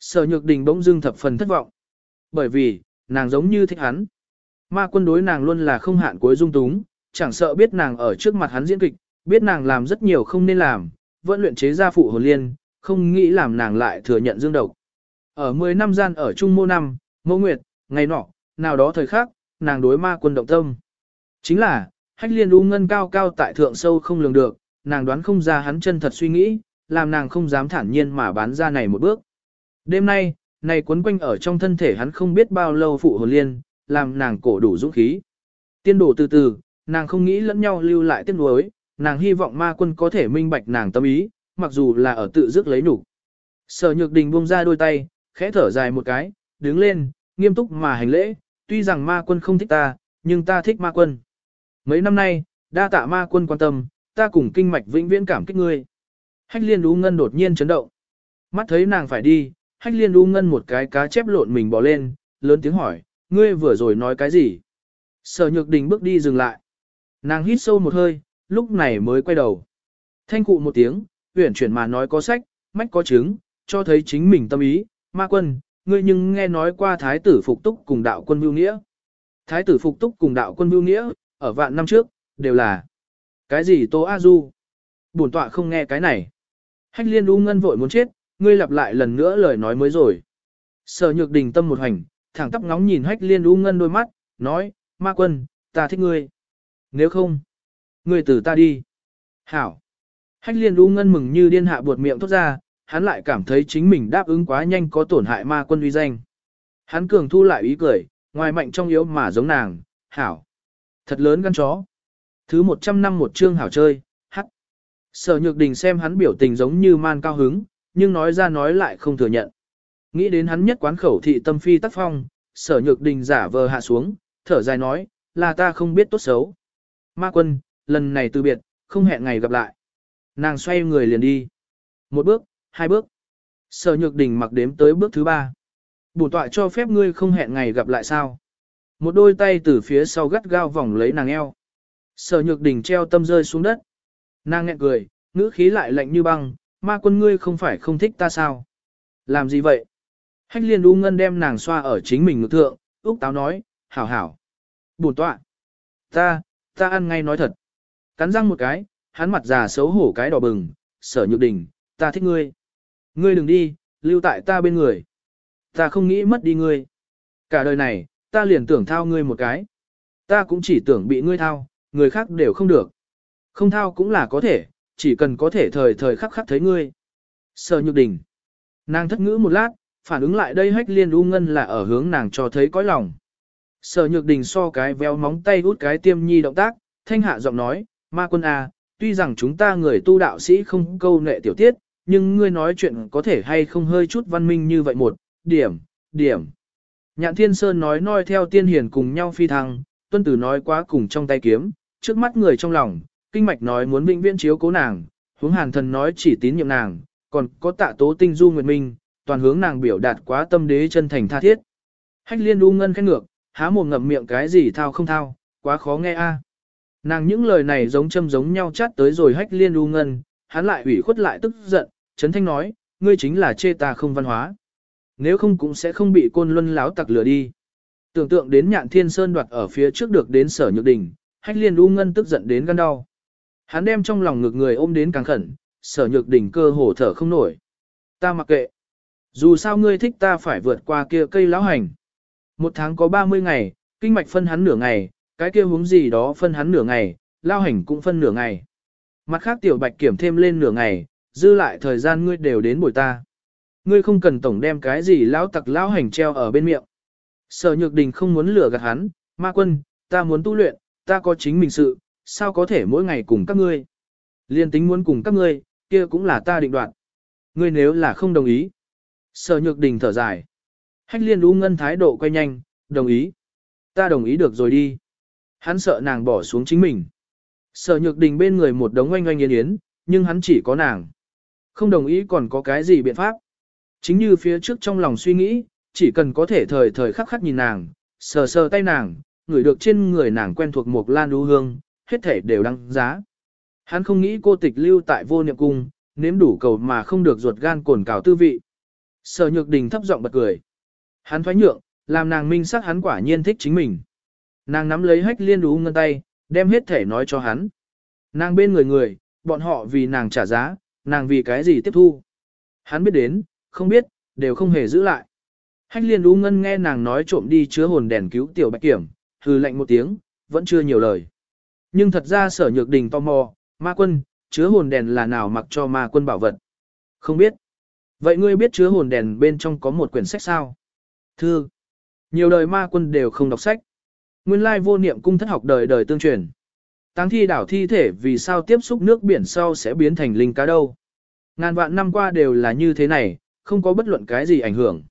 Sở nhược đình bỗng dưng thập phần thất vọng. Bởi vì, nàng giống như thích hắn. Ma quân đối nàng luôn là không hạn cuối dung túng, chẳng sợ biết nàng ở trước mặt hắn diễn kịch, biết nàng làm rất nhiều không nên làm, vẫn luyện chế ra phụ hồn liên, không nghĩ làm nàng lại thừa nhận dương độc. Ở 10 năm gian ở Trung Mô Năm, Mô Nguyệt, ngày nọ, nào đó thời khắc, nàng đối ma quân động tâm. Chính là, hách liên u ngân cao cao tại thượng sâu không lường được, nàng đoán không ra hắn chân thật suy nghĩ, làm nàng không dám thản nhiên mà bán ra này một bước. Đêm nay, này quấn quanh ở trong thân thể hắn không biết bao lâu phụ hồn liên, làm nàng cổ đủ dũng khí. Tiên đổ từ từ, nàng không nghĩ lẫn nhau lưu lại tiếc nuối, nàng hy vọng ma quân có thể minh bạch nàng tâm ý, mặc dù là ở tự dứt lấy nhục. Sở Nhược Đình buông ra đôi tay, khẽ thở dài một cái, đứng lên, nghiêm túc mà hành lễ, tuy rằng ma quân không thích ta, nhưng ta thích ma quân. Mấy năm nay, đa tạ ma quân quan tâm, ta cùng kinh mạch vĩnh viễn cảm kích ngươi. Hách liên đú ngân đột nhiên chấn động. Mắt thấy nàng phải đi, hách liên đú ngân một cái cá chép lộn mình bỏ lên, lớn tiếng hỏi, ngươi vừa rồi nói cái gì? Sở nhược đình bước đi dừng lại. Nàng hít sâu một hơi, lúc này mới quay đầu. Thanh cụ một tiếng, uyển chuyển mà nói có sách, mách có chứng, cho thấy chính mình tâm ý, ma quân, ngươi nhưng nghe nói qua thái tử phục túc cùng đạo quân mưu nghĩa. Thái tử phục túc cùng đạo quân mưu nghĩa, ở vạn năm trước, đều là cái gì Tô A Du? Bổn tọa không nghe cái này. Hách liên u ngân vội muốn chết, ngươi lặp lại lần nữa lời nói mới rồi. Sở nhược đình tâm một hành, thẳng tắp ngóng nhìn hách liên u ngân đôi mắt, nói, ma quân, ta thích ngươi. Nếu không, ngươi từ ta đi. Hảo. Hách liên u ngân mừng như điên hạ buột miệng thốt ra, hắn lại cảm thấy chính mình đáp ứng quá nhanh có tổn hại ma quân uy danh. Hắn cường thu lại ý cười, ngoài mạnh trong yếu mà giống nàng, hảo. Thật lớn gan chó. Thứ 100 năm một chương hảo chơi, hắc. Sở nhược đình xem hắn biểu tình giống như man cao hứng, nhưng nói ra nói lại không thừa nhận. Nghĩ đến hắn nhất quán khẩu thị tâm phi tác phong, sở nhược đình giả vờ hạ xuống, thở dài nói, là ta không biết tốt xấu. Ma quân, lần này từ biệt, không hẹn ngày gặp lại. Nàng xoay người liền đi. Một bước, hai bước. Sở nhược đình mặc đếm tới bước thứ ba. Bổn tọa cho phép ngươi không hẹn ngày gặp lại sao. Một đôi tay từ phía sau gắt gao vòng lấy nàng eo. Sở nhược đình treo tâm rơi xuống đất. Nàng nghẹn cười, ngữ khí lại lạnh như băng, ma quân ngươi không phải không thích ta sao? Làm gì vậy? Hách liên u ngân đem nàng xoa ở chính mình ngực thượng, Úc táo nói, hảo hảo. Bổn tọa. Ta, ta ăn ngay nói thật. Cắn răng một cái, hắn mặt già xấu hổ cái đỏ bừng, sở nhược đình, ta thích ngươi. Ngươi đừng đi, lưu tại ta bên người. Ta không nghĩ mất đi ngươi. Cả đời này, ta liền tưởng thao ngươi một cái. Ta cũng chỉ tưởng bị ngươi thao, người khác đều không được. Không thao cũng là có thể, chỉ cần có thể thời thời khắc khắc thấy ngươi. Sở nhược đình. Nàng thất ngữ một lát, phản ứng lại đây hách liên u ngân là ở hướng nàng cho thấy cõi lòng. Sở nhược đình so cái véo móng tay út cái tiêm nhi động tác, thanh hạ giọng nói, ma quân à, tuy rằng chúng ta người tu đạo sĩ không câu nệ tiểu tiết, nhưng ngươi nói chuyện có thể hay không hơi chút văn minh như vậy một, điểm, điểm. Nhạn Thiên Sơn nói nói theo tiên hiền cùng nhau phi thăng, tuân tử nói quá cùng trong tay kiếm, trước mắt người trong lòng, kinh mạch nói muốn vĩnh viễn chiếu cố nàng, hướng hàn thần nói chỉ tín nhiệm nàng, còn có tạ tố tinh du nguyệt minh, toàn hướng nàng biểu đạt quá tâm đế chân thành tha thiết. Hách liên u ngân khét ngược, há mồm ngậm miệng cái gì thao không thao, quá khó nghe a. Nàng những lời này giống châm giống nhau chát tới rồi hách liên u ngân, hắn lại ủy khuất lại tức giận, Trấn Thanh nói, ngươi chính là chê ta không văn hóa. Nếu không cũng sẽ không bị côn luân láo tặc lừa đi. Tưởng tượng đến nhạn thiên sơn đoạt ở phía trước được đến sở nhược đình, hách liên u ngân tức giận đến gan đau. Hắn đem trong lòng ngực người ôm đến càng khẩn, sở nhược đình cơ hồ thở không nổi. Ta mặc kệ. Dù sao ngươi thích ta phải vượt qua kia cây lão hành. Một tháng có 30 ngày, kinh mạch phân hắn nửa ngày, cái kia huống gì đó phân hắn nửa ngày, lao hành cũng phân nửa ngày. Mặt khác tiểu bạch kiểm thêm lên nửa ngày, dư lại thời gian ngươi đều đến buổi ta. Ngươi không cần tổng đem cái gì lão tặc lão hành treo ở bên miệng. Sở Nhược Đình không muốn lừa gạt hắn, ma quân, ta muốn tu luyện, ta có chính mình sự, sao có thể mỗi ngày cùng các ngươi. Liên tính muốn cùng các ngươi, kia cũng là ta định đoạt. Ngươi nếu là không đồng ý. Sở Nhược Đình thở dài. Hách liên u ngân thái độ quay nhanh, đồng ý. Ta đồng ý được rồi đi. Hắn sợ nàng bỏ xuống chính mình. Sở Nhược Đình bên người một đống oanh oanh yến yến, nhưng hắn chỉ có nàng. Không đồng ý còn có cái gì biện pháp. Chính như phía trước trong lòng suy nghĩ, chỉ cần có thể thời thời khắc khắc nhìn nàng, sờ sờ tay nàng, ngửi được trên người nàng quen thuộc một lan đu hương, hết thể đều đăng giá. Hắn không nghĩ cô tịch lưu tại vô niệm cung, nếm đủ cầu mà không được ruột gan cồn cào tư vị. Sở nhược đình thấp giọng bật cười. Hắn thoái nhượng, làm nàng minh sắc hắn quả nhiên thích chính mình. Nàng nắm lấy hách liên đú ngân tay, đem hết thể nói cho hắn. Nàng bên người người, bọn họ vì nàng trả giá, nàng vì cái gì tiếp thu. Hắn biết đến, không biết, đều không hề giữ lại. Hách liên đú ngân nghe nàng nói trộm đi chứa hồn đèn cứu tiểu bạch kiểm, hừ lạnh một tiếng, vẫn chưa nhiều lời. Nhưng thật ra sở nhược đình tò mò, ma quân, chứa hồn đèn là nào mặc cho ma quân bảo vật? Không biết. Vậy ngươi biết chứa hồn đèn bên trong có một quyển sách sao? Thư. Nhiều đời ma quân đều không đọc sách. Nguyên lai vô niệm cung thất học đời đời tương truyền. Táng thi đảo thi thể vì sao tiếp xúc nước biển sau sẽ biến thành linh cá đâu. Ngàn vạn năm qua đều là như thế này, không có bất luận cái gì ảnh hưởng.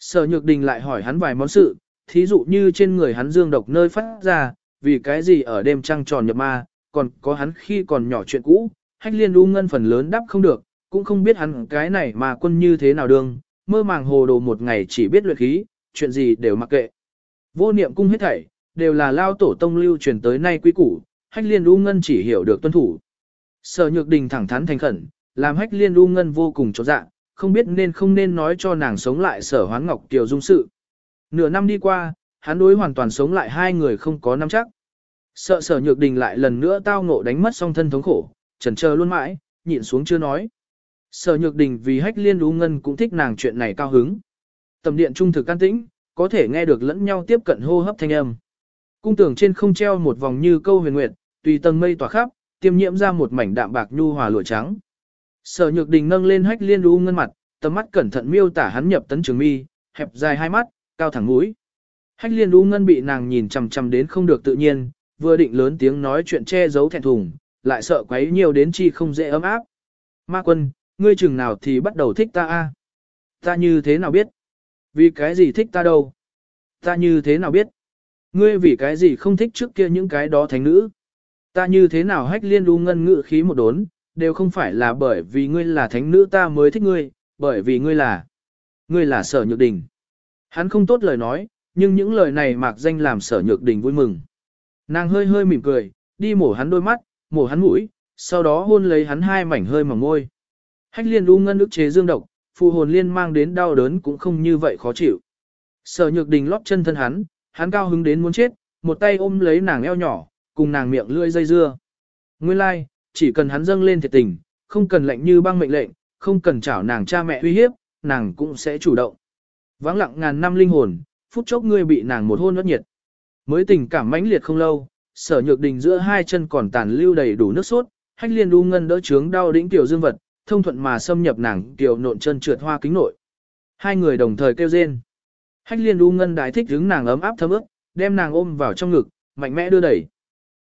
Sở Nhược Đình lại hỏi hắn vài món sự, thí dụ như trên người hắn dương độc nơi phát ra, vì cái gì ở đêm trăng tròn nhập ma, còn có hắn khi còn nhỏ chuyện cũ, hách liên u ngân phần lớn đáp không được, cũng không biết hắn cái này mà quân như thế nào đương, mơ màng hồ đồ một ngày chỉ biết luyện khí, chuyện gì đều mặc kệ. Vô niệm cung hết thảy, đều là lao tổ tông lưu truyền tới nay quý củ, hách liên u ngân chỉ hiểu được tuân thủ. Sở nhược đình thẳng thắn thành khẩn, làm hách liên u ngân vô cùng chột dạ, không biết nên không nên nói cho nàng sống lại sở hoán ngọc tiểu dung sự. Nửa năm đi qua, hắn đối hoàn toàn sống lại hai người không có năm chắc. Sợ sở nhược đình lại lần nữa tao ngộ đánh mất song thân thống khổ, trần chờ luôn mãi, nhịn xuống chưa nói. Sở nhược đình vì hách liên u ngân cũng thích nàng chuyện này cao hứng. Tầm điện trung thực can tĩnh, có thể nghe được lẫn nhau tiếp cận hô hấp thanh âm. Cung tường trên không treo một vòng như câu huyền nguyệt, tùy tầng mây tỏa khắp, tiêm nhiễm ra một mảnh đạm bạc nhu hòa lụa trắng. Sở Nhược Đình nâng lên hách liên u ngân mặt, tầm mắt cẩn thận miêu tả hắn nhập tấn trường mi, hẹp dài hai mắt, cao thẳng mũi. Hách liên u ngân bị nàng nhìn chằm chằm đến không được tự nhiên, vừa định lớn tiếng nói chuyện che giấu thẹn thùng, lại sợ quấy nhiều đến chi không dễ ấm áp. Ma quân, ngươi chừng nào thì bắt đầu thích ta a? Ta như thế nào biết? Vì cái gì thích ta đâu? Ta như thế nào biết? Ngươi vì cái gì không thích trước kia những cái đó thánh nữ? Ta như thế nào hách liên đu ngân ngự khí một đốn, đều không phải là bởi vì ngươi là thánh nữ ta mới thích ngươi, bởi vì ngươi là, ngươi là sở nhược đình. Hắn không tốt lời nói, nhưng những lời này mạc danh làm sở nhược đình vui mừng. Nàng hơi hơi mỉm cười, đi mổ hắn đôi mắt, mổ hắn mũi, sau đó hôn lấy hắn hai mảnh hơi mỏng môi. Hách liên u ngân ức chế dương độc, phù hồn liên mang đến đau đớn cũng không như vậy khó chịu. Sở nhược đình lóp chân thân hắn, hắn cao hứng đến muốn chết, một tay ôm lấy nàng eo nhỏ, cùng nàng miệng lưỡi dây dưa. Nguyên lai, like, chỉ cần hắn dâng lên thiệt tình, không cần lệnh như băng mệnh lệnh, không cần chảo nàng cha mẹ uy hiếp, nàng cũng sẽ chủ động. Vắng lặng ngàn năm linh hồn, phút chốc ngươi bị nàng một hôn rất nhiệt. Mới tình cảm mãnh liệt không lâu, sở nhược đình giữa hai chân còn tàn lưu đầy đủ nước sốt, hách liên đu ngân đỡ trướng đau đĩnh tiểu dương vật, thông thuận mà xâm nhập nàng tiểu nộn chân trượt hoa kính nội. Hai người đồng thời kêu rên. Hách liên U ngân đái thích hứng nàng ấm áp thấm ướt, đem nàng ôm vào trong ngực, mạnh mẽ đưa đẩy.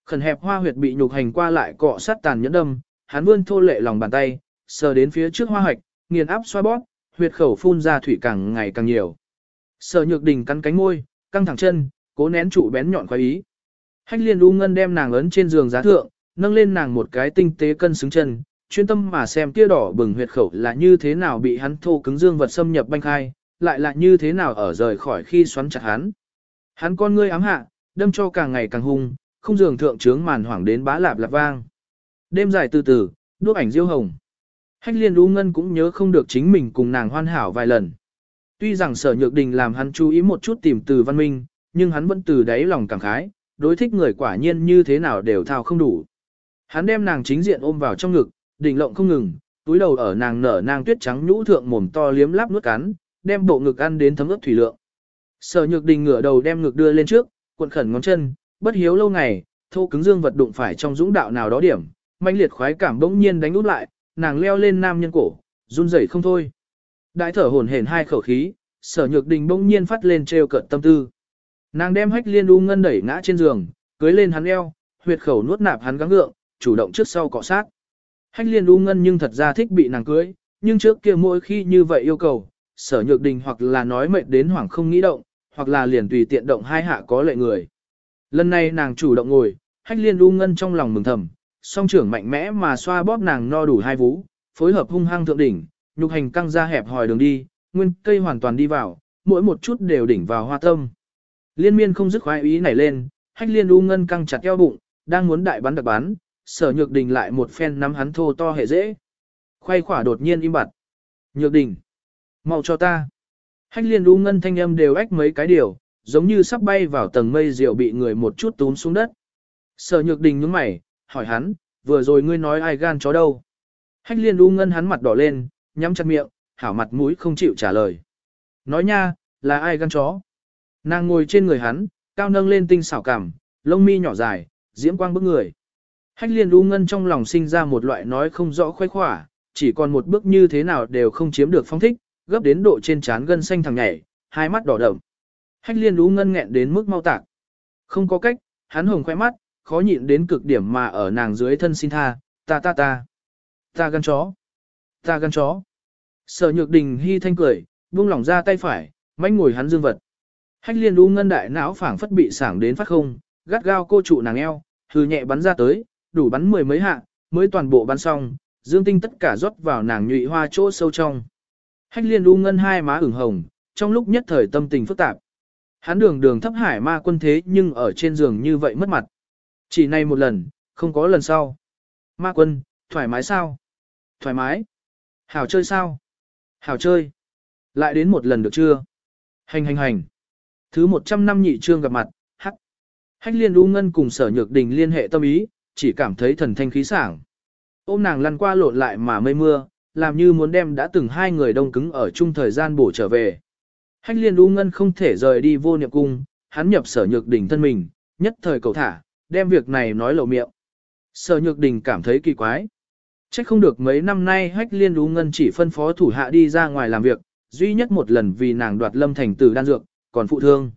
Khẩn hẹp hoa huyệt bị nhục hành qua lại cọ sát tàn nhẫn đâm, hắn vươn thô lệ lòng bàn tay, sờ đến phía trước hoa hoạch, nghiền áp xoa bóp, huyệt khẩu phun ra thủy càng ngày càng nhiều. Sở Nhược Đình cắn cánh môi, căng thẳng chân, cố nén trụ bén nhọn khoái ý. Hách Liên U Ngân đem nàng ấn trên giường giá thượng, nâng lên nàng một cái tinh tế cân xứng chân, chuyên tâm mà xem kia đỏ bừng huyệt khẩu là như thế nào bị hắn thô cứng dương vật xâm nhập banh khai, lại là như thế nào ở rời khỏi khi xoắn chặt hắn. Hắn con ngươi ám hạ, đâm cho càng ngày càng hung, không dường thượng trướng màn hoảng đến bá lạp lạp vang. Đêm dài từ từ, đuốc ảnh diêu hồng. Hách liên đu ngân cũng nhớ không được chính mình cùng nàng hoan hảo vài lần. Tuy rằng sở nhược đình làm hắn chú ý một chút tìm từ văn minh, nhưng hắn vẫn từ đáy lòng cảm khái, đối thích người quả nhiên như thế nào đều thao không đủ. Hắn đem nàng chính diện ôm vào trong ngực, đỉnh lộng không ngừng, túi đầu ở nàng nở nàng tuyết trắng nhũ thượng mồm to liếm láp nuốt cắn, đem bộ ngực ăn đến thấm ướt thủy lượng. Sở nhược đình ngửa đầu đem ngực đưa lên trước, cuộn khẩn ngón chân, bất hiếu lâu ngày, thô cứng dương vật đụng phải trong dũng đạo nào đó điểm, manh liệt khoái cảm bỗng nhiên đánh út lại, nàng leo lên nam nhân cổ, run rẩy không thôi. Đại thở hổn hển hai khẩu khí, sở nhược đình bỗng nhiên phát lên trêu cợt tâm tư. Nàng đem hách liên u ngân đẩy ngã trên giường, cưới lên hắn eo, huyệt khẩu nuốt nạp hắn gắng gượng, chủ động trước sau cọ sát. Hách liên u ngân nhưng thật ra thích bị nàng cưới, nhưng trước kia mỗi khi như vậy yêu cầu, sở nhược đình hoặc là nói mệt đến hoảng không nghĩ động, hoặc là liền tùy tiện động hai hạ có lệ người. Lần này nàng chủ động ngồi, hách liên u ngân trong lòng mừng thầm, song trưởng mạnh mẽ mà xoa bóp nàng no đủ hai vú, phối hợp hung hăng thượng đỉnh, nhục hành căng ra hẹp hòi đường đi, nguyên cây hoàn toàn đi vào, mỗi một chút đều đỉnh vào hoa tâm. Liên miên không dứt khoái ý nảy lên, hách liên u ngân căng chặt eo bụng, đang muốn đại bắn đặc bắn, sở nhược đình lại một phen nắm hắn thô to hệ dễ. Khoay khỏa đột nhiên im bặt. Nhược đình, mau cho ta. Hách liên đu ngân thanh âm đều ách mấy cái điều, giống như sắp bay vào tầng mây rượu bị người một chút túm xuống đất. Sở nhược đình nhướng mày, hỏi hắn, vừa rồi ngươi nói ai gan chó đâu. Hách liên đu ngân hắn mặt đỏ lên, nhắm chặt miệng, hảo mặt mũi không chịu trả lời. Nói nha, là ai gan chó. Nàng ngồi trên người hắn, cao nâng lên tinh xảo cảm, lông mi nhỏ dài, diễm quang bức người. Hách liên đu ngân trong lòng sinh ra một loại nói không rõ khoái khỏa, chỉ còn một bước như thế nào đều không chiếm được phong thích, gấp đến độ trên trán gân xanh thằng nhảy, hai mắt đỏ đậm. Hách liên u ngân nghẹn đến mức mau tạc. Không có cách, hắn hồng khoe mắt, khó nhịn đến cực điểm mà ở nàng dưới thân xin tha, ta ta ta, ta gan chó, ta gan chó. Sở nhược đình hy thanh cười, buông lỏng ra tay phải, mánh ngồi hắn dương vật. Hách liên u ngân đại não phảng phất bị sảng đến phát không, gắt gao cô trụ nàng eo, hư nhẹ bắn ra tới, đủ bắn mười mấy hạ, mới toàn bộ bắn xong, dương tinh tất cả rót vào nàng nhụy hoa chỗ sâu trong. Hách liên u ngân hai má ửng hồng, trong lúc nhất thời tâm tình phức tạp. Hắn đường đường thấp hải ma quân thế nhưng ở trên giường như vậy mất mặt. Chỉ này một lần, không có lần sau. Ma quân, thoải mái sao? Thoải mái. Hảo chơi sao? Hảo chơi. Lại đến một lần được chưa? Hành hành hành. Thứ 100 năm nhị trương gặp mặt, hắc. Hách liên u ngân cùng sở nhược đình liên hệ tâm ý, chỉ cảm thấy thần thanh khí sảng. Ôm nàng lăn qua lộn lại mà mây mưa, làm như muốn đem đã từng hai người đông cứng ở chung thời gian bổ trở về. Hách liên u ngân không thể rời đi vô niệm cung, hắn nhập sở nhược đình thân mình, nhất thời cầu thả, đem việc này nói lộ miệng. Sở nhược đình cảm thấy kỳ quái. Chắc không được mấy năm nay hách liên u ngân chỉ phân phó thủ hạ đi ra ngoài làm việc, duy nhất một lần vì nàng đoạt lâm thành tử đan dược, còn phụ thương.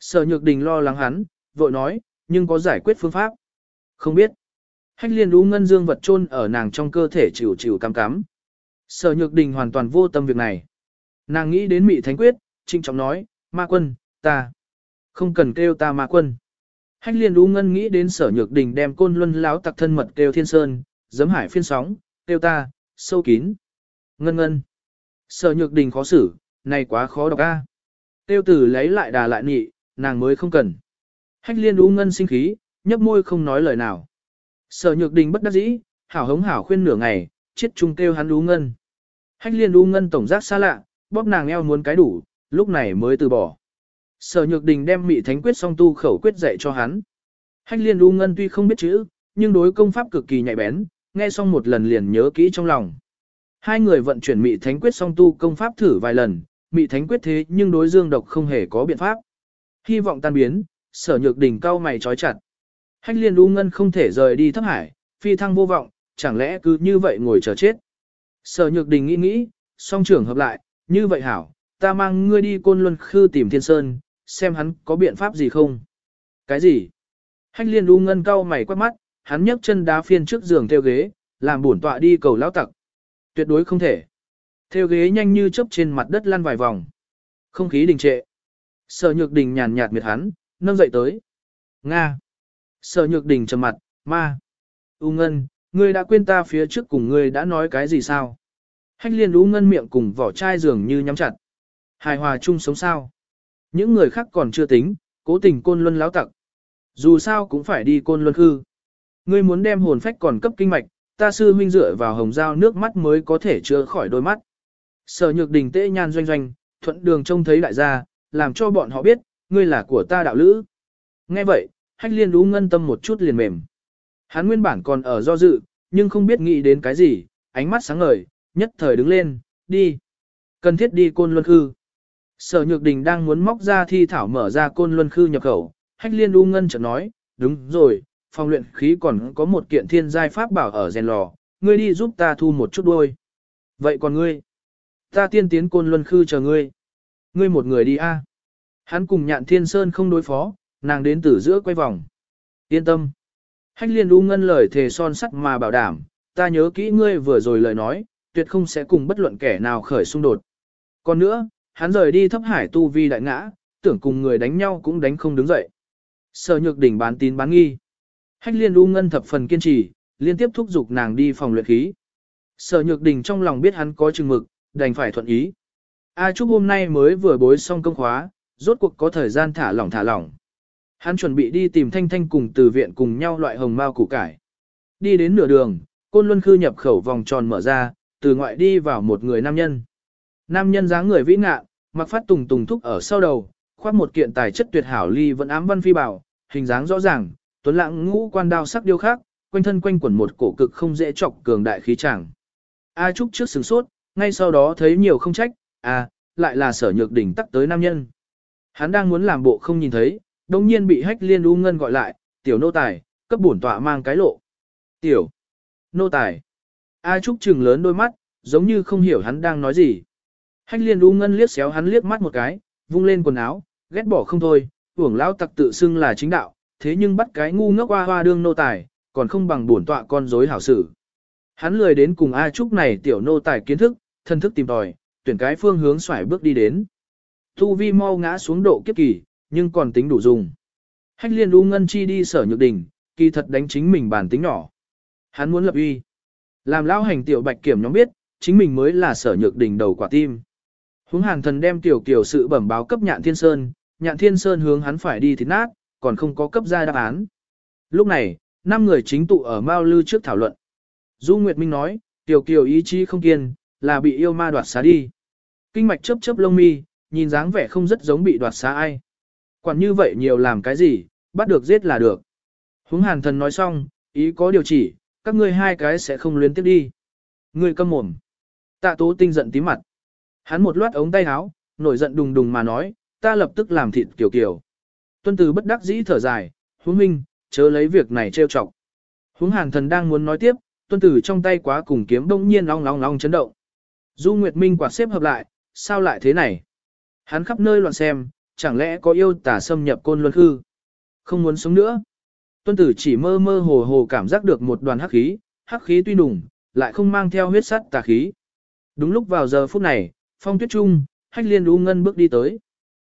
Sở nhược đình lo lắng hắn, vội nói, nhưng có giải quyết phương pháp. Không biết. Hách liên u ngân dương vật chôn ở nàng trong cơ thể chịu chịu cắm cắm. Sở nhược đình hoàn toàn vô tâm việc này. Nàng nghĩ đến mị thánh quyết, trinh trọng nói, ma quân, ta. Không cần kêu ta ma quân. Hách liên u ngân nghĩ đến sở nhược đình đem côn luân láo tặc thân mật kêu thiên sơn, giấm hải phiên sóng, kêu ta, sâu kín. Ngân ngân. Sở nhược đình khó xử, này quá khó đọc a. Tiêu tử lấy lại đà lại nhị, nàng mới không cần. Hách liên u ngân sinh khí, nhấp môi không nói lời nào. Sở nhược đình bất đắc dĩ, hảo hống hảo khuyên nửa ngày, chết chung kêu hắn u ngân. Hách liên u ngân tổng giác xa lạ, bóp nàng eo muốn cái đủ, lúc này mới từ bỏ. Sở nhược đình đem mị thánh quyết song tu khẩu quyết dạy cho hắn. Hách liên u ngân tuy không biết chữ, nhưng đối công pháp cực kỳ nhạy bén, nghe xong một lần liền nhớ kỹ trong lòng. Hai người vận chuyển mị thánh quyết song tu công pháp thử vài lần, mị thánh quyết thế nhưng đối dương độc không hề có biện pháp. Hy vọng tan biến, sở nhược đỉnh cao mày trói chặt. Hách liên u ngân không thể rời đi thấp hải, phi thăng vô vọng, chẳng lẽ cứ như vậy ngồi chờ chết. Sở nhược đình nghĩ nghĩ, song trưởng hợp lại, như vậy hảo, ta mang ngươi đi côn luân khư tìm thiên sơn, xem hắn có biện pháp gì không. Cái gì? Hách liên u ngân cau mày quát mắt, hắn nhấc chân đá phiên trước giường theo ghế, làm bổn tọa đi cầu lão tặc. Tuyệt đối không thể. Theo ghế nhanh như chớp trên mặt đất lăn vài vòng. Không khí đình trệ. Sở nhược đình nhàn nhạt miệt hắn, nâng dậy tới. Nga. Sở nhược đình trầm mặt, ma. U ngân, ngươi đã quên ta phía trước cùng ngươi đã nói cái gì sao? Hách liên lũ ngân miệng cùng vỏ chai dường như nhắm chặt. Hài hòa chung sống sao? Những người khác còn chưa tính, cố tình côn luân láo tặc. Dù sao cũng phải đi côn luân hư. Ngươi muốn đem hồn phách còn cấp kinh mạch, ta sư huynh dựa vào hồng dao nước mắt mới có thể chữa khỏi đôi mắt. Sở nhược đình tễ nhan doanh doanh, thuận đường trông thấy đại gia, làm cho bọn họ biết, ngươi là của ta đạo lữ. Nghe vậy, hách liên lũ ngân tâm một chút liền mềm. Hắn nguyên bản còn ở do dự, nhưng không biết nghĩ đến cái gì, ánh mắt sáng ngời, nhất thời đứng lên, đi. Cần thiết đi côn luân khư. Sở nhược đình đang muốn móc ra thi thảo mở ra côn luân khư nhập khẩu, hách liên U ngân chợt nói, đúng rồi, phòng luyện khí còn có một kiện thiên giai pháp bảo ở rèn lò, ngươi đi giúp ta thu một chút đôi. Vậy còn ngươi? Ta tiên tiến côn luân khư chờ ngươi. Ngươi một người đi a. Hắn cùng nhạn thiên sơn không đối phó, nàng đến từ giữa quay vòng. Yên tâm. Hách liên u ngân lời thề son sắt mà bảo đảm, ta nhớ kỹ ngươi vừa rồi lời nói, tuyệt không sẽ cùng bất luận kẻ nào khởi xung đột. Còn nữa, hắn rời đi thấp hải tu vi đại ngã, tưởng cùng người đánh nhau cũng đánh không đứng dậy. Sở nhược đỉnh bán tín bán nghi. Hách liên u ngân thập phần kiên trì, liên tiếp thúc giục nàng đi phòng luyện khí. Sở nhược đỉnh trong lòng biết hắn có chừng mực, đành phải thuận ý. A Trúc hôm nay mới vừa bối xong công khóa, rốt cuộc có thời gian thả lỏng thả lỏng. Hắn chuẩn bị đi tìm Thanh Thanh cùng từ viện cùng nhau loại hồng mao củ cải. Đi đến nửa đường, Côn Luân Khư nhập khẩu vòng tròn mở ra, từ ngoại đi vào một người nam nhân. Nam nhân dáng người vĩ ngạ, mặc phát tùng tùng thúc ở sau đầu, khoác một kiện tài chất tuyệt hảo ly vẫn ám văn phi bảo, hình dáng rõ ràng, tuấn lãng ngũ quan đao sắc điêu khắc, quanh thân quanh quẩn một cổ cực không dễ chọc cường đại khí chàng. A Trúc trước sửng sốt, ngay sau đó thấy nhiều không trách, à, lại là sở nhược đỉnh tắc tới nam nhân. Hắn đang muốn làm bộ không nhìn thấy, đồng nhiên bị hách liên u ngân gọi lại, tiểu nô tài, cấp bổn tọa mang cái lộ. Tiểu nô tài. A Trúc trừng lớn đôi mắt, giống như không hiểu hắn đang nói gì. Hách liên u ngân liếc xéo hắn liếc mắt một cái, vung lên quần áo, ghét bỏ không thôi, uổng lão tặc tự xưng là chính đạo, thế nhưng bắt cái ngu ngốc hoa hoa đương nô tài, còn không bằng bổn tọa con rối hảo sự. Hắn lười đến cùng A Trúc này tiểu nô tài kiến thức, thân thức tìm tòi, tuyển cái phương hướng xoải bước đi đến. Tu vi mau ngã xuống độ kiếp kỳ, nhưng còn tính đủ dùng. Hách liên u ngân chi đi sở nhược đỉnh, kỳ thật đánh chính mình bản tính nhỏ. Hắn muốn lập uy. Làm lao hành tiểu bạch kiểm nhóm biết, chính mình mới là sở nhược đỉnh đầu quả tim. Hướng hàn thần đem tiểu kiểu sự bẩm báo cấp nhạn thiên sơn, nhạn thiên sơn hướng hắn phải đi thịt nát, còn không có cấp ra đáp án. Lúc này, năm người chính tụ ở Mao Lư trước thảo luận. Du Nguyệt Minh nói, tiểu kiều ý chí không kiên, là bị yêu ma đoạt xá đi. Kinh mạch chớp chớp lông mi, nhìn dáng vẻ không rất giống bị đoạt xá ai. Quản như vậy nhiều làm cái gì, bắt được giết là được. Húng hàn thần nói xong, ý có điều chỉ, các ngươi hai cái sẽ không luyến tiếp đi. Ngươi câm mồm. Tạ tố tinh giận tí mặt. Hắn một loát ống tay áo, nổi giận đùng đùng mà nói, ta lập tức làm thịt kiểu kiểu. Tuân từ bất đắc dĩ thở dài, huống minh, chớ lấy việc này trêu chọc. Huống hàn thần đang muốn nói tiếp, tuân tử trong tay quá cùng kiếm đông nhiên long long long chấn động. Du Nguyệt Minh quạt xếp hợp lại, sao lại thế này? Hắn khắp nơi loạn xem, chẳng lẽ có yêu tà xâm nhập côn luân hư? Không muốn sống nữa. Tuân tử chỉ mơ mơ hồ hồ cảm giác được một đoàn hắc khí, hắc khí tuy đùng, lại không mang theo huyết sắt tà khí. Đúng lúc vào giờ phút này, phong tuyết trung, hách liên u ngân bước đi tới.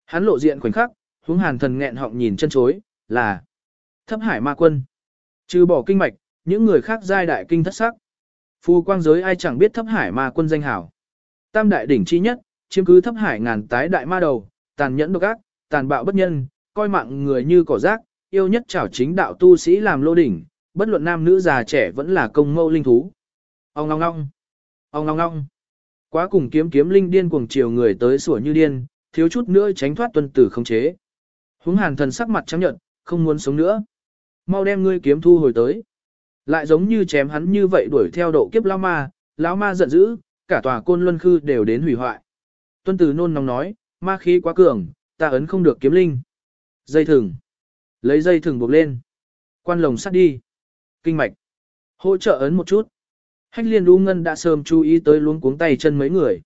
Hắn lộ diện khoảnh khắc, hướng hàn thần nghẹn họng nhìn chân chối, là thấp hải ma quân. Trừ bỏ kinh mạch, những người khác giai đại kinh thất sắc. Phu quang giới ai chẳng biết thấp hải ma quân danh hảo. Tam đại đỉnh chi nhất, chiếm cứ thấp hải ngàn tái đại ma đầu, tàn nhẫn độc ác, tàn bạo bất nhân, coi mạng người như cỏ rác, yêu nhất chảo chính đạo tu sĩ làm lô đỉnh, bất luận nam nữ già trẻ vẫn là công mâu linh thú. Ông ngong ngong, ông ngong ngong. Quá cùng kiếm kiếm linh điên cuồng chiều người tới sủa như điên, thiếu chút nữa tránh thoát tuân tử không chế. Húng hàn thần sắc mặt trắng nhận, không muốn sống nữa. Mau đem ngươi kiếm thu hồi tới. Lại giống như chém hắn như vậy đuổi theo độ kiếp lao ma, lão ma giận dữ, cả tòa côn luân khư đều đến hủy hoại. Tuân tử nôn nóng nói, ma khí quá cường, ta ấn không được kiếm linh. Dây thừng. Lấy dây thừng buộc lên. Quan lồng sắt đi. Kinh mạch. Hỗ trợ ấn một chút. Hách liên đu ngân đã sớm chú ý tới luống cuống tay chân mấy người.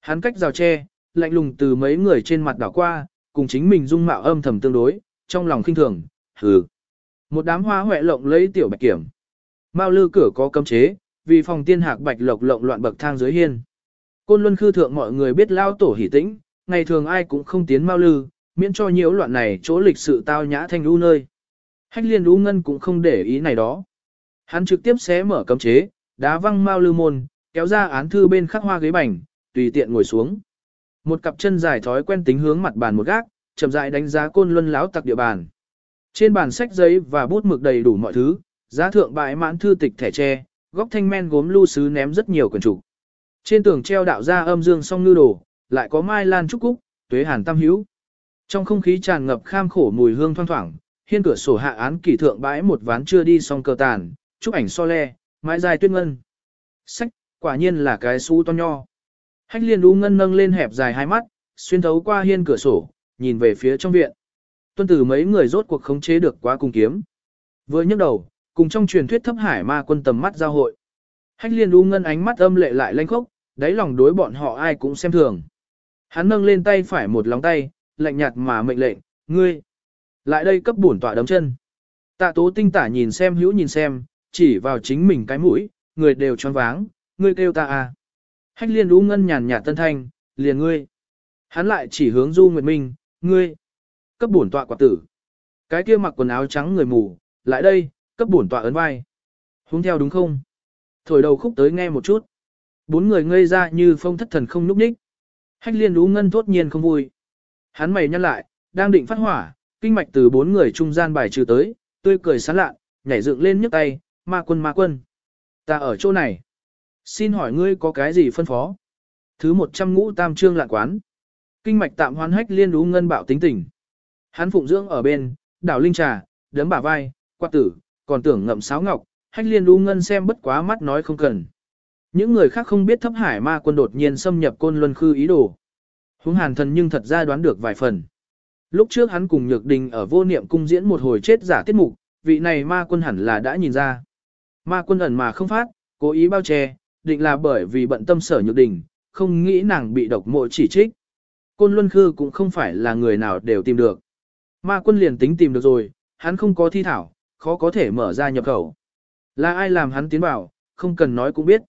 Hắn cách rào tre, lạnh lùng từ mấy người trên mặt đảo qua, cùng chính mình dung mạo âm thầm tương đối, trong lòng khinh thường, hừ. Một đám hoa huệ lộng lấy tiểu bạch kiểm. Mao lư cửa có cấm chế, vì phòng tiên hạc bạch lộc lộng loạn bậc thang dưới hiên. Côn luân khư thượng mọi người biết lao tổ hỉ tĩnh, ngày thường ai cũng không tiến mau lư, miễn cho nhiễu loạn này chỗ lịch sự tao nhã thanh lũ nơi. Hách liên lũ ngân cũng không để ý này đó. Hắn trực tiếp xé mở cấm chế, đá văng mau lư môn, kéo ra án thư bên khắc hoa ghế bành, tùy tiện ngồi xuống. Một cặp chân dài thói quen tính hướng mặt bàn một gác, chậm rãi đánh giá côn luân láo tặc địa bàn. Trên bàn sách giấy và bút mực đầy đủ mọi thứ, giá thượng bãi mãn thư tịch thẻ tre, góc thanh men gốm lưu sứ ném rất nhiều quần trụ. Trên tường treo đạo ra âm dương song ngư đồ, lại có mai lan trúc cúc, tuế hàn tam hữu. Trong không khí tràn ngập kham khổ mùi hương thoang thoảng, hiên cửa sổ hạ án kỷ thượng bãi một ván chưa đi xong cờ tàn, chúc ảnh so le, mãi dài tuyết ngân. Sách, quả nhiên là cái su to nho. Hách liên U ngân nâng lên hẹp dài hai mắt, xuyên thấu qua hiên cửa sổ, nhìn về phía trong viện. Tuân tử mấy người rốt cuộc khống chế được quá cùng kiếm. Vừa nhấc đầu, cùng trong truyền thuyết thấp hải ma quân tầm mắt giao hội. Hách liên U ngân ánh mắt âm lệ lại lanh khốc, đáy lòng đối bọn họ ai cũng xem thường. Hắn nâng lên tay phải một lòng tay, lạnh nhạt mà mệnh lệnh, ngươi. Lại đây cấp bổn tọa đấm chân. Tạ tố tinh tả nhìn xem hữu nhìn xem, chỉ vào chính mình cái mũi, người đều choáng váng, ngươi kêu ta à. Hách liên đu ngân nhàn nhạt tân thanh, liền ngươi. Hắn lại chỉ hướng Du Nguyệt Minh, ngươi. Cấp bổn tọa quả tử. Cái kia mặc quần áo trắng người mù, lại đây, cấp bổn tọa ấn vai. Hướng theo đúng không? Thổi đầu khúc tới nghe một chút. Bốn người ngây ra như phong thất thần không núp ních. Hách liên đú ngân thốt nhiên không vui. Hắn mày nhăn lại, đang định phát hỏa, kinh mạch từ bốn người trung gian bài trừ tới, tươi cười sán lạ, nhảy dựng lên nhấc tay, ma quân ma quân. Ta ở chỗ này. Xin hỏi ngươi có cái gì phân phó? Thứ một trăm ngũ tam trương lạn quán. Kinh mạch tạm hoán hách liên đú ngân bạo tính tình. Hắn phụng dưỡng ở bên, đảo linh trà, đấm bả vai, quạt tử, còn tưởng ngậm sáo ngọc, hách liên đú ngân xem bất quá mắt nói không cần. Những người khác không biết thấp hải ma quân đột nhiên xâm nhập côn luân khư ý đồ. Hướng hàn thần nhưng thật ra đoán được vài phần. Lúc trước hắn cùng Nhược Đình ở vô niệm cung diễn một hồi chết giả tiết mục, vị này ma quân hẳn là đã nhìn ra. Ma quân ẩn mà không phát, cố ý bao che, định là bởi vì bận tâm sở Nhược Đình, không nghĩ nàng bị độc mộ chỉ trích. Côn Luân Khư cũng không phải là người nào đều tìm được. Ma quân liền tính tìm được rồi, hắn không có thi thảo, khó có thể mở ra nhập khẩu. Là ai làm hắn tiến vào, không cần nói cũng biết.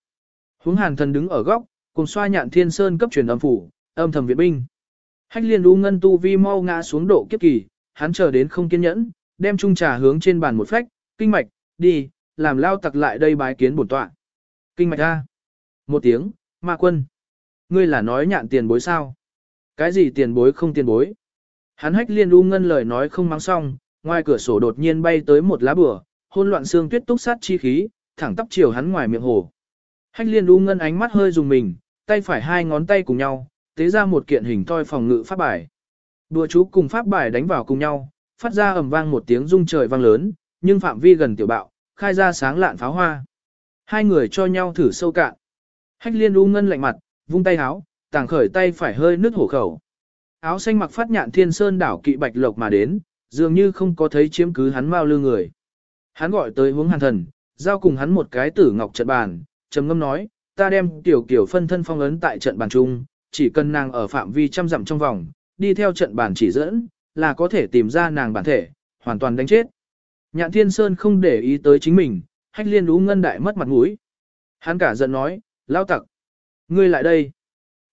Hướng hàn thần đứng ở góc, cùng xoa nhạn thiên sơn cấp truyền âm phủ, âm thầm viện binh. Hách liên u ngân tu vi mau ngã xuống độ kiếp kỳ, hắn chờ đến không kiên nhẫn, đem chung trà hướng trên bàn một phách, kinh mạch, đi, làm lao tặc lại đây bái kiến bổn tọa. Kinh mạch ra. Một tiếng, ma quân. Ngươi là nói nhạn tiền bối sao? Cái gì tiền bối không tiền bối? Hắn hách liên u ngân lời nói không mắng xong, ngoài cửa sổ đột nhiên bay tới một lá bửa, hôn loạn xương tuyết túc sát chi khí, thẳng tắp chiều hắn ngoài miệng hồ. Hách liên u ngân ánh mắt hơi dùng mình, tay phải hai ngón tay cùng nhau, tế ra một kiện hình toi phòng ngự pháp bài. Đùa chú cùng pháp bài đánh vào cùng nhau, phát ra ầm vang một tiếng rung trời vang lớn, nhưng phạm vi gần tiểu bạo, khai ra sáng lạn pháo hoa. Hai người cho nhau thử sâu cạn. Hách liên u ngân lạnh mặt, vung tay háo, tàng khởi tay phải hơi nứt hổ khẩu. Áo xanh mặc phát nhạn thiên sơn đảo kỵ bạch lộc mà đến, dường như không có thấy chiếm cứ hắn mau lư người. Hắn gọi tới hướng hàn thần, giao cùng hắn một cái tử ngọc trận bàn, trầm ngâm nói, ta đem tiểu kiểu phân thân phong ấn tại trận bàn chung, chỉ cần nàng ở phạm vi trăm dặm trong vòng, đi theo trận bàn chỉ dẫn, là có thể tìm ra nàng bản thể, hoàn toàn đánh chết. Nhạn Thiên Sơn không để ý tới chính mình, hách liên lũ ngân đại mất mặt mũi. Hắn cả giận nói, lao tặc, ngươi lại đây.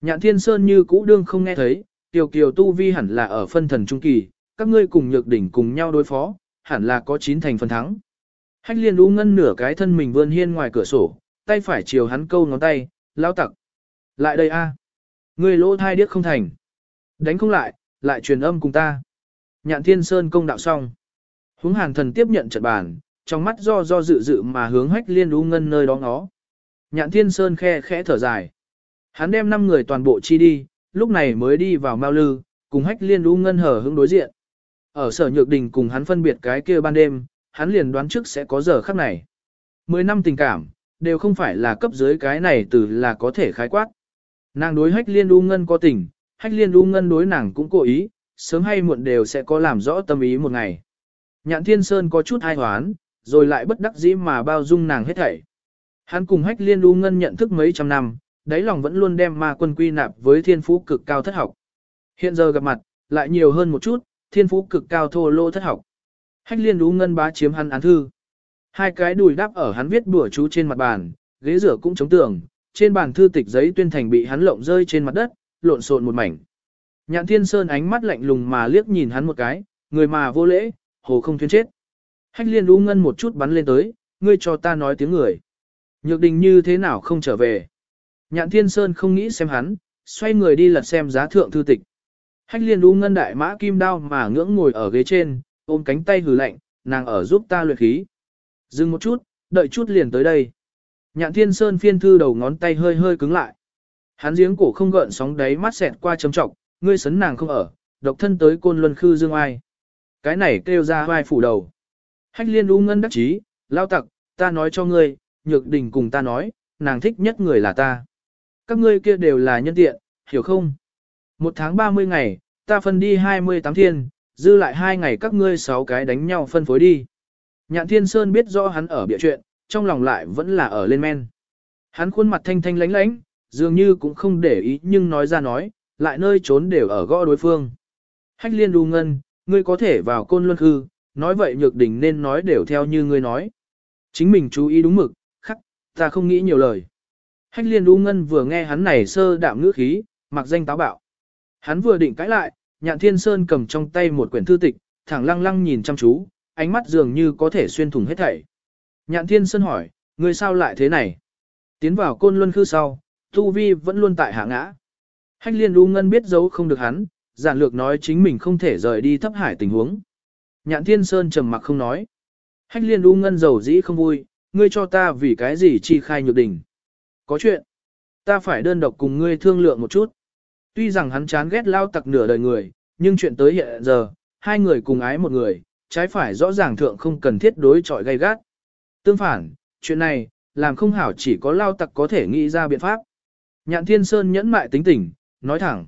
Nhạn Thiên Sơn như cũ đương không nghe thấy, tiểu kiều tu vi hẳn là ở phân thần trung kỳ, các ngươi cùng nhược đỉnh cùng nhau đối phó, hẳn là có chín thành phần thắng. Hách liên lũ ngân nửa cái thân mình vươn hiên ngoài cửa sổ, tay phải chiều hắn câu ngón tay, lao tặc. Lại đây a, Ngươi lỗ thai điếc không thành. Đánh không lại, lại truyền âm cùng ta. Nhạn thiên sơn công đạo xong. Hướng hàn thần tiếp nhận trận bàn, trong mắt do do dự dự mà hướng hách liên lũ ngân nơi đó ngó. Nhạn thiên sơn khe khẽ thở dài. Hắn đem 5 người toàn bộ chi đi, lúc này mới đi vào Mao Lư, cùng hách liên lũ ngân hở hướng đối diện. Ở sở nhược đình cùng hắn phân biệt cái kia ban đêm, hắn liền đoán trước sẽ có giờ khắc này. Mười năm tình cảm, đều không phải là cấp dưới cái này từ là có thể khái quát. Nàng đối hách liên u ngân có tình, hách liên u ngân đối nàng cũng cố ý, sớm hay muộn đều sẽ có làm rõ tâm ý một ngày. Nhạn thiên sơn có chút ai hoán, rồi lại bất đắc dĩ mà bao dung nàng hết thảy. Hắn cùng hách liên u ngân nhận thức mấy trăm năm, đáy lòng vẫn luôn đem ma quân quy nạp với thiên phú cực cao thất học. Hiện giờ gặp mặt, lại nhiều hơn một chút, thiên phú cực cao thô lô thất học. Hách liên u ngân bá chiếm hắn án thư. Hai cái đùi đáp ở hắn viết bùa chú trên mặt bàn, ghế rửa cũng chống tường, trên bàn thư tịch giấy tuyên thành bị hắn lộng rơi trên mặt đất, lộn xộn một mảnh. Nhạn Thiên Sơn ánh mắt lạnh lùng mà liếc nhìn hắn một cái, người mà vô lễ, hồ không thuyên chết. Hách liên u ngân một chút bắn lên tới, ngươi cho ta nói tiếng người. Nhược đình như thế nào không trở về. Nhạn Thiên Sơn không nghĩ xem hắn, xoay người đi lật xem giá thượng thư tịch. Hách liên u ngân đại mã kim đao mà ngưỡng ngồi ở ghế trên, ôm cánh tay hừ lạnh, nàng ở giúp ta luyện khí. Dừng một chút, đợi chút liền tới đây. Nhạn thiên sơn phiên thư đầu ngón tay hơi hơi cứng lại. Hắn giếng cổ không gợn sóng đáy mắt xẹt qua chấm trọng, ngươi sấn nàng không ở, độc thân tới côn luân khư dương ai. Cái này kêu ra vai phủ đầu. Hách liên u ngân đắc chí, lao tặc, ta nói cho ngươi, nhược đình cùng ta nói, nàng thích nhất người là ta. Các ngươi kia đều là nhân tiện, hiểu không? Một tháng 30 ngày, ta phân đi 28 thiên, dư lại hai ngày các ngươi sáu cái đánh nhau phân phối đi. Nhạn Thiên Sơn biết rõ hắn ở bịa chuyện, trong lòng lại vẫn là ở lên men. Hắn khuôn mặt thanh thanh lánh lánh, dường như cũng không để ý nhưng nói ra nói, lại nơi trốn đều ở gõ đối phương. Hách liên đu ngân, ngươi có thể vào côn luân hư, nói vậy nhược đỉnh nên nói đều theo như ngươi nói. Chính mình chú ý đúng mực, khắc, ta không nghĩ nhiều lời. Hách liên đu ngân vừa nghe hắn này sơ đạm ngữ khí, mặc danh táo bạo. Hắn vừa định cãi lại, nhạn thiên sơn cầm trong tay một quyển thư tịch, thẳng lăng lăng nhìn chăm chú, ánh mắt dường như có thể xuyên thủng hết thảy. Nhạn Thiên Sơn hỏi, người sao lại thế này? Tiến vào côn luân khư sau, Tu Vi vẫn luôn tại hạ ngã. Hách liên u ngân biết giấu không được hắn, giản lược nói chính mình không thể rời đi thấp hải tình huống. Nhạn Thiên Sơn trầm mặc không nói. Hách liên u ngân giàu dĩ không vui, ngươi cho ta vì cái gì chi khai nhược đỉnh. Có chuyện. Ta phải đơn độc cùng ngươi thương lượng một chút. Tuy rằng hắn chán ghét lao tặc nửa đời người, nhưng chuyện tới hiện giờ, hai người cùng ái một người, trái phải rõ ràng thượng không cần thiết đối chọi gay gắt. Tương phản, chuyện này, làm không hảo chỉ có lao tặc có thể nghĩ ra biện pháp. Nhạn Thiên Sơn nhẫn mại tính tình, nói thẳng.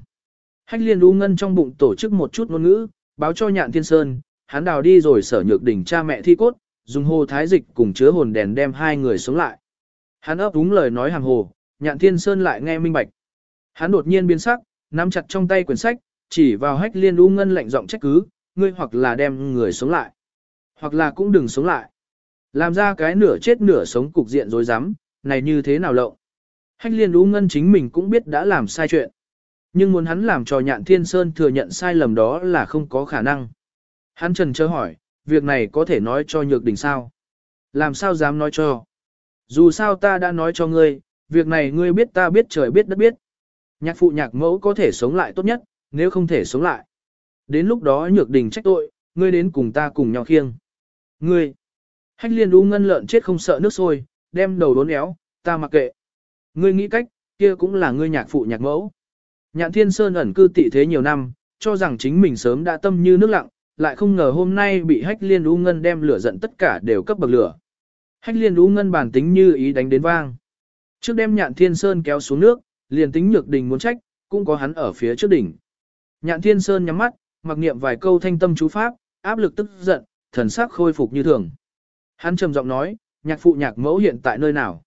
Hách liên u ngân trong bụng tổ chức một chút ngôn ngữ, báo cho nhạn thiên sơn, hắn đào đi rồi sở nhược đỉnh cha mẹ thi cốt, dùng hồ thái dịch cùng chứa hồn đèn đem hai người sống lại. Hắn ấp úng lời nói hàng hồ, nhạn thiên sơn lại nghe minh bạch. Hắn đột nhiên biến sắc, nắm chặt trong tay quyển sách, chỉ vào hách liên u ngân lạnh giọng trách cứ, ngươi hoặc là đem người sống lại, hoặc là cũng đừng sống lại. Làm ra cái nửa chết nửa sống cục diện rối rắm, này như thế nào lộng. Hách liên u ngân chính mình cũng biết đã làm sai chuyện. Nhưng muốn hắn làm cho nhạn thiên sơn thừa nhận sai lầm đó là không có khả năng. Hắn trần chờ hỏi, việc này có thể nói cho nhược đình sao? Làm sao dám nói cho? Dù sao ta đã nói cho ngươi, việc này ngươi biết ta biết trời biết đất biết. Nhạc phụ nhạc mẫu có thể sống lại tốt nhất, nếu không thể sống lại. Đến lúc đó nhược đình trách tội, ngươi đến cùng ta cùng nhau khiêng. Ngươi, hách liên u ngân lợn chết không sợ nước sôi, đem đầu đốn éo, ta mặc kệ. Ngươi nghĩ cách, kia cũng là ngươi nhạc phụ nhạc mẫu. Nhạn thiên sơn ẩn cư tị thế nhiều năm, cho rằng chính mình sớm đã tâm như nước lặng, lại không ngờ hôm nay bị hách liên u ngân đem lửa giận tất cả đều cấp bậc lửa. Hách liên u ngân bản tính như ý đánh đến vang. Trước đem nhạn thiên sơn kéo xuống nước, liền tính nhược đình muốn trách, cũng có hắn ở phía trước đỉnh. Nhạn thiên sơn nhắm mắt, mặc niệm vài câu thanh tâm chú pháp, áp lực tức giận, thần sắc khôi phục như thường. Hắn trầm giọng nói, nhạc phụ nhạc mẫu hiện tại nơi nào?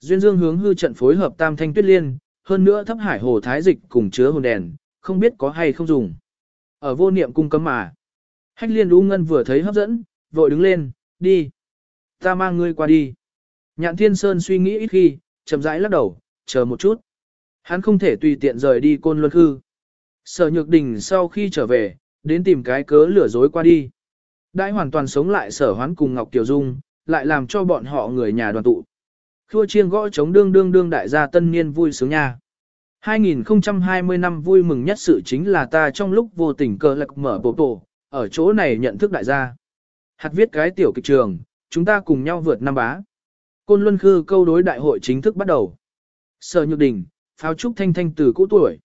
Duyên Dương hướng hư trận phối hợp tam thanh tuyết liên, hơn nữa thấp hải hồ thái dịch cùng chứa hồn đèn, không biết có hay không dùng. Ở vô niệm cung cấm mà. Hách liên lũ ngân vừa thấy hấp dẫn, vội đứng lên, đi. Ta mang ngươi qua đi. Nhạn thiên sơn suy nghĩ ít khi, chậm rãi lắc đầu, chờ một chút. Hắn không thể tùy tiện rời đi côn luân hư. Sở nhược đình sau khi trở về, đến tìm cái cớ lửa dối qua đi. Đại hoàn toàn sống lại sở hoán cùng Ngọc Kiều Dung, lại làm cho bọn họ người nhà đoàn tụ. Khua chiêng gõ chống đương đương đương đại gia tân niên vui sướng nha. 2020 năm vui mừng nhất sự chính là ta trong lúc vô tình cờ lạc mở bộ tổ, ở chỗ này nhận thức đại gia. Hạt viết cái tiểu kịch trường, chúng ta cùng nhau vượt năm bá. Côn Luân Khư câu đối đại hội chính thức bắt đầu. Sở Nhược Đình, pháo trúc thanh thanh từ cũ tuổi.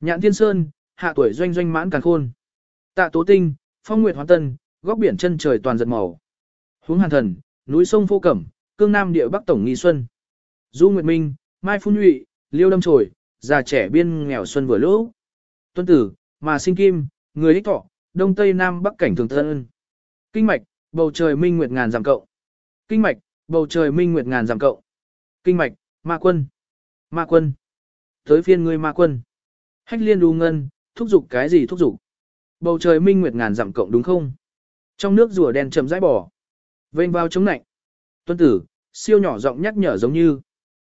Nhạn Thiên Sơn, hạ tuổi doanh doanh mãn càng khôn. Tạ Tố Tinh, phong nguyệt hoàn tân, góc biển chân trời toàn giật màu. Hướng hàn thần, núi sông phô cẩm, cương nam địa bắc tổng nghi xuân. Du Nguyệt Minh, Mai Phun Nhụy, Liêu Đâm Trồi, già trẻ biên nghèo xuân vừa lũ. Tuân tử, mà sinh kim, người ích thọ, đông tây nam bắc cảnh thường thân. Kinh mạch, bầu trời minh nguyệt ngàn giảm cậu. Kinh mạch, bầu trời minh nguyệt ngàn giảm cậu. Kinh mạch, ma quân. Ma quân. Tới phiên ngươi ma quân. Hách liên đu ngân, thúc giục cái gì thúc giục? Bầu trời minh nguyệt ngàn giảm cộng đúng không? Trong nước rùa đen chậm rãi bỏ. Vênh vào chống nạnh. Tuân tử, siêu nhỏ giọng nhắc nhở giống như.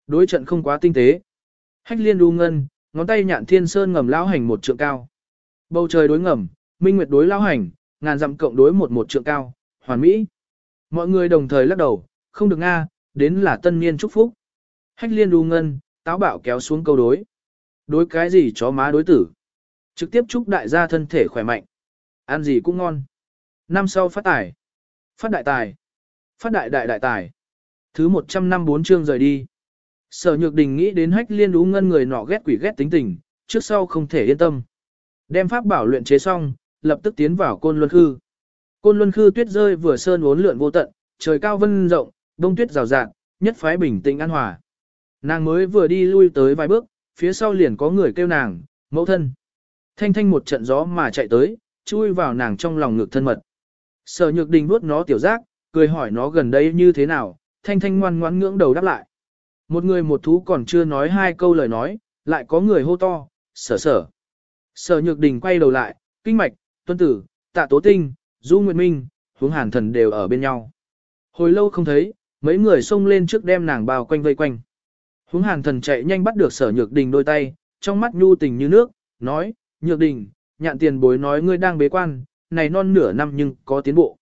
Đối trận không quá tinh tế. Hách liên đu ngân, ngón tay nhạn thiên sơn ngầm lao hành một trượng cao. Bầu trời đối ngầm, minh nguyệt đối lao hành, ngàn dặm cộng đối một một trượng cao, hoàn mỹ. Mọi người đồng thời lắc đầu, không được nga, đến là tân niên chúc phúc. Hách liên đu ngân, táo bạo kéo xuống câu đối. Đối cái gì chó má đối tử. Trực tiếp chúc đại gia thân thể khỏe mạnh. Ăn gì cũng ngon. Năm sau phát tài. Phát đại tài. Phát đại đại đại tài. Thứ 154 chương rời đi. Sở Nhược Đình nghĩ đến hách liên đú ngân người nọ ghét quỷ ghét tính tình, trước sau không thể yên tâm. Đem pháp bảo luyện chế xong, lập tức tiến vào côn luân khư. Côn luân khư tuyết rơi vừa sơn uốn lượn vô tận, trời cao vân rộng, đông tuyết rào rạng, nhất phái bình tĩnh an hòa. Nàng mới vừa đi lui tới vài bước, phía sau liền có người kêu nàng, mẫu thân. Thanh thanh một trận gió mà chạy tới, chui vào nàng trong lòng ngực thân mật. Sở nhược đình vuốt nó tiểu giác, cười hỏi nó gần đây như thế nào, thanh thanh ngoan ngoãn ngưỡng đầu đáp lại. Một người một thú còn chưa nói hai câu lời nói, lại có người hô to, sở sở. Sở nhược đình quay đầu lại, kinh mạch, tuân tử, tạ tố tinh, du nguyệt minh, hướng hàn thần đều ở bên nhau. Hồi lâu không thấy, mấy người xông lên trước đem nàng bao quanh vây quanh. Hướng hàn thần chạy nhanh bắt được sở nhược đình đôi tay, trong mắt nhu tình như nước, nói, nhược đình, nhạn tiền bối nói ngươi đang bế quan, này non nửa năm nhưng có tiến bộ.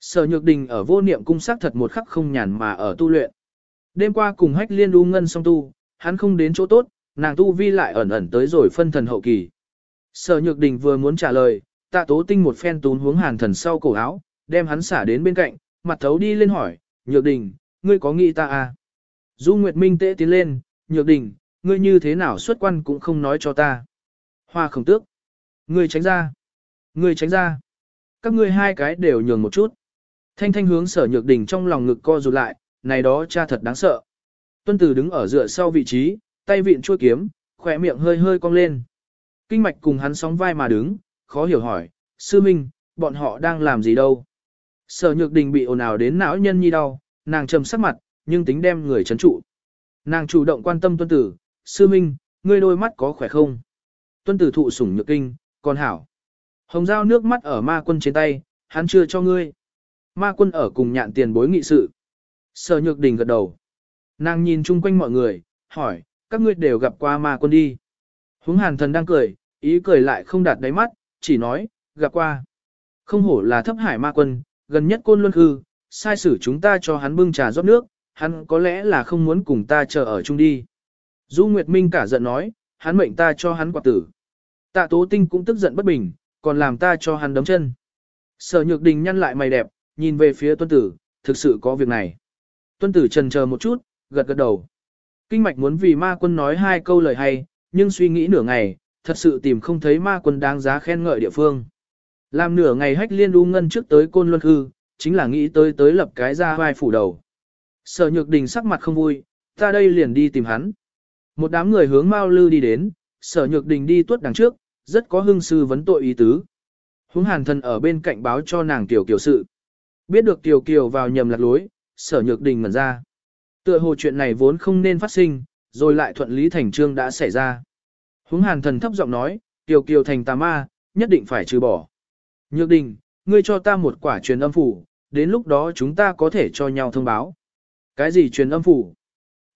Sở nhược đình ở vô niệm cung sắc thật một khắc không nhàn mà ở tu luyện. Đêm qua cùng hách liên đu ngân song tu, hắn không đến chỗ tốt, nàng tu vi lại ẩn ẩn tới rồi phân thần hậu kỳ. Sở nhược đình vừa muốn trả lời, tạ tố tinh một phen tún hướng hàn thần sau cổ áo, đem hắn xả đến bên cạnh, mặt thấu đi lên hỏi, nhược đình, ngươi có nghĩ ta à? Du Nguyệt Minh tễ tiến lên, nhược đỉnh, ngươi như thế nào xuất quan cũng không nói cho ta. Hoa khổng tước, ngươi tránh ra, ngươi tránh ra. Các ngươi hai cái đều nhường một chút. Thanh thanh hướng sở nhược đỉnh trong lòng ngực co rụt lại, này đó cha thật đáng sợ. Tuân tử đứng ở dựa sau vị trí, tay vịn chuôi kiếm, khỏe miệng hơi hơi cong lên. Kinh mạch cùng hắn sóng vai mà đứng, khó hiểu hỏi, sư minh, bọn họ đang làm gì đâu. Sở nhược đình bị ồn ào đến não nhân nhi đau, nàng trầm sắc mặt, nhưng tính đem người chấn trụ. Nàng chủ động quan tâm tuân tử, sư minh, ngươi đôi mắt có khỏe không? Tuân tử thụ sủng nhược kinh, còn hảo. Hồng dao nước mắt ở ma quân trên tay, hắn chưa cho ngươi. Ma quân ở cùng nhạn tiền bối nghị sự. Sở nhược đình gật đầu. Nàng nhìn chung quanh mọi người, hỏi, các ngươi đều gặp qua ma quân đi. Húng hàn thần đang cười, ý cười lại không đạt đáy mắt, chỉ nói, gặp qua. Không hổ là thấp hải ma quân, gần nhất côn luân hư, sai sử chúng ta cho hắn bưng trà rót nước, hắn có lẽ là không muốn cùng ta chờ ở chung đi. Du Nguyệt Minh cả giận nói, hắn mệnh ta cho hắn quả tử. Tạ Tố Tinh cũng tức giận bất bình, còn làm ta cho hắn đấm chân. Sở Nhược Đình nhăn lại mày đẹp, nhìn về phía tuân tử, thực sự có việc này. Tuân tử trần chờ một chút, gật gật đầu. Kinh mạch muốn vì ma quân nói hai câu lời hay, nhưng suy nghĩ nửa ngày, thật sự tìm không thấy ma quân đáng giá khen ngợi địa phương. Làm nửa ngày hách liên đu ngân trước tới côn luân hư, chính là nghĩ tới tới lập cái ra vai phủ đầu. Sở nhược đình sắc mặt không vui, ta đây liền đi tìm hắn. Một đám người hướng Mao Lư đi đến, sở nhược đình đi tuốt đằng trước, rất có hưng sư vấn tội ý tứ. Hướng hàn thần ở bên cạnh báo cho nàng tiểu kiều sự. Biết được tiểu kiều vào nhầm lạc lối, sở nhược đình ngẩn ra. Tựa hồ chuyện này vốn không nên phát sinh, rồi lại thuận lý thành trương đã xảy ra. Hướng hàn thần thấp giọng nói, tiểu kiều thành tà ma, nhất định phải trừ bỏ. Nhược đình, ngươi cho ta một quả truyền âm phủ, đến lúc đó chúng ta có thể cho nhau thông báo. Cái gì truyền âm phủ?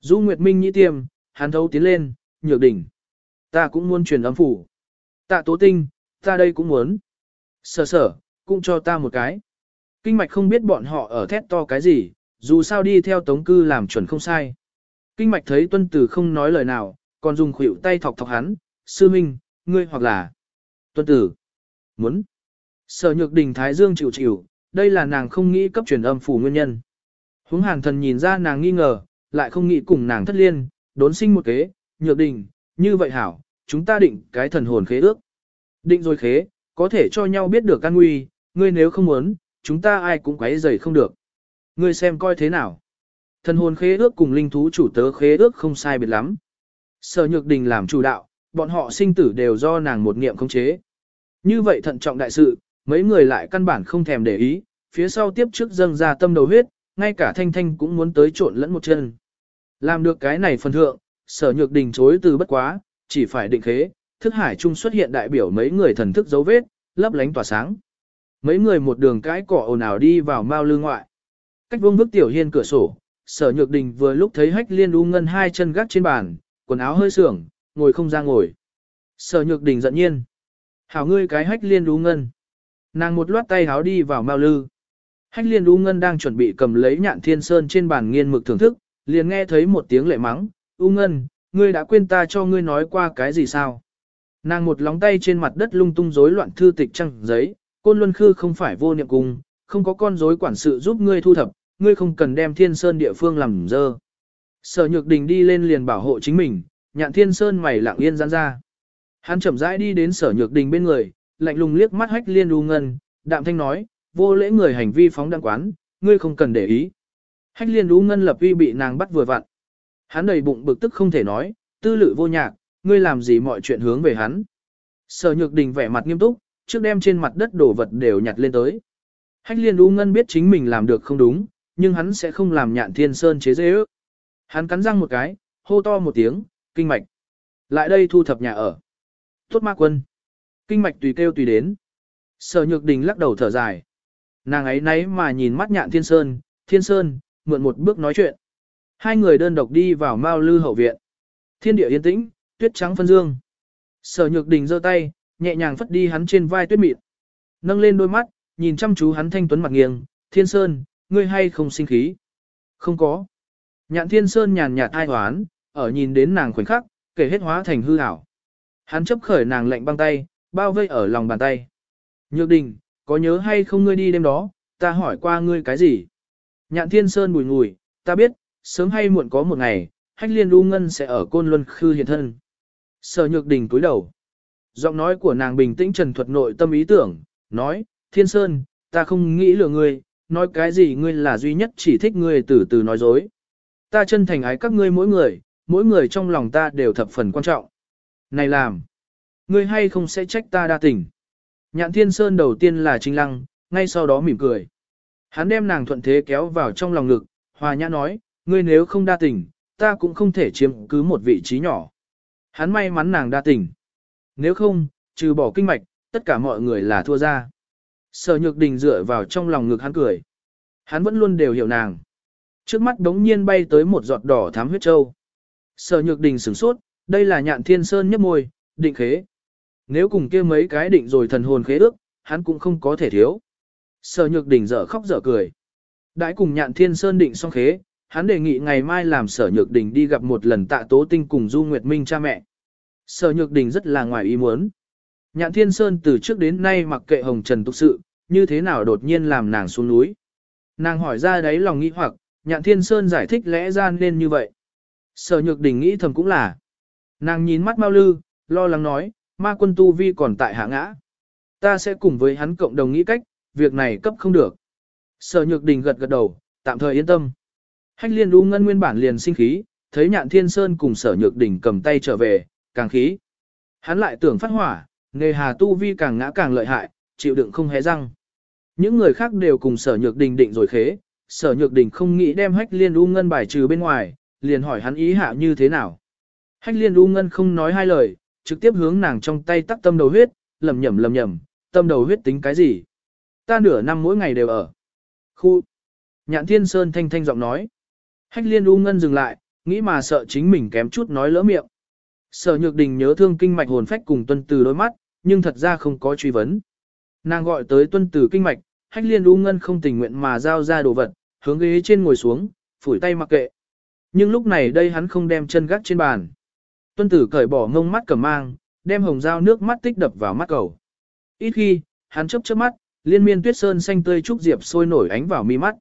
Du Nguyệt Minh nhĩ tiêm, hắn thấu tiến lên, nhược đỉnh Ta cũng muốn truyền âm phủ. Tạ tố tinh, ta đây cũng muốn. Sở sở, cũng cho ta một cái. Kinh mạch không biết bọn họ ở thét to cái gì, dù sao đi theo tống cư làm chuẩn không sai. Kinh mạch thấy tuân tử không nói lời nào, còn dùng khuỷu tay thọc thọc hắn, sư minh, ngươi hoặc là tuân tử. Muốn. Sở nhược đình thái dương chịu chịu, đây là nàng không nghĩ cấp truyền âm phủ nguyên nhân. Húng hàn thần nhìn ra nàng nghi ngờ, lại không nghĩ cùng nàng thất liên, đốn sinh một kế, nhược đình, như vậy hảo, chúng ta định cái thần hồn khế ước. Định rồi khế, có thể cho nhau biết được căn nguy, ngươi nếu không muốn, chúng ta ai cũng quấy rầy không được. Ngươi xem coi thế nào. Thần hồn khế ước cùng linh thú chủ tớ khế ước không sai biệt lắm. Sở nhược đình làm chủ đạo, bọn họ sinh tử đều do nàng một niệm khống chế. Như vậy thận trọng đại sự, mấy người lại căn bản không thèm để ý, phía sau tiếp trước dâng ra tâm đầu huyết, ngay cả thanh thanh cũng muốn tới trộn lẫn một chân. Làm được cái này phần thượng, sở nhược đình chối từ bất quá, chỉ phải định khế, thức hải trung xuất hiện đại biểu mấy người thần thức dấu vết, lấp lánh tỏa sáng. Mấy người một đường cái cỏ ồn ào đi vào mao lư ngoại. Cách vương bước tiểu hiên cửa sổ, sở nhược đình vừa lúc thấy hách liên u ngân hai chân gác trên bàn, quần áo hơi sưởng, ngồi không ra ngồi. Sở nhược đình giận nhiên. Hảo ngươi cái hách liên u ngân. Nàng một loát tay háo đi vào mao lư. Hách liên u ngân đang chuẩn bị cầm lấy nhạn thiên sơn trên bàn nghiên mực thưởng thức, liền nghe thấy một tiếng lệ mắng, u ngân, ngươi đã quên ta cho ngươi nói qua cái gì sao? Nàng một lóng tay trên mặt đất lung tung rối loạn thư tịch trăng giấy, côn luân khư không phải vô niệm cung, không có con rối quản sự giúp ngươi thu thập, ngươi không cần đem thiên sơn địa phương làm dơ. Sở nhược đình đi lên liền bảo hộ chính mình, nhạn thiên sơn mày lặng yên giãn ra. Hắn chậm rãi đi đến sở nhược đình bên người, lạnh lùng liếc mắt hách liên u ngân, đạm thanh nói, vô lễ người hành vi phóng đăng quán, ngươi không cần để ý. Hách liên u ngân lập uy bị nàng bắt vừa vặn. Hắn đầy bụng bực tức không thể nói, tư lự vô nhạc, ngươi làm gì mọi chuyện hướng về hắn. Sở nhược đình vẻ mặt nghiêm túc, trước đem trên mặt đất đổ vật đều nhặt lên tới. Hách liên u ngân biết chính mình làm được không đúng, nhưng hắn sẽ không làm nhạn thiên sơn chế dễ ước. Hắn cắn răng một cái, hô to một tiếng, kinh mạch. Lại đây thu thập nhà ở. Tốt ma quân. Kinh mạch tùy kêu tùy đến. Sở nhược đình lắc đầu thở dài. Nàng ấy nấy mà nhìn mắt nhạn thiên sơn, thiên sơn, mượn một bước nói chuyện. Hai người đơn độc đi vào mao lư hậu viện. Thiên địa yên tĩnh, tuyết trắng phân dương. Sở nhược đình giơ tay, nhẹ nhàng phất đi hắn trên vai tuyết mịn. Nâng lên đôi mắt, nhìn chăm chú hắn thanh tuấn mặt nghiêng, thiên sơn, ngươi hay không sinh khí? Không có. Nhạn thiên sơn nhàn nhạt ai hoán, ở nhìn đến nàng khoảnh khắc, kể hết hóa thành hư ảo. Hắn chấp khởi nàng lạnh băng tay, bao vây ở lòng bàn tay. Nhược đình, có nhớ hay không ngươi đi đêm đó, ta hỏi qua ngươi cái gì? Nhạn thiên sơn bùi ngùi, ta biết, sớm hay muộn có một ngày, hách liên u ngân sẽ ở côn luân khư hiện thân. Sở nhược đình cúi đầu. Giọng nói của nàng bình tĩnh trần thuật nội tâm ý tưởng, nói, thiên sơn, ta không nghĩ lừa ngươi, nói cái gì ngươi là duy nhất chỉ thích ngươi từ từ nói dối. Ta chân thành ái các ngươi mỗi người, mỗi người trong lòng ta đều thập phần quan trọng. Này làm, ngươi hay không sẽ trách ta đa tình. Nhạn thiên sơn đầu tiên là trinh lăng, ngay sau đó mỉm cười. Hắn đem nàng thuận thế kéo vào trong lòng ngực, hòa nhã nói, ngươi nếu không đa tình, ta cũng không thể chiếm cứ một vị trí nhỏ. Hắn may mắn nàng đa tình. Nếu không, trừ bỏ kinh mạch, tất cả mọi người là thua ra. Sở nhược đình dựa vào trong lòng ngực hắn cười. Hắn vẫn luôn đều hiểu nàng. Trước mắt đống nhiên bay tới một giọt đỏ thám huyết châu. Sở nhược đình sửng sốt, đây là nhạn thiên sơn nhấp môi, định khế. Nếu cùng kia mấy cái định rồi thần hồn khế ước, hắn cũng không có thể thiếu. Sở nhược đình dở khóc dở cười. Đãi cùng nhạn thiên sơn định xong khế, hắn đề nghị ngày mai làm sở nhược đình đi gặp một lần tạ tố tinh cùng Du Nguyệt Minh cha mẹ. Sở nhược đình rất là ngoài ý muốn. Nhạn thiên sơn từ trước đến nay mặc kệ hồng trần tục sự, như thế nào đột nhiên làm nàng xuống núi. Nàng hỏi ra đấy lòng nghĩ hoặc, nhạn thiên sơn giải thích lẽ ra nên như vậy. Sở nhược đình nghĩ thầm cũng là. Nàng nhìn mắt Mao Lư, lo lắng nói, ma quân tu vi còn tại hạ ngã. Ta sẽ cùng với hắn cộng đồng nghĩ cách, việc này cấp không được. Sở nhược đình gật gật đầu, tạm thời yên tâm. Hách liên đu ngân nguyên bản liền sinh khí, thấy nhạn thiên sơn cùng sở nhược đình cầm tay trở về, càng khí. Hắn lại tưởng phát hỏa, nghề hà tu vi càng ngã càng lợi hại, chịu đựng không hé răng. Những người khác đều cùng sở nhược đình định rồi khế, sở nhược đình không nghĩ đem hách liên đu ngân bài trừ bên ngoài, liền hỏi hắn ý hạ như thế nào. Hách liên đu ngân không nói hai lời, trực tiếp hướng nàng trong tay tắc tâm đầu huyết, lầm nhầm lầm nhầm, tâm đầu huyết tính cái gì. Ta nửa năm mỗi ngày đều ở. Khu. Nhạn thiên sơn thanh thanh giọng nói. Hách liên u ngân dừng lại, nghĩ mà sợ chính mình kém chút nói lỡ miệng. Sở nhược đình nhớ thương kinh mạch hồn phách cùng tuân từ đôi mắt, nhưng thật ra không có truy vấn. Nàng gọi tới tuân từ kinh mạch, hách liên u ngân không tình nguyện mà giao ra đồ vật, hướng ghế trên ngồi xuống, phủi tay mặc kệ. Nhưng lúc này đây hắn không đem chân gác trên bàn. Tuân tử cởi bỏ ngông mắt cầm mang, đem hồng dao nước mắt tích đập vào mắt cầu. Ít khi, hắn chớp chớp mắt, liên miên tuyết sơn xanh tươi trúc diệp sôi nổi ánh vào mi mắt.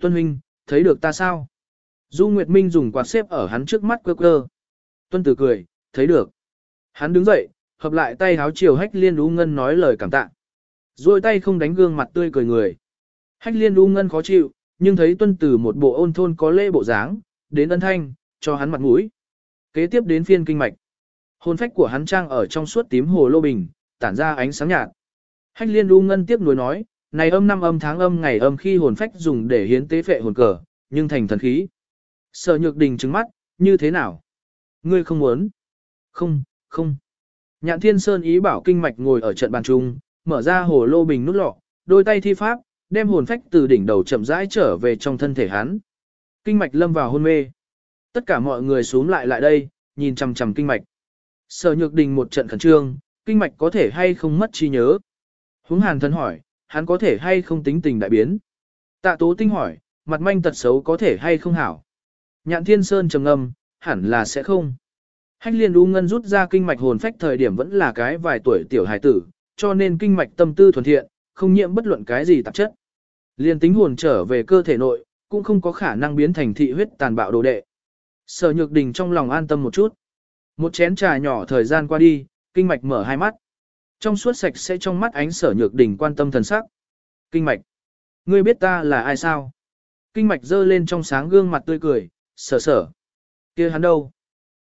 Tuân huynh, thấy được ta sao? Du Nguyệt Minh dùng quạt xếp ở hắn trước mắt quơ quơ. Tuân tử cười, thấy được. Hắn đứng dậy, hợp lại tay háo chiều hách liên đu ngân nói lời cảm tạ. Rồi tay không đánh gương mặt tươi cười người. Hách liên đu ngân khó chịu, nhưng thấy tuân tử một bộ ôn thôn có lễ bộ dáng, đến ân thanh, cho hắn mặt mũi. Kế tiếp đến phiên kinh mạch. Hồn phách của hắn trang ở trong suốt tím hồ lô bình, tản ra ánh sáng nhạt. Hách liên đu ngân tiếp nối nói, này âm năm âm tháng âm ngày âm khi hồn phách dùng để hiến tế phệ hồn cờ, nhưng thành thần khí. Sở nhược đình trứng mắt, như thế nào? Ngươi không muốn? Không, không. Nhạn thiên sơn ý bảo kinh mạch ngồi ở trận bàn trung, mở ra hồ lô bình nút lọ, đôi tay thi pháp, đem hồn phách từ đỉnh đầu chậm rãi trở về trong thân thể hắn. Kinh mạch lâm vào hôn mê. Tất cả mọi người xuống lại lại đây, nhìn chằm chằm kinh mạch. Sở nhược đình một trận khẩn trương, kinh mạch có thể hay không mất trí nhớ. Húng hàn thần hỏi, hắn có thể hay không tính tình đại biến. Tạ tố tinh hỏi, mặt manh tật xấu có thể hay không hảo. Nhạn thiên sơn trầm ngâm, hẳn là sẽ không. Hách liên u ngân rút ra kinh mạch hồn phách thời điểm vẫn là cái vài tuổi tiểu hài tử, cho nên kinh mạch tâm tư thuần thiện, không nhiễm bất luận cái gì tạp chất. Liên tính hồn trở về cơ thể nội, cũng không có khả năng biến thành thị huyết tàn bạo đồ đệ. Sở nhược đình trong lòng an tâm một chút. Một chén trà nhỏ thời gian qua đi, kinh mạch mở hai mắt. Trong suốt sạch sẽ trong mắt ánh sở nhược đình quan tâm thần sắc. Kinh mạch. Ngươi biết ta là ai sao? Kinh mạch dơ lên trong sáng gương mặt tươi cười, sở sở. kia hắn đâu?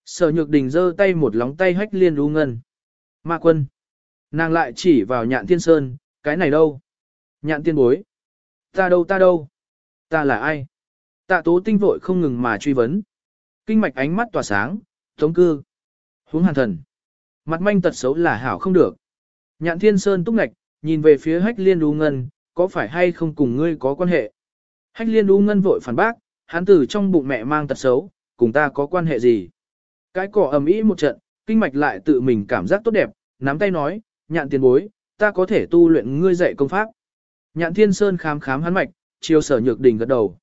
Sở nhược đình dơ tay một lóng tay hách liên u ngân. Ma quân. Nàng lại chỉ vào nhạn thiên sơn, cái này đâu? Nhạn tiên bối. Ta đâu ta đâu? Ta là ai? Tạ tố tinh vội không ngừng mà truy vấn. Kinh mạch ánh mắt tỏa sáng, tống cư. Huống hàn thần. Mặt manh tật xấu là hảo không được. Nhạn thiên sơn túc ngạch, nhìn về phía hách liên u ngân, có phải hay không cùng ngươi có quan hệ? Hách liên u ngân vội phản bác, hắn tử trong bụng mẹ mang tật xấu, cùng ta có quan hệ gì? Cái cỏ ầm ĩ một trận, kinh mạch lại tự mình cảm giác tốt đẹp, nắm tay nói, nhạn tiền bối, ta có thể tu luyện ngươi dạy công pháp. Nhạn thiên sơn khám khám hắn mạch, chiều sở nhược đỉnh gật đầu.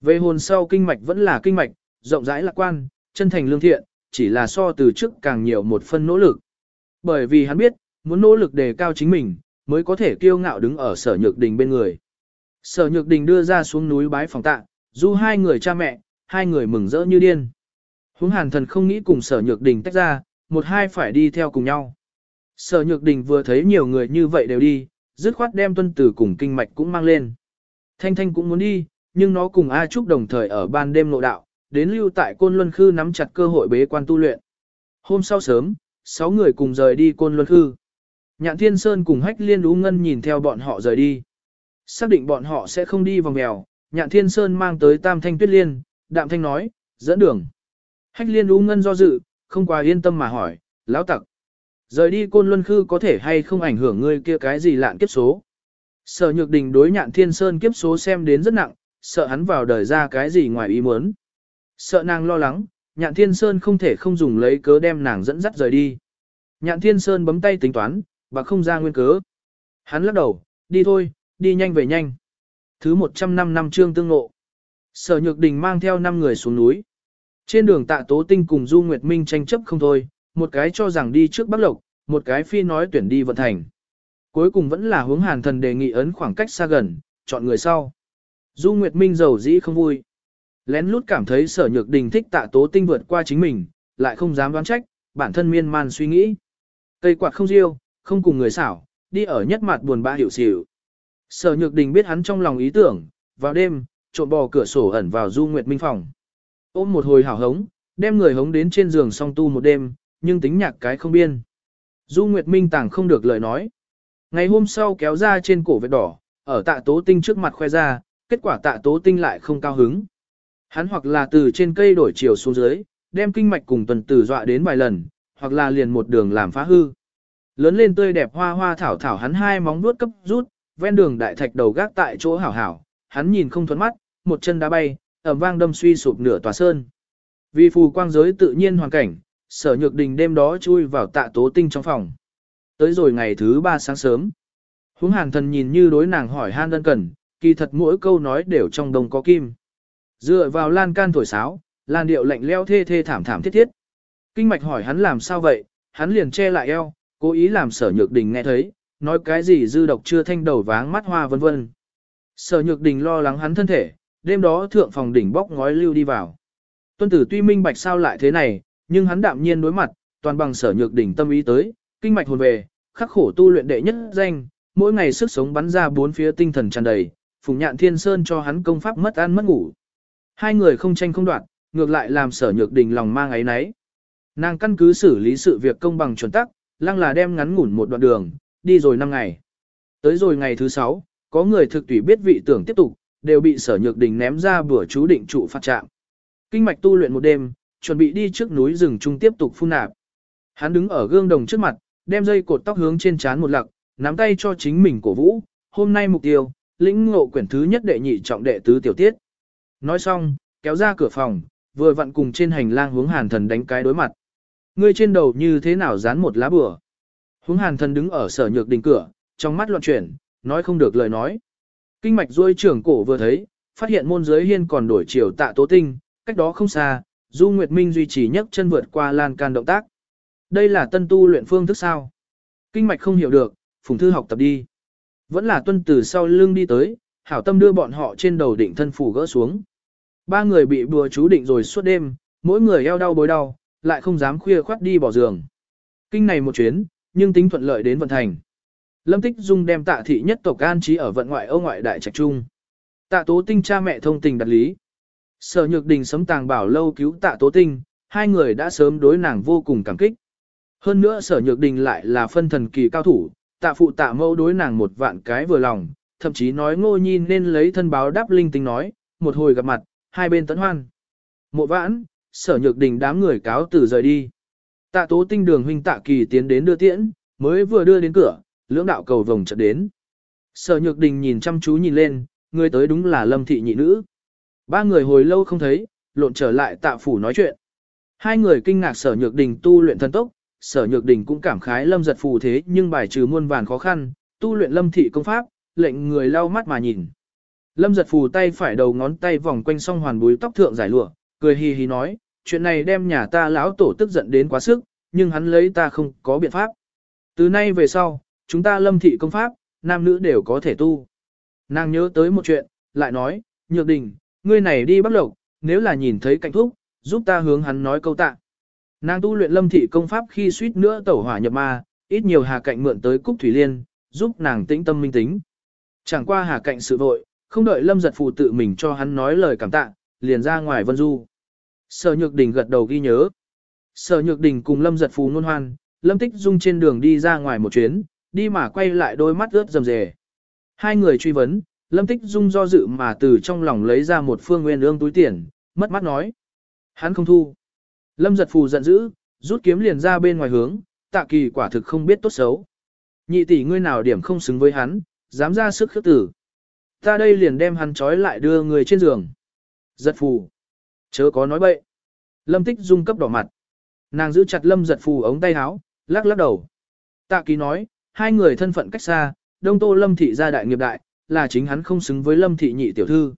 Về hồn sau kinh mạch vẫn là kinh mạch, rộng rãi lạc quan, chân thành lương thiện, chỉ là so từ trước càng nhiều một phân nỗ lực. Bởi vì hắn biết, muốn nỗ lực đề cao chính mình, mới có thể kiêu ngạo đứng ở sở nhược đình bên người. Sở nhược đình đưa ra xuống núi bái phòng tạ, du hai người cha mẹ, hai người mừng rỡ như điên. Húng hàn thần không nghĩ cùng sở nhược đình tách ra, một hai phải đi theo cùng nhau. Sở nhược đình vừa thấy nhiều người như vậy đều đi, dứt khoát đem tuân tử cùng kinh mạch cũng mang lên. Thanh Thanh cũng muốn đi, nhưng nó cùng A Trúc đồng thời ở ban đêm nội đạo, đến lưu tại Côn Luân Khư nắm chặt cơ hội bế quan tu luyện. Hôm sau sớm, sáu người cùng rời đi côn luân khư. Nhạn Thiên Sơn cùng Hách Liên Ú Ngân nhìn theo bọn họ rời đi. Xác định bọn họ sẽ không đi vòng mèo, Nhạn Thiên Sơn mang tới Tam Thanh Tuyết Liên, Đạm Thanh nói, dẫn đường. Hách Liên Ú Ngân do dự, không quá yên tâm mà hỏi, lão tặc. Rời đi côn luân khư có thể hay không ảnh hưởng ngươi kia cái gì lạn kiếp số. Sở nhược đình đối nhạn thiên sơn kiếp số xem đến rất nặng, sợ hắn vào đời ra cái gì ngoài ý muốn. Sợ nàng lo lắng, nhạn thiên sơn không thể không dùng lấy cớ đem nàng dẫn dắt rời đi. Nhạn thiên sơn bấm tay tính toán, và không ra nguyên cớ. Hắn lắc đầu, đi thôi, đi nhanh về nhanh. Thứ 105 năm trương tương ngộ. Sở nhược đình mang theo 5 người xuống núi. Trên đường tạ tố tinh cùng Du Nguyệt Minh tranh chấp không thôi, một cái cho rằng đi trước Bắc Lộc, một cái phi nói tuyển đi vận thành. Cuối cùng vẫn là hướng hàn thần đề nghị ấn khoảng cách xa gần, chọn người sau. Du Nguyệt Minh giàu dĩ không vui. Lén lút cảm thấy sở nhược đình thích tạ tố tinh vượt qua chính mình, lại không dám đoán trách, bản thân miên man suy nghĩ. Cây quạt không riêu, không cùng người xảo, đi ở nhất mặt buồn bã hiểu xỉu. Sở nhược đình biết hắn trong lòng ý tưởng, vào đêm, trộm bò cửa sổ ẩn vào Du Nguyệt Minh phòng. Ôm một hồi hào hống, đem người hống đến trên giường song tu một đêm, nhưng tính nhạc cái không biên. Du Nguyệt Minh tàng không được lời nói. Ngày hôm sau kéo ra trên cổ vết đỏ, ở tạ tố tinh trước mặt khoe ra, kết quả tạ tố tinh lại không cao hứng. Hắn hoặc là từ trên cây đổi chiều xuống dưới, đem kinh mạch cùng tuần tử dọa đến vài lần, hoặc là liền một đường làm phá hư. Lớn lên tươi đẹp hoa hoa thảo thảo hắn hai móng vuốt cấp rút, ven đường đại thạch đầu gác tại chỗ hảo hảo, hắn nhìn không thuẫn mắt, một chân đá bay, ầm vang đâm suy sụp nửa tòa sơn. Vì phù quang giới tự nhiên hoàn cảnh, sở nhược đình đêm đó chui vào tạ tố tinh trong phòng. Tới rồi ngày thứ ba sáng sớm. hướng hàng thần nhìn như đối nàng hỏi han đơn cần, kỳ thật mỗi câu nói đều trong đồng có kim. Dựa vào lan can thổi sáo, lan điệu lạnh leo thê thê thảm thảm thiết thiết. Kinh mạch hỏi hắn làm sao vậy, hắn liền che lại eo, cố ý làm sở nhược đình nghe thấy, nói cái gì dư độc chưa thanh đầu váng mắt hoa vân vân. Sở nhược đình lo lắng hắn thân thể, đêm đó thượng phòng đỉnh bóc ngói lưu đi vào. Tuân tử tuy minh bạch sao lại thế này, nhưng hắn đạm nhiên đối mặt, toàn bằng sở nhược đỉnh tâm ý tới, kinh mạch hồn về, khắc khổ tu luyện đệ nhất danh, mỗi ngày sức sống bắn ra bốn phía tinh thần tràn đầy, Phùng Nhạn Thiên Sơn cho hắn công pháp mất ăn mất ngủ. Hai người không tranh không đoạt, ngược lại làm sở nhược đình lòng mang ấy nấy. Nàng căn cứ xử lý sự việc công bằng chuẩn tắc, lăng là đem ngắn ngủn một đoạn đường, đi rồi năm ngày. Tới rồi ngày thứ sáu, có người thực tùy biết vị tưởng tiếp tục, đều bị sở nhược đình ném ra bữa chú định trụ phát trạng. Kinh mạch tu luyện một đêm, chuẩn bị đi trước núi rừng trung tiếp tục phun nạp. Hắn đứng ở gương đồng trước mặt, đem dây cột tóc hướng trên trán một lặc, nắm tay cho chính mình cổ vũ, hôm nay mục tiêu, lĩnh ngộ quyển thứ nhất đệ nhị trọng đệ tứ tiểu tiết. Nói xong, kéo ra cửa phòng, vừa vặn cùng trên hành lang hướng hàn thần đánh cái đối mặt. Ngươi trên đầu như thế nào dán một lá bừa. Hướng hàn thần đứng ở sở nhược đình cửa, trong mắt loạn chuyển, nói không được lời nói. Kinh mạch duỗi trưởng cổ vừa thấy, phát hiện môn giới hiên còn đổi chiều tạ tố tinh, cách đó không xa, Du Nguyệt Minh duy trì nhấc chân vượt qua lan can động tác. Đây là tân tu luyện phương thức sao? Kinh mạch không hiểu được, phùng thư học tập đi. Vẫn là tuân từ sau lưng đi tới, hảo tâm đưa bọn họ trên đầu định thân phủ gỡ xuống. Ba người bị bùa chú định rồi suốt đêm, mỗi người eo đau bối đau, lại không dám khuya khoát đi bỏ giường. Kinh này một chuyến, nhưng tính thuận lợi đến vận thành. Lâm Tích Dung đem tạ thị nhất tộc an trí ở vận ngoại ô ngoại đại trạch trung. Tạ tố tinh cha mẹ thông tình đặt lý. Sở nhược đình sấm tàng bảo lâu cứu tạ tố tinh, hai người đã sớm đối nàng vô cùng cảm kích. Hơn nữa sở nhược đình lại là phân thần kỳ cao thủ, tạ phụ tạ mẫu đối nàng một vạn cái vừa lòng, thậm chí nói ngô nhi nên lấy thân báo đáp linh tinh nói, một hồi gặp mặt, hai bên tấn hoan. Mộ vãn, sở nhược đình đám người cáo từ rời đi. Tạ tố tinh đường huynh tạ kỳ tiến đến đưa tiễn, mới vừa đưa đến cửa, lưỡng đạo cầu vồng chợt đến. Sở nhược đình nhìn chăm chú nhìn lên, người tới đúng là lâm thị nhị nữ. Ba người hồi lâu không thấy, lộn trở lại tạ phủ nói chuyện. Hai người kinh ngạc sở nhược đình tu luyện thần tốc, sở nhược đình cũng cảm khái lâm giật phù thế nhưng bài trừ muôn vàn khó khăn, tu luyện lâm thị công pháp, lệnh người lau mắt mà nhìn. Lâm giật phù tay phải đầu ngón tay vòng quanh song hoàn búi tóc thượng giải lụa, cười hì hì nói, chuyện này đem nhà ta lão tổ tức giận đến quá sức, nhưng hắn lấy ta không có biện pháp. Từ nay về sau, chúng ta lâm thị công pháp, nam nữ đều có thể tu. Nàng nhớ tới một chuyện, lại nói, nhược đình, ngươi này đi bắt lộc, nếu là nhìn thấy cạnh thúc, giúp ta hướng hắn nói câu tạ. Nàng tu luyện lâm thị công pháp khi suýt nữa tẩu hỏa nhập ma, ít nhiều hà cạnh mượn tới cúc thủy liên, giúp nàng tĩnh tâm minh tính. Chẳng qua hà cạnh sự vội, không đợi lâm giật phù tự mình cho hắn nói lời cảm tạ, liền ra ngoài vân du. Sở nhược đình gật đầu ghi nhớ. Sở nhược đình cùng lâm giật phù nôn hoan, Lâm Tích Dung trên đường đi ra ngoài một chuyến, đi mà quay lại đôi mắt ướt rầm rề. Hai người truy vấn, Lâm Tích Dung do dự mà từ trong lòng lấy ra một phương nguyên ương túi tiền, mất mắt nói. Hắn không thu. Lâm giật phù giận dữ, rút kiếm liền ra bên ngoài hướng, tạ kỳ quả thực không biết tốt xấu. Nhị tỷ ngươi nào điểm không xứng với hắn, dám ra sức khước tử. Ta đây liền đem hắn trói lại đưa người trên giường. Giật phù. Chớ có nói bậy. Lâm tích dung cấp đỏ mặt. Nàng giữ chặt lâm giật phù ống tay áo, lắc lắc đầu. Tạ kỳ nói, hai người thân phận cách xa, đông tô lâm thị gia đại nghiệp đại, là chính hắn không xứng với lâm thị nhị tiểu thư.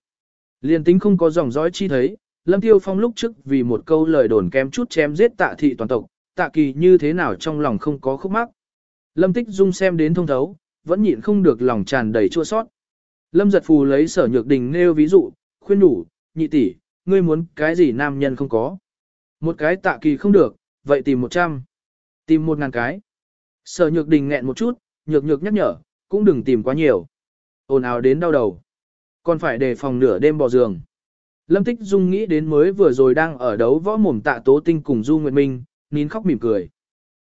Liền tính không có dòng dõi chi thấy, lâm tiêu phong lúc trước vì một câu lời đồn kém chút chém giết tạ thị toàn tộc, tạ kỳ như thế nào trong lòng không có khúc mắc. Lâm tích dung xem đến thông thấu, vẫn nhịn không được lòng tràn đầy chua sót. Lâm giật phù lấy sở nhược đình nêu ví dụ, khuyên đủ, nhị tỷ, ngươi muốn cái gì nam nhân không có. Một cái tạ kỳ không được, vậy tìm một trăm, tìm một ngàn cái. Sở nhược đình nghẹn một chút, nhược nhược nhắc nhở, cũng đừng tìm quá nhiều. ồn ào đến đau đầu. Còn phải đề phòng nửa đêm bỏ giường. Lâm Tích Dung nghĩ đến mới vừa rồi đang ở đấu võ mồm tạ tố tinh cùng Du Nguyệt Minh, nín khóc mỉm cười.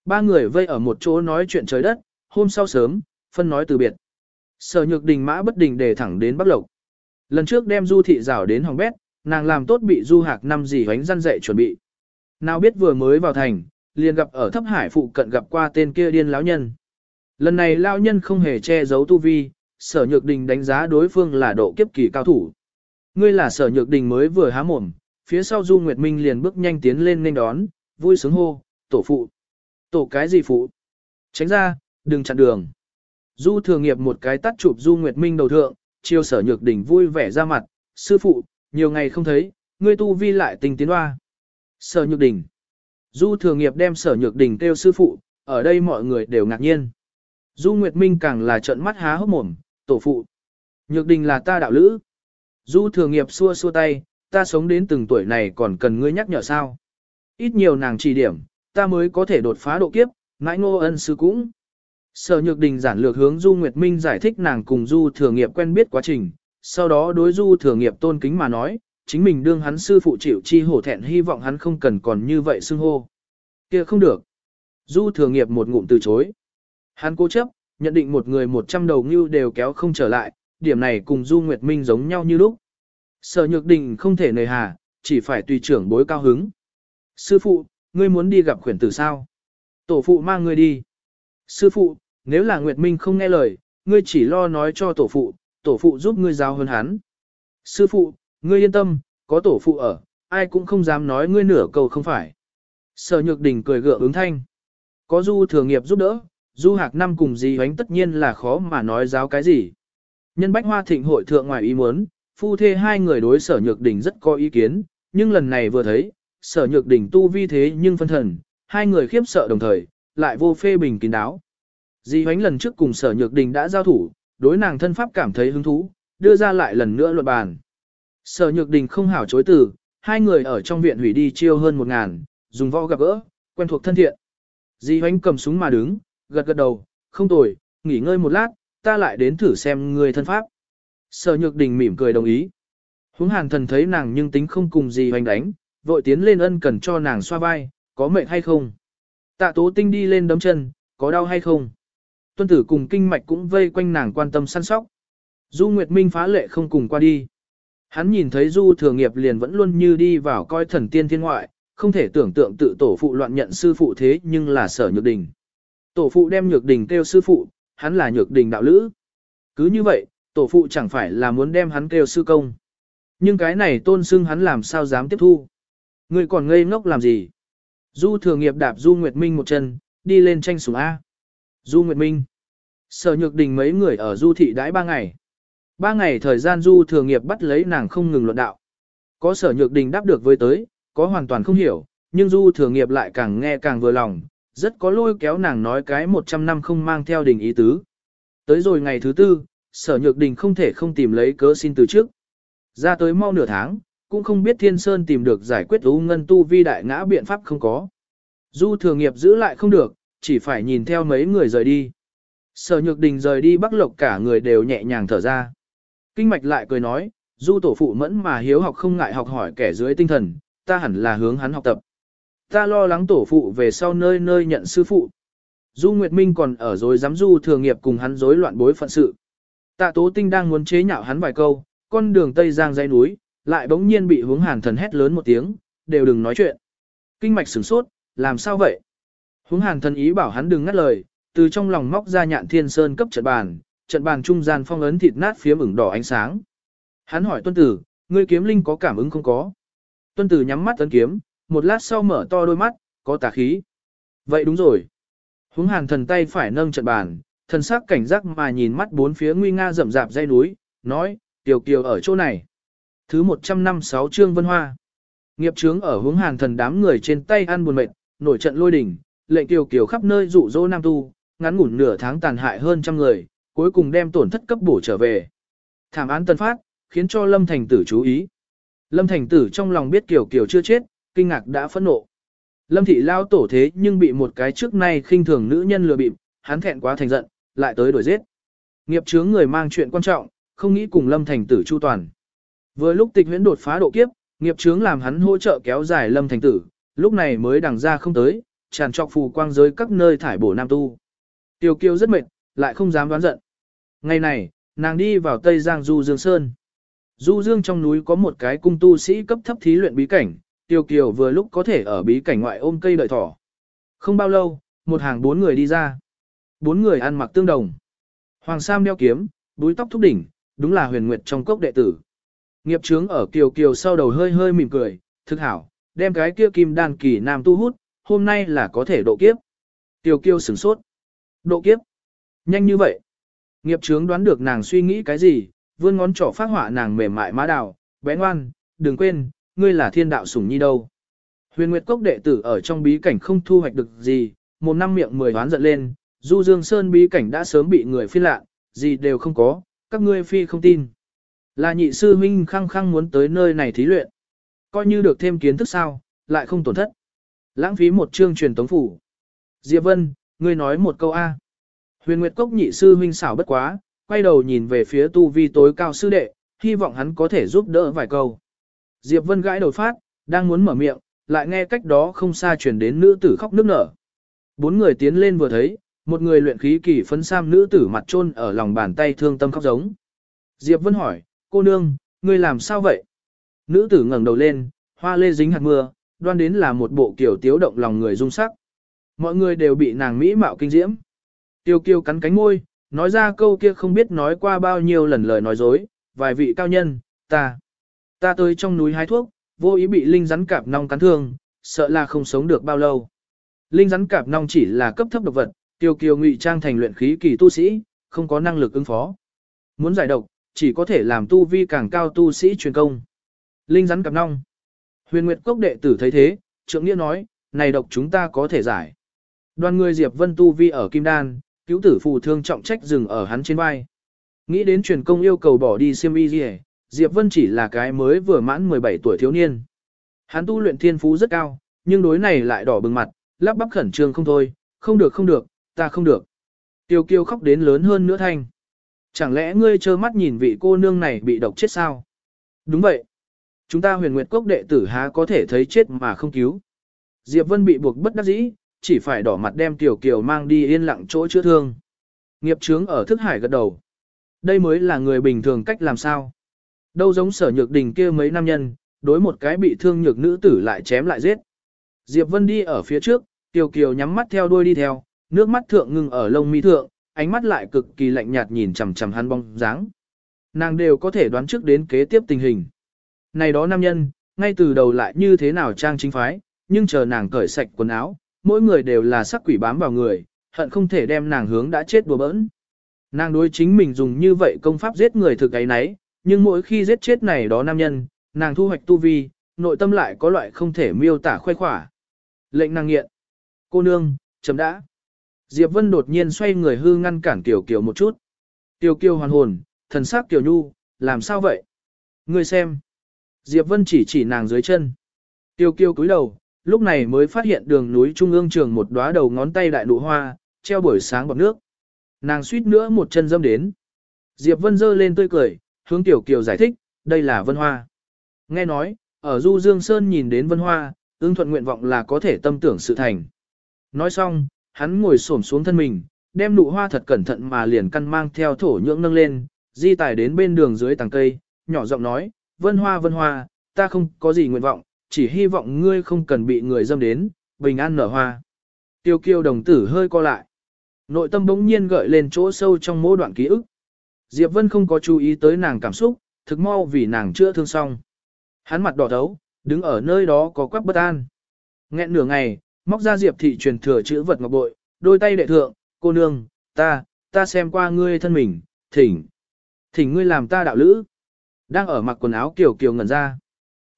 Ba người vây ở một chỗ nói chuyện trời đất, hôm sau sớm, phân nói từ biệt. Sở nhược đình mã bất đình để thẳng đến Bắc Lộc. Lần trước đem Du thị rào đến hòng bét, nàng làm tốt bị Du hạc năm gì hoánh răn dậy chuẩn bị. Nào biết vừa mới vào thành, liền gặp ở thấp hải phụ cận gặp qua tên kia điên lão nhân. Lần này lão nhân không hề che giấu tu vi, sở nhược đình đánh giá đối phương là độ kiếp kỳ cao thủ. Ngươi là sở nhược đình mới vừa há mồm, phía sau Du Nguyệt Minh liền bước nhanh tiến lên nên đón, vui sướng hô, tổ phụ. Tổ cái gì phụ? Tránh ra, đừng chặn đường. Du thường nghiệp một cái tắt chụp Du Nguyệt Minh đầu thượng, chiêu sở nhược đỉnh vui vẻ ra mặt, sư phụ, nhiều ngày không thấy, ngươi tu vi lại tình tiến hoa. Sở nhược đỉnh. Du thường nghiệp đem sở nhược đỉnh kêu sư phụ, ở đây mọi người đều ngạc nhiên. Du Nguyệt Minh càng là trợn mắt há hốc mồm, tổ phụ. Nhược đình là ta đạo lữ. Du thường nghiệp xua xua tay, ta sống đến từng tuổi này còn cần ngươi nhắc nhở sao. Ít nhiều nàng chỉ điểm, ta mới có thể đột phá độ kiếp, mãi ngô ân sư cũng. Sở Nhược Đình giản lược hướng Du Nguyệt Minh giải thích nàng cùng Du Thừa Nghiệp quen biết quá trình, sau đó đối Du Thừa Nghiệp tôn kính mà nói, chính mình đương hắn sư phụ chịu chi hổ thẹn hy vọng hắn không cần còn như vậy xưng hô. kia không được. Du Thừa Nghiệp một ngụm từ chối. Hắn cố chấp, nhận định một người một trăm đầu ngưu đều kéo không trở lại, điểm này cùng Du Nguyệt Minh giống nhau như lúc. Sở Nhược Đình không thể nề hà, chỉ phải tùy trưởng bối cao hứng. Sư phụ, ngươi muốn đi gặp khuyển tử sao? Tổ phụ mang ngươi đi. Sư phụ, nếu là Nguyệt Minh không nghe lời, ngươi chỉ lo nói cho tổ phụ, tổ phụ giúp ngươi giáo hơn hắn. Sư phụ, ngươi yên tâm, có tổ phụ ở, ai cũng không dám nói ngươi nửa câu không phải. Sở Nhược Đình cười gượng ứng thanh. Có Du thừa nghiệp giúp đỡ, Du Hạc năm cùng gì hoánh tất nhiên là khó mà nói giáo cái gì. Nhân Bách Hoa Thịnh hội thượng ngoài ý muốn, phu thê hai người đối Sở Nhược Đình rất có ý kiến, nhưng lần này vừa thấy, Sở Nhược Đình tu vi thế nhưng phân thần, hai người khiếp sợ đồng thời, lại vô phê bình kín đáo. Di hoánh lần trước cùng sở nhược đình đã giao thủ, đối nàng thân pháp cảm thấy hứng thú, đưa ra lại lần nữa luận bàn. Sở nhược đình không hảo chối từ, hai người ở trong viện hủy đi chiêu hơn một ngàn, dùng võ gặp gỡ, quen thuộc thân thiện. Di hoánh cầm súng mà đứng, gật gật đầu, không tồi, nghỉ ngơi một lát, ta lại đến thử xem người thân pháp. Sở nhược đình mỉm cười đồng ý. Húng hàn thần thấy nàng nhưng tính không cùng Di Hoánh đánh, vội tiến lên ân cần cho nàng xoa vai, có mệt hay không? Tạ tố tinh đi lên đấm chân, có đau hay không? Tuân tử cùng kinh mạch cũng vây quanh nàng quan tâm săn sóc. Du Nguyệt Minh phá lệ không cùng qua đi. Hắn nhìn thấy Du Thừa Nghiệp liền vẫn luôn như đi vào coi thần tiên thiên ngoại, không thể tưởng tượng tự tổ phụ loạn nhận sư phụ thế nhưng là sở nhược đình. Tổ phụ đem nhược đình kêu sư phụ, hắn là nhược đình đạo lữ. Cứ như vậy, tổ phụ chẳng phải là muốn đem hắn kêu sư công. Nhưng cái này tôn xưng hắn làm sao dám tiếp thu. Người còn ngây ngốc làm gì? Du Thừa Nghiệp đạp Du Nguyệt Minh một chân, đi lên tranh sủng A. Du Nguyệt Minh. Sở Nhược Đình mấy người ở Du Thị đãi ba ngày. Ba ngày thời gian Du Thường Nghiệp bắt lấy nàng không ngừng luận đạo. Có Sở Nhược Đình đáp được với tới, có hoàn toàn không hiểu, nhưng Du Thường Nghiệp lại càng nghe càng vừa lòng, rất có lôi kéo nàng nói cái 100 năm không mang theo đình ý tứ. Tới rồi ngày thứ tư, Sở Nhược Đình không thể không tìm lấy cớ xin từ trước. Ra tới mau nửa tháng, cũng không biết Thiên Sơn tìm được giải quyết u ngân tu vi đại ngã biện pháp không có. Du Thường Nghiệp giữ lại không được, chỉ phải nhìn theo mấy người rời đi. Sở Nhược Đình rời đi Bắc Lộc cả người đều nhẹ nhàng thở ra. Kinh mạch lại cười nói, du tổ phụ mẫn mà hiếu học không ngại học hỏi kẻ dưới tinh thần, ta hẳn là hướng hắn học tập. Ta lo lắng tổ phụ về sau nơi nơi nhận sư phụ. Du Nguyệt Minh còn ở rồi dám Du thường nghiệp cùng hắn rối loạn bối phận sự. Tạ Tố Tinh đang muốn chế nhạo hắn vài câu, con đường Tây Giang dãy núi, lại bỗng nhiên bị hướng hàn thần hét lớn một tiếng, đều đừng nói chuyện. Kinh mạch sửng sốt, làm sao vậy? Hướng hàn thần ý bảo hắn đừng ngắt lời, từ trong lòng móc ra nhạn thiên sơn cấp trận bàn, trận bàn trung gian phong ấn thịt nát phía ửng đỏ ánh sáng. Hắn hỏi tuân tử, ngươi kiếm linh có cảm ứng không có? Tuân tử nhắm mắt tấn kiếm, một lát sau mở to đôi mắt, có tà khí. Vậy đúng rồi. Hướng hàn thần tay phải nâng trận bàn, thần sắc cảnh giác mà nhìn mắt bốn phía nguy nga rậm rạp dây núi, nói, tiểu kiều ở chỗ này. Thứ 156 chương Vân Hoa. Nghiệp chướng ở hướng hàn thần đám người trên tay ăn buồn mệt, nổi trận lôi đỉnh, lệnh kiều kiều khắp nơi dụ dỗ nam tu, ngắn ngủn nửa tháng tàn hại hơn trăm người, cuối cùng đem tổn thất cấp bổ trở về. Thảm án tân phát, khiến cho Lâm Thành Tử chú ý. Lâm Thành Tử trong lòng biết Kiều Kiều chưa chết, kinh ngạc đã phẫn nộ. Lâm Thị lao tổ thế nhưng bị một cái trước nay khinh thường nữ nhân lừa bịp, hắn thẹn quá thành giận, lại tới đuổi giết. Nghiệp chướng người mang chuyện quan trọng, không nghĩ cùng Lâm Thành Tử chu toàn. Vừa lúc tịch huyễn đột phá độ kiếp, nghiệp chướng làm hắn hỗ trợ kéo dài Lâm Thành Tử, lúc này mới đằng ra không tới, tràn trọc phù quang giới các nơi thải bổ nam tu. Tiêu kiêu rất mệt, lại không dám đoán giận. Ngày này, nàng đi vào Tây Giang Du Dương Sơn. Du Dương trong núi có một cái cung tu sĩ cấp thấp thí luyện bí cảnh, Tiêu Kiều vừa lúc có thể ở bí cảnh ngoại ôm cây đợi thỏ. Không bao lâu, một hàng bốn người đi ra. Bốn người ăn mặc tương đồng. Hoàng Sam đeo kiếm, búi tóc thúc đỉnh, đúng là huyền nguyệt trong cốc đệ tử. Nghiệp trướng ở Kiều Kiều sau đầu hơi hơi mỉm cười, thực hảo, đem cái kia kim đan kỳ nam tu hút, hôm nay là có thể độ kiếp. Tiểu Kiêu sửng sốt. Độ kiếp. Nhanh như vậy. Nghiệp trướng đoán được nàng suy nghĩ cái gì, vươn ngón trỏ phát họa nàng mềm mại má đào, bé ngoan, đừng quên, ngươi là thiên đạo sủng nhi đâu. Huyền Nguyệt Cốc đệ tử ở trong bí cảnh không thu hoạch được gì, một năm miệng mười đoán giận lên, Du Dương Sơn bí cảnh đã sớm bị người phi lạ, gì đều không có, các ngươi phi không tin. Là nhị sư huynh khăng khăng muốn tới nơi này thí luyện. Coi như được thêm kiến thức sao, lại không tổn thất. Lãng phí một chương truyền tống phủ. Diệp Vân, ngươi nói một câu A. Huyền Nguyệt Cốc nhị sư huynh xảo bất quá, quay đầu nhìn về phía tu vi tối cao sư đệ, hy vọng hắn có thể giúp đỡ vài câu. Diệp Vân gãi đầu phát, đang muốn mở miệng, lại nghe cách đó không xa truyền đến nữ tử khóc nức nở. Bốn người tiến lên vừa thấy, một người luyện khí kỳ phấn sam nữ tử mặt trôn ở lòng bàn tay thương tâm khóc giống. Diệp Vân hỏi, cô nương, ngươi làm sao vậy? Nữ tử ngẩng đầu lên, hoa lê dính hạt mưa, đoan đến là một bộ kiểu tiếu động lòng người rung sắc. Mọi người đều bị nàng mỹ mạo kinh diễm. Tiêu kiêu cắn cánh môi, nói ra câu kia không biết nói qua bao nhiêu lần lời nói dối, vài vị cao nhân, ta. Ta tới trong núi hái thuốc, vô ý bị linh rắn cạp nong cắn thương, sợ là không sống được bao lâu. Linh rắn cạp nong chỉ là cấp thấp độc vật, tiêu kiều ngụy trang thành luyện khí kỳ tu sĩ, không có năng lực ứng phó. Muốn giải độc, chỉ có thể làm tu vi càng cao tu sĩ truyền công. Linh rắn cạp nong. Huyền Nguyệt Cốc đệ tử thấy thế, trượng nghĩa nói, này độc chúng ta có thể giải. Đoàn người Diệp Vân tu vi ở Kim Đan, cứu tử phù thương trọng trách dừng ở hắn trên vai. Nghĩ đến truyền công yêu cầu bỏ đi siêm y gì Diệp Vân chỉ là cái mới vừa mãn 17 tuổi thiếu niên. Hắn tu luyện thiên phú rất cao, nhưng đối này lại đỏ bừng mặt, lắp bắp khẩn trương không thôi, không được không được, ta không được. Tiêu kiêu khóc đến lớn hơn nữa thanh. Chẳng lẽ ngươi trơ mắt nhìn vị cô nương này bị độc chết sao? Đúng vậy. Chúng ta huyền nguyệt cốc đệ tử há có thể thấy chết mà không cứu. Diệp Vân bị buộc bất đắc dĩ, chỉ phải đỏ mặt đem Tiểu Kiều mang đi yên lặng chỗ chữa thương. Nghiệp trướng ở thức hải gật đầu. Đây mới là người bình thường cách làm sao. Đâu giống sở nhược đình kia mấy nam nhân, đối một cái bị thương nhược nữ tử lại chém lại giết. Diệp Vân đi ở phía trước, Tiểu Kiều nhắm mắt theo đuôi đi theo, nước mắt thượng ngưng ở lông mi thượng, ánh mắt lại cực kỳ lạnh nhạt nhìn chằm chằm hắn bóng dáng. Nàng đều có thể đoán trước đến kế tiếp tình hình. Này đó nam nhân, ngay từ đầu lại như thế nào trang chính phái, nhưng chờ nàng cởi sạch quần áo, mỗi người đều là sắc quỷ bám vào người, hận không thể đem nàng hướng đã chết đùa bỡn. Nàng đối chính mình dùng như vậy công pháp giết người thực ấy nấy, nhưng mỗi khi giết chết này đó nam nhân, nàng thu hoạch tu vi, nội tâm lại có loại không thể miêu tả khoe khỏa. Lệnh nàng nghiện. Cô nương, chấm đã. Diệp Vân đột nhiên xoay người hư ngăn cản Tiểu Kiều một chút. Tiểu Kiều hoàn hồn, thần sắc Tiểu Nhu, làm sao vậy? Ngươi xem. Diệp Vân chỉ chỉ nàng dưới chân. Tiểu kiêu cúi đầu, lúc này mới phát hiện đường núi trung ương trường một đóa đầu ngón tay đại nụ hoa, treo buổi sáng bọc nước. Nàng suýt nữa một chân dâm đến. Diệp Vân dơ lên tươi cười, hướng Tiểu Kiều giải thích, đây là Vân Hoa. Nghe nói, ở Du Dương Sơn nhìn đến Vân Hoa, ưng thuận nguyện vọng là có thể tâm tưởng sự thành. Nói xong, hắn ngồi xổm xuống thân mình, đem nụ hoa thật cẩn thận mà liền căn mang theo thổ nhưỡng nâng lên, di tải đến bên đường dưới tàng cây, nhỏ giọng nói, vân hoa vân hoa, ta không có gì nguyện vọng, chỉ hy vọng ngươi không cần bị người dâm đến, bình an nở hoa. Tiêu kiêu đồng tử hơi co lại. Nội tâm bỗng nhiên gợi lên chỗ sâu trong mỗi đoạn ký ức. Diệp Vân không có chú ý tới nàng cảm xúc, thực mau vì nàng chưa thương xong. Hắn mặt đỏ thấu, đứng ở nơi đó có quắc bất an. Nghẹn nửa ngày, móc ra Diệp thị truyền thừa chữ vật ngọc bội, đôi tay đệ thượng, cô nương, ta, ta xem qua ngươi thân mình, thỉnh. Thỉnh ngươi làm ta đạo lữ. Đang ở mặc quần áo kiều kiều ngẩn ra.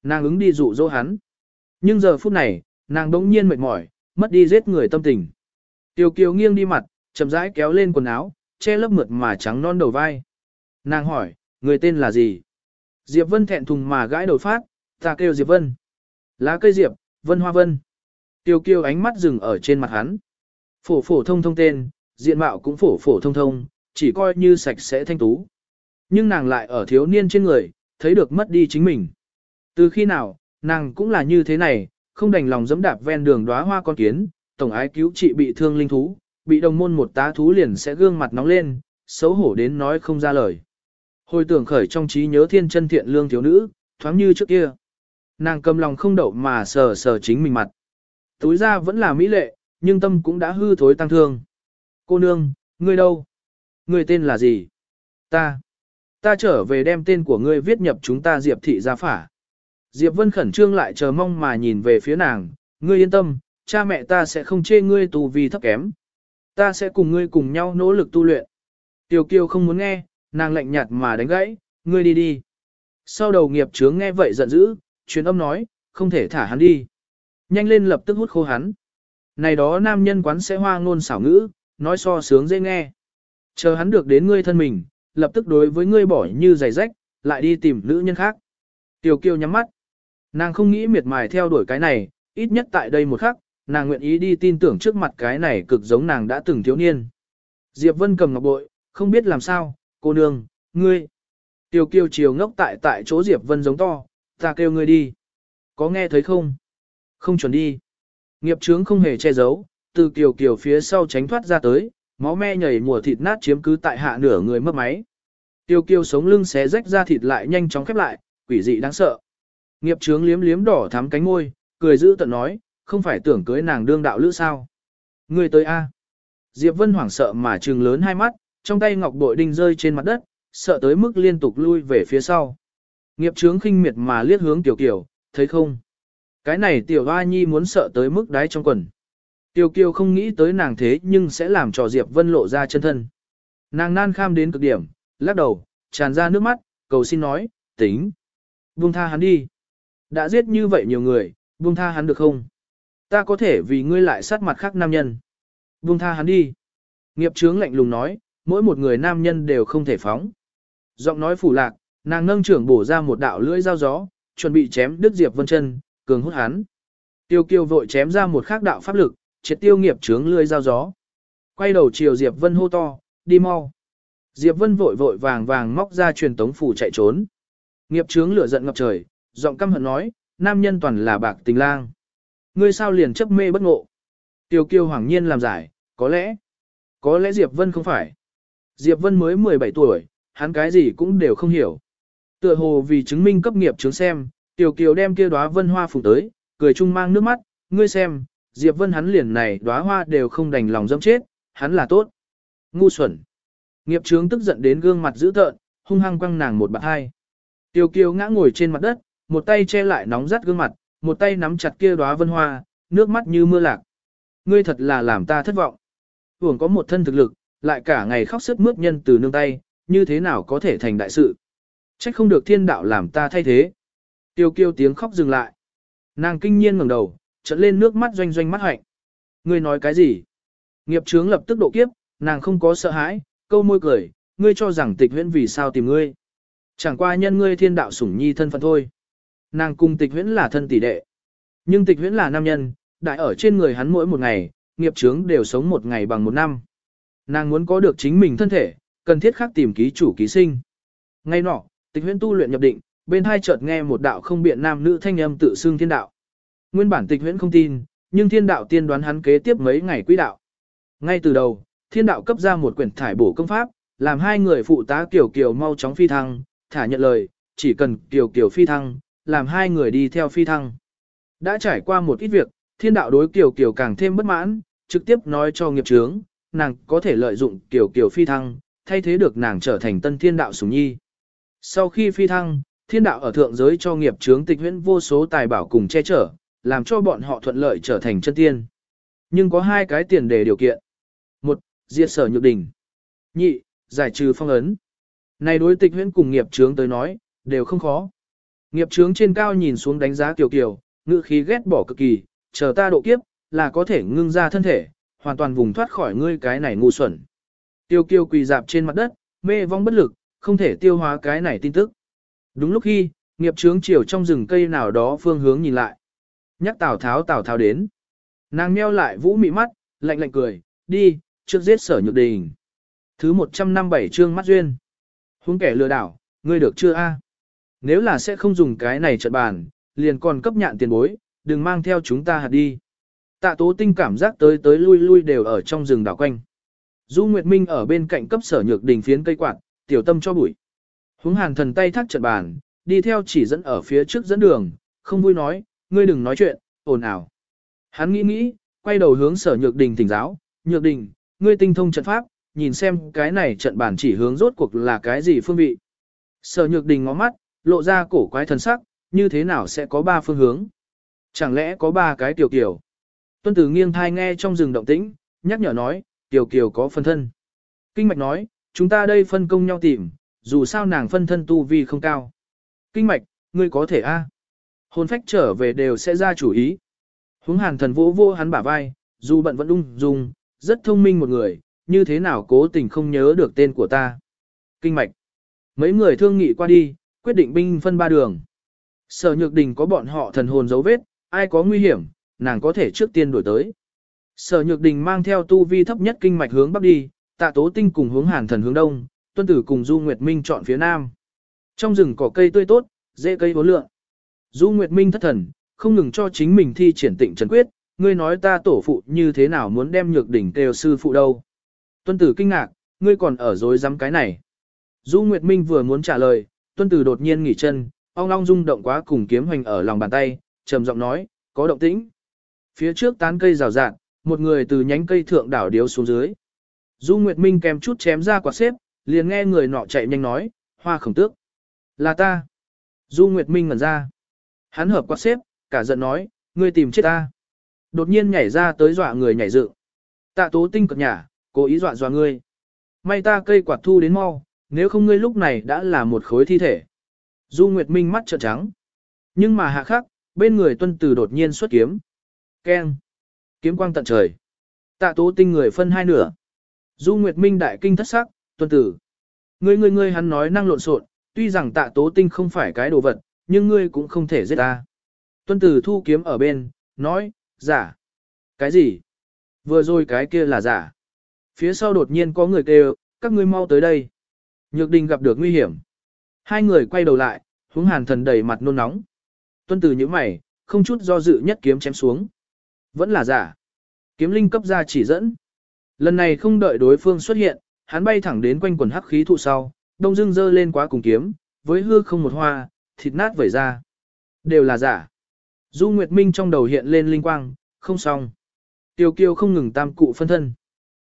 Nàng ứng đi dụ dỗ hắn. Nhưng giờ phút này, nàng đống nhiên mệt mỏi, mất đi giết người tâm tình. Kiều kiều nghiêng đi mặt, chậm rãi kéo lên quần áo, che lớp mượt mà trắng non đầu vai. Nàng hỏi, người tên là gì? Diệp Vân thẹn thùng mà gãi đầu phát, ta kêu Diệp Vân. Lá cây Diệp, Vân Hoa Vân. Tiêu kiêu ánh mắt dừng ở trên mặt hắn. Phổ phổ thông thông tên, diện mạo cũng phổ phổ thông thông, chỉ coi như sạch sẽ thanh tú. Nhưng nàng lại ở thiếu niên trên người, thấy được mất đi chính mình. Từ khi nào, nàng cũng là như thế này, không đành lòng dẫm đạp ven đường đóa hoa con kiến, tổng ái cứu trị bị thương linh thú, bị đồng môn một tá thú liền sẽ gương mặt nóng lên, xấu hổ đến nói không ra lời. Hồi tưởng khởi trong trí nhớ thiên chân thiện lương thiếu nữ, thoáng như trước kia. Nàng cầm lòng không đậu mà sờ sờ chính mình mặt. Túi ra vẫn là mỹ lệ, nhưng tâm cũng đã hư thối tăng thương. Cô nương, ngươi đâu? Ngươi tên là gì? Ta. Ta trở về đem tên của ngươi viết nhập chúng ta Diệp thị gia phả. Diệp Vân khẩn trương lại chờ mong mà nhìn về phía nàng, ngươi yên tâm, cha mẹ ta sẽ không chê ngươi tù vì thấp kém. Ta sẽ cùng ngươi cùng nhau nỗ lực tu luyện. Tiểu Kiều không muốn nghe, nàng lạnh nhạt mà đánh gãy, ngươi đi đi. Sau đầu nghiệp trướng nghe vậy giận dữ, truyền âm nói, không thể thả hắn đi. Nhanh lên lập tức hút khô hắn. Này đó nam nhân quán sẽ hoa ngôn xảo ngữ, nói so sướng dễ nghe. Chờ hắn được đến ngươi thân mình, lập tức đối với ngươi bỏ như giày rách, lại đi tìm nữ nhân khác. Tiểu kiều nhắm mắt. Nàng không nghĩ miệt mài theo đuổi cái này, ít nhất tại đây một khắc, nàng nguyện ý đi tin tưởng trước mặt cái này cực giống nàng đã từng thiếu niên. Diệp Vân cầm ngọc bội, không biết làm sao, cô nương, ngươi. Tiểu kiều chiều ngốc tại tại chỗ Diệp Vân giống to, ta kêu ngươi đi. Có nghe thấy không? Không chuẩn đi. Nghiệp trướng không hề che giấu, từ kiều kiều phía sau tránh thoát ra tới, máu me nhảy mùa thịt nát chiếm cứ tại hạ nửa người mất máy. Tiêu kiều sống lưng xé rách ra thịt lại nhanh chóng khép lại, quỷ dị đáng sợ. Nghiệp trướng liếm liếm đỏ thắm cánh môi, cười giữ tận nói, không phải tưởng cưới nàng đương đạo lữ sao. Người tới A. Diệp Vân hoảng sợ mà trừng lớn hai mắt, trong tay ngọc bội đinh rơi trên mặt đất, sợ tới mức liên tục lui về phía sau. Nghiệp trướng khinh miệt mà liếc hướng tiểu kiều, thấy không? Cái này tiểu hoa nhi muốn sợ tới mức đáy trong quần. Tiêu kiều không nghĩ tới nàng thế nhưng sẽ làm cho Diệp Vân lộ ra chân thân. Nàng nan kham đến cực điểm, lắc đầu, tràn ra nước mắt, cầu xin nói, tính. Buông tha hắn đi. Đã giết như vậy nhiều người, buông tha hắn được không? Ta có thể vì ngươi lại sát mặt khác nam nhân. Buông tha hắn đi. Nghiệp trướng lạnh lùng nói, mỗi một người nam nhân đều không thể phóng. Giọng nói phủ lạc, nàng nâng trưởng bổ ra một đạo lưỡi dao gió, chuẩn bị chém đứt Diệp Vân chân, cường hút hắn. Tiêu kiêu vội chém ra một khác đạo pháp lực, triệt tiêu nghiệp trướng lươi dao gió. Quay đầu chiều Diệp Vân hô to, đi mau. Diệp Vân vội vội vàng vàng móc ra truyền tống phủ chạy trốn. Nghiệp trướng lửa giận ngập trời, giọng căm hận nói, nam nhân toàn là bạc tình lang. Ngươi sao liền chấp mê bất ngộ. Tiêu kiêu hoàng nhiên làm giải, có lẽ, có lẽ Diệp Vân không phải. Diệp Vân mới 17 tuổi, hắn cái gì cũng đều không hiểu. Tựa hồ vì chứng minh cấp nghiệp chứng xem, Tiểu Kiều đem kia đóa vân hoa phủ tới, cười chung mang nước mắt, ngươi xem, Diệp Vân hắn liền này đóa hoa đều không đành lòng dâm chết, hắn là tốt. Ngu xuẩn. Nghiệp trướng tức giận đến gương mặt dữ tợn, hung hăng quăng nàng một bạt hai. Tiêu Kiều ngã ngồi trên mặt đất, một tay che lại nóng rát gương mặt, một tay nắm chặt kia đóa vân hoa, nước mắt như mưa lạc. Ngươi thật là làm ta thất vọng. Hưởng có một thân thực lực, lại cả ngày khóc sức mướt nhân từ nương tay, như thế nào có thể thành đại sự. Trách không được thiên đạo làm ta thay thế. Tiêu kiêu tiếng khóc dừng lại. Nàng kinh nhiên ngẩng đầu, trận lên nước mắt doanh doanh mắt hạnh. Ngươi nói cái gì? Nghiệp chướng lập tức độ kiếp, nàng không có sợ hãi, câu môi cười, ngươi cho rằng tịch huyễn vì sao tìm ngươi. Chẳng qua nhân ngươi thiên đạo sủng nhi thân phận thôi. Nàng cùng tịch huyễn là thân tỷ đệ. Nhưng tịch huyễn là nam nhân, đại ở trên người hắn mỗi một ngày, nghiệp chướng đều sống một ngày bằng một năm. Nàng muốn có được chính mình thân thể, cần thiết khắc tìm ký chủ ký sinh. Ngay nọ, tịch huyễn tu luyện nhập định, bên hai chợt nghe một đạo không biện nam nữ thanh âm tự xưng thiên đạo. Nguyên bản tịch huyễn không tin, nhưng thiên đạo tiên đoán hắn kế tiếp mấy ngày quỹ đạo. Ngay từ đầu, thiên đạo cấp ra một quyển thải bổ công pháp, làm hai người phụ tá Kiều Kiều mau chóng phi thăng, thả nhận lời, chỉ cần Kiều Kiều phi thăng, làm hai người đi theo phi thăng. Đã trải qua một ít việc, thiên đạo đối Kiều Kiều càng thêm bất mãn, trực tiếp nói cho nghiệp trướng, nàng có thể lợi dụng Kiều Kiều phi thăng, thay thế được nàng trở thành tân thiên đạo sủng nhi. Sau khi phi thăng, thiên đạo ở thượng giới cho nghiệp trướng tịch huyễn vô số tài bảo cùng che chở, làm cho bọn họ thuận lợi trở thành chân tiên. Nhưng có hai cái tiền đề điều kiện. Một, diệt sở nhược đỉnh. Nhị, giải trừ phong ấn. Này đối tịch huyễn cùng nghiệp trướng tới nói, đều không khó. Nghiệp trướng trên cao nhìn xuống đánh giá Kiều Kiều, ngự khí ghét bỏ cực kỳ, chờ ta độ kiếp, là có thể ngưng ra thân thể, hoàn toàn vùng thoát khỏi ngươi cái này ngu xuẩn. Tiêu Kiều quỳ dạp trên mặt đất, mê vong bất lực, không thể tiêu hóa cái này tin tức. Đúng lúc khi, nghiệp trướng chiều trong rừng cây nào đó phương hướng nhìn lại. Nhắc Tào Tháo Tào Tháo đến. Nàng meo lại vũ mị mắt, lạnh lạnh cười, đi, trước giết sở nhược đình. Thứ 157 chương mắt duyên. Huống kẻ lừa đảo, ngươi được chưa a? Nếu là sẽ không dùng cái này trận bàn, liền còn cấp nhạn tiền bối, đừng mang theo chúng ta hạt đi. Tạ tố tinh cảm giác tới tới lui lui đều ở trong rừng đảo quanh. Du Nguyệt Minh ở bên cạnh cấp sở nhược đình phiến cây quạt, tiểu tâm cho bụi. Húng hàn thần tay thắt trận bàn, đi theo chỉ dẫn ở phía trước dẫn đường, không vui nói, ngươi đừng nói chuyện, ồn ào. Hắn nghĩ nghĩ, quay đầu hướng sở nhược đình thỉnh giáo, nhược đình, ngươi tinh thông trận pháp, nhìn xem cái này trận bản chỉ hướng rốt cuộc là cái gì phương vị. Sở nhược đình ngó mắt, lộ ra cổ quái thần sắc, như thế nào sẽ có ba phương hướng? Chẳng lẽ có ba cái tiểu kiều? Tuân tử nghiêng thai nghe trong rừng động tĩnh, nhắc nhở nói, tiểu kiều có phân thân. Kinh mạch nói, chúng ta đây phân công nhau tìm, dù sao nàng phân thân tu vi không cao. Kinh mạch, ngươi có thể a Hồn phách trở về đều sẽ ra chủ ý. Hướng hàn thần vỗ vô hắn bả vai, dù bận vẫn ung dung, rất thông minh một người, như thế nào cố tình không nhớ được tên của ta. Kinh mạch. Mấy người thương nghị qua đi, quyết định binh phân ba đường. Sở nhược đình có bọn họ thần hồn dấu vết, ai có nguy hiểm, nàng có thể trước tiên đổi tới. Sở nhược đình mang theo tu vi thấp nhất kinh mạch hướng bắc đi, tạ tố tinh cùng hướng hàn thần hướng đông, tuân tử cùng Du Nguyệt Minh chọn phía nam. Trong rừng cỏ cây tươi tốt, dễ cây bốn lượng. Du Nguyệt Minh thất thần, không ngừng cho chính mình thi triển tịnh trần quyết, ngươi nói ta tổ phụ như thế nào muốn đem nhược đỉnh kêu sư phụ đâu. Tuân tử kinh ngạc, ngươi còn ở dối dám cái này. Du Nguyệt Minh vừa muốn trả lời, tuân tử đột nhiên nghỉ chân, ong long rung động quá cùng kiếm hoành ở lòng bàn tay, trầm giọng nói, có động tĩnh. Phía trước tán cây rào rạt, một người từ nhánh cây thượng đảo điếu xuống dưới. Du Nguyệt Minh kèm chút chém ra quả xếp, liền nghe người nọ chạy nhanh nói, hoa khổng tước. Là ta. Du Nguyệt Minh ngẩn ra. Hắn hợp quát xếp, cả giận nói, ngươi tìm chết ta. Đột nhiên nhảy ra tới dọa người nhảy dựng. Tạ tố tinh cực nhả, cố ý dọa dọa ngươi. May ta cây quạt thu đến mau, nếu không ngươi lúc này đã là một khối thi thể. Du Nguyệt Minh mắt trợn trắng. Nhưng mà hạ khắc, bên người tuân tử đột nhiên xuất kiếm. Keng. Kiếm quang tận trời. Tạ tố tinh người phân hai nửa. Du Nguyệt Minh đại kinh thất sắc, tuân tử. Ngươi ngươi ngươi hắn nói năng lộn xộn, tuy rằng tạ tố tinh không phải cái đồ vật, nhưng ngươi cũng không thể giết ta. Tuân tử thu kiếm ở bên, nói, giả. Cái gì? Vừa rồi cái kia là giả. Phía sau đột nhiên có người kêu, các ngươi mau tới đây. Nhược đình gặp được nguy hiểm. Hai người quay đầu lại, hướng hàn thần đầy mặt nôn nóng. Tuân tử như mày, không chút do dự nhất kiếm chém xuống. Vẫn là giả. Kiếm linh cấp ra chỉ dẫn. Lần này không đợi đối phương xuất hiện, hắn bay thẳng đến quanh quần hắc khí thụ sau, đông dưng dơ lên quá cùng kiếm, với hư không một hoa, thịt nát vẩy ra. Đều là giả. Du Nguyệt Minh trong đầu hiện lên linh quang, không xong. Tiêu kiêu không ngừng tam cụ phân thân.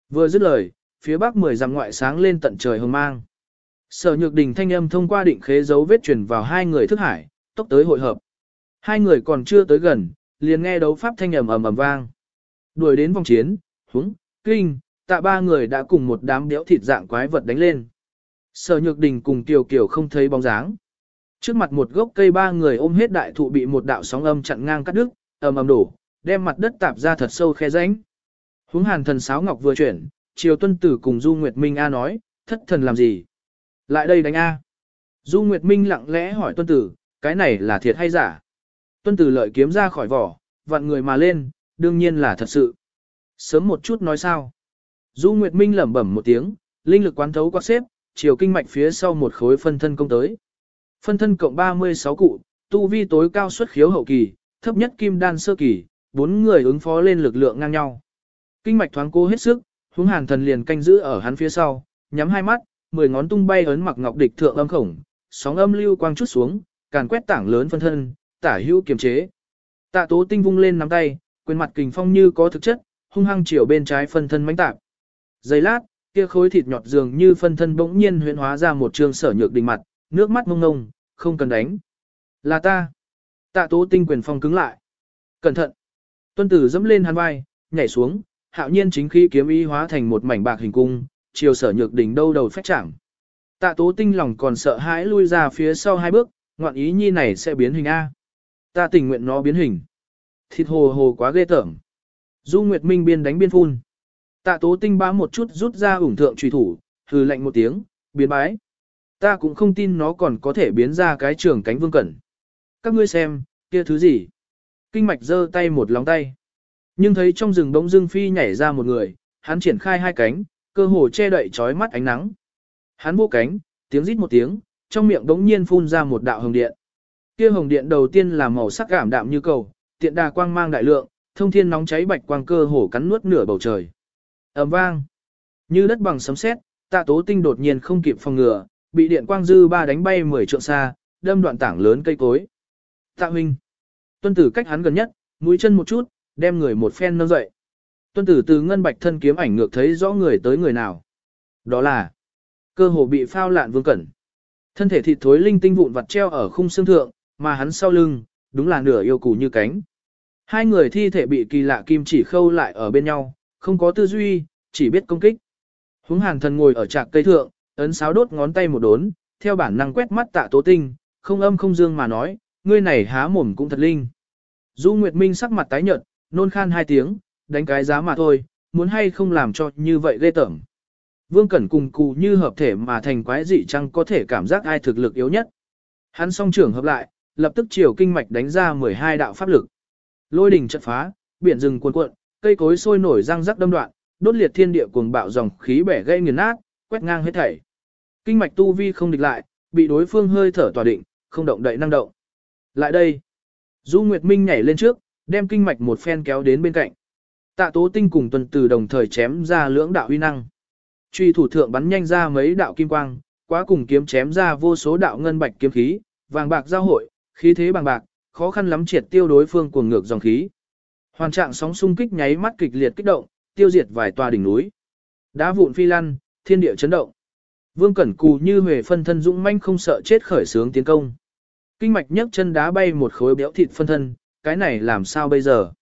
Vừa dứt lời, phía bắc mười dặm ngoại sáng lên tận trời hồng mang. Sở nhược đình thanh âm thông qua định khế dấu vết truyền vào hai người thức hải, tốc tới hội hợp. Hai người còn chưa tới gần, liền nghe đấu pháp thanh ầm ầm ầm vang. Đuổi đến vòng chiến, húng, kinh, tạ ba người đã cùng một đám béo thịt dạng quái vật đánh lên. Sở Nhược Đình cùng Kiều Kiều không thấy bóng dáng. Trước mặt một gốc cây ba người ôm hết đại thụ bị một đạo sóng âm chặn ngang cắt đứt, ầm ầm đổ, đem mặt đất tạp ra thật sâu khe rãnh. Hướng Hàn Thần Sáo Ngọc vừa chuyển, Triều Tuân Tử cùng Du Nguyệt Minh A nói, thất thần làm gì? Lại đây đánh A. Du Nguyệt Minh lặng lẽ hỏi Tuân Tử, cái này là thiệt hay giả? Tuân Tử lợi kiếm ra khỏi vỏ, vặn người mà lên, đương nhiên là thật sự. Sớm một chút nói sao? Du Nguyệt Minh lẩm bẩm một tiếng, linh lực quán thấu quát xếp, chiều kinh mạch phía sau một khối phân thân công tới. Phân thân cộng 36 cụ, tu vi tối cao xuất khiếu hậu kỳ, thấp nhất kim đan sơ kỳ, bốn người ứng phó lên lực lượng ngang nhau. Kinh mạch thoáng cố hết sức, hướng hàn thần liền canh giữ ở hắn phía sau, nhắm hai mắt, mười ngón tung bay ấn mặc ngọc địch thượng âm khổng, sóng âm lưu quang chút xuống, càn quét tảng lớn phân thân, tả hữu kiềm chế. Tạ tố tinh vung lên nắm tay, quyền mặt kình phong như có thực chất, hung hăng chiều bên trái phân thân mãnh tạp. Giây lát, kia khối thịt nhọt dường như phân thân bỗng nhiên huyễn hóa ra một trường sở nhược đình mặt, nước mắt mông ngông, không cần đánh. Là ta. Tạ tố tinh quyền phong cứng lại. Cẩn thận. Tuân tử dẫm lên hắn vai, nhảy xuống, hạo nhiên chính khí kiếm ý hóa thành một mảnh bạc hình cung, chiều sở nhược đỉnh đâu đầu phách chẳng. Tạ tố tinh lòng còn sợ hãi lui ra phía sau hai bước, ngoạn ý nhi này sẽ biến hình A. Ta tình nguyện nó biến hình. Thịt hồ hồ quá ghê tởm. Du Nguyệt Minh biên đánh biên phun. Tạ tố tinh bám một chút rút ra ủng thượng trùy thủ, hừ lạnh một tiếng, biến bái. Ta cũng không tin nó còn có thể biến ra cái trường cánh vương cẩn. Các ngươi xem, kia thứ gì? Kinh mạch giơ tay một lòng tay. Nhưng thấy trong rừng bỗng dưng phi nhảy ra một người, hắn triển khai hai cánh, cơ hồ che đậy trói mắt ánh nắng. Hắn vô cánh, tiếng rít một tiếng, trong miệng đống nhiên phun ra một đạo hồng điện. Kia hồng điện đầu tiên là màu sắc cảm đạm như cầu, tiện đà quang mang đại lượng, thông thiên nóng cháy bạch quang cơ hồ cắn nuốt nửa bầu trời. ầm vang, như đất bằng sấm sét, tạ tố tinh đột nhiên không kịp phòng ngừa, bị điện quang dư ba đánh bay 10 trượng xa, đâm đoạn tảng lớn cây cối. Tạ huynh, tuân tử cách hắn gần nhất, mũi chân một chút, đem người một phen nâng dậy. Tuân tử từ ngân bạch thân kiếm ảnh ngược thấy rõ người tới người nào. Đó là cơ hồ bị phao lạn vương cẩn. Thân thể thịt thối linh tinh vụn vặt treo ở khung xương thượng, mà hắn sau lưng, đúng là nửa yêu củ như cánh. Hai người thi thể bị kỳ lạ kim chỉ khâu lại ở bên nhau, không có tư duy, chỉ biết công kích. Húng hàn thần ngồi ở trạc cây thượng, ấn sáo đốt ngón tay một đốn, theo bản năng quét mắt tạ tố tinh, không âm không dương mà nói, ngươi này há mồm cũng thật linh. Du Nguyệt Minh sắc mặt tái nhợt, nôn khan hai tiếng, đánh cái giá mà thôi, muốn hay không làm cho như vậy ghê tởm. Vương Cẩn cùng cụ như hợp thể mà thành quái dị chăng có thể cảm giác ai thực lực yếu nhất. Hắn song trưởng hợp lại, lập tức chiều kinh mạch đánh ra 12 đạo pháp lực. Lôi đỉnh trận phá, biển rừng cuồn cuộn, cây cối sôi nổi răng rắc đâm đoạn, đốt liệt thiên địa cuồng bạo dòng khí bẻ gây nghiền nát, quét ngang hết thảy. Kinh mạch tu vi không địch lại, bị đối phương hơi thở tỏa định, không động đậy năng động. Lại đây. Du Nguyệt Minh nhảy lên trước, đem kinh mạch một phen kéo đến bên cạnh. Tạ Tố Tinh cùng tuần từ đồng thời chém ra lưỡng đạo uy năng. Truy thủ thượng bắn nhanh ra mấy đạo kim quang, quá cùng kiếm chém ra vô số đạo ngân bạch kiếm khí, vàng bạc giao hội, khí thế bằng bạc, khó khăn lắm triệt tiêu đối phương cuồng ngược dòng khí. Hoàn trạng sóng xung kích nháy mắt kịch liệt kích động, tiêu diệt vài tòa đỉnh núi. Đá vụn phi lăn, thiên địa chấn động. Vương Cẩn Cù như huề phân thân dũng manh không sợ chết khởi sướng tiến công. Kinh mạch nhấc chân đá bay một khối béo thịt phân thân, cái này làm sao bây giờ?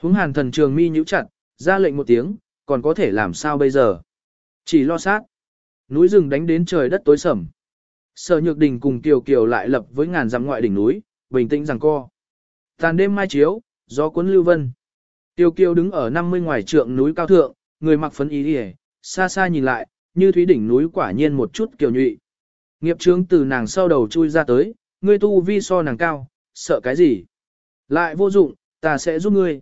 Húng hàn thần trường mi nhíu chặt, ra lệnh một tiếng, còn có thể làm sao bây giờ? Chỉ lo sát. Núi rừng đánh đến trời đất tối sầm. Sở Nhược Đình cùng Kiều Kiều lại lập với ngàn dặm ngoại đỉnh núi, bình tĩnh rằng co. Tàn đêm mai chiếu, gió cuốn lưu vân. Tiêu Kiều đứng ở 50 ngoài trượng núi cao thượng, người mặc phấn ý đi xa xa nhìn lại, như thúy đỉnh núi quả nhiên một chút kiều nhụy. Nghiệp trướng từ nàng sau đầu chui ra tới, ngươi tu vi so nàng cao, sợ cái gì? Lại vô dụng, ta sẽ giúp ngươi.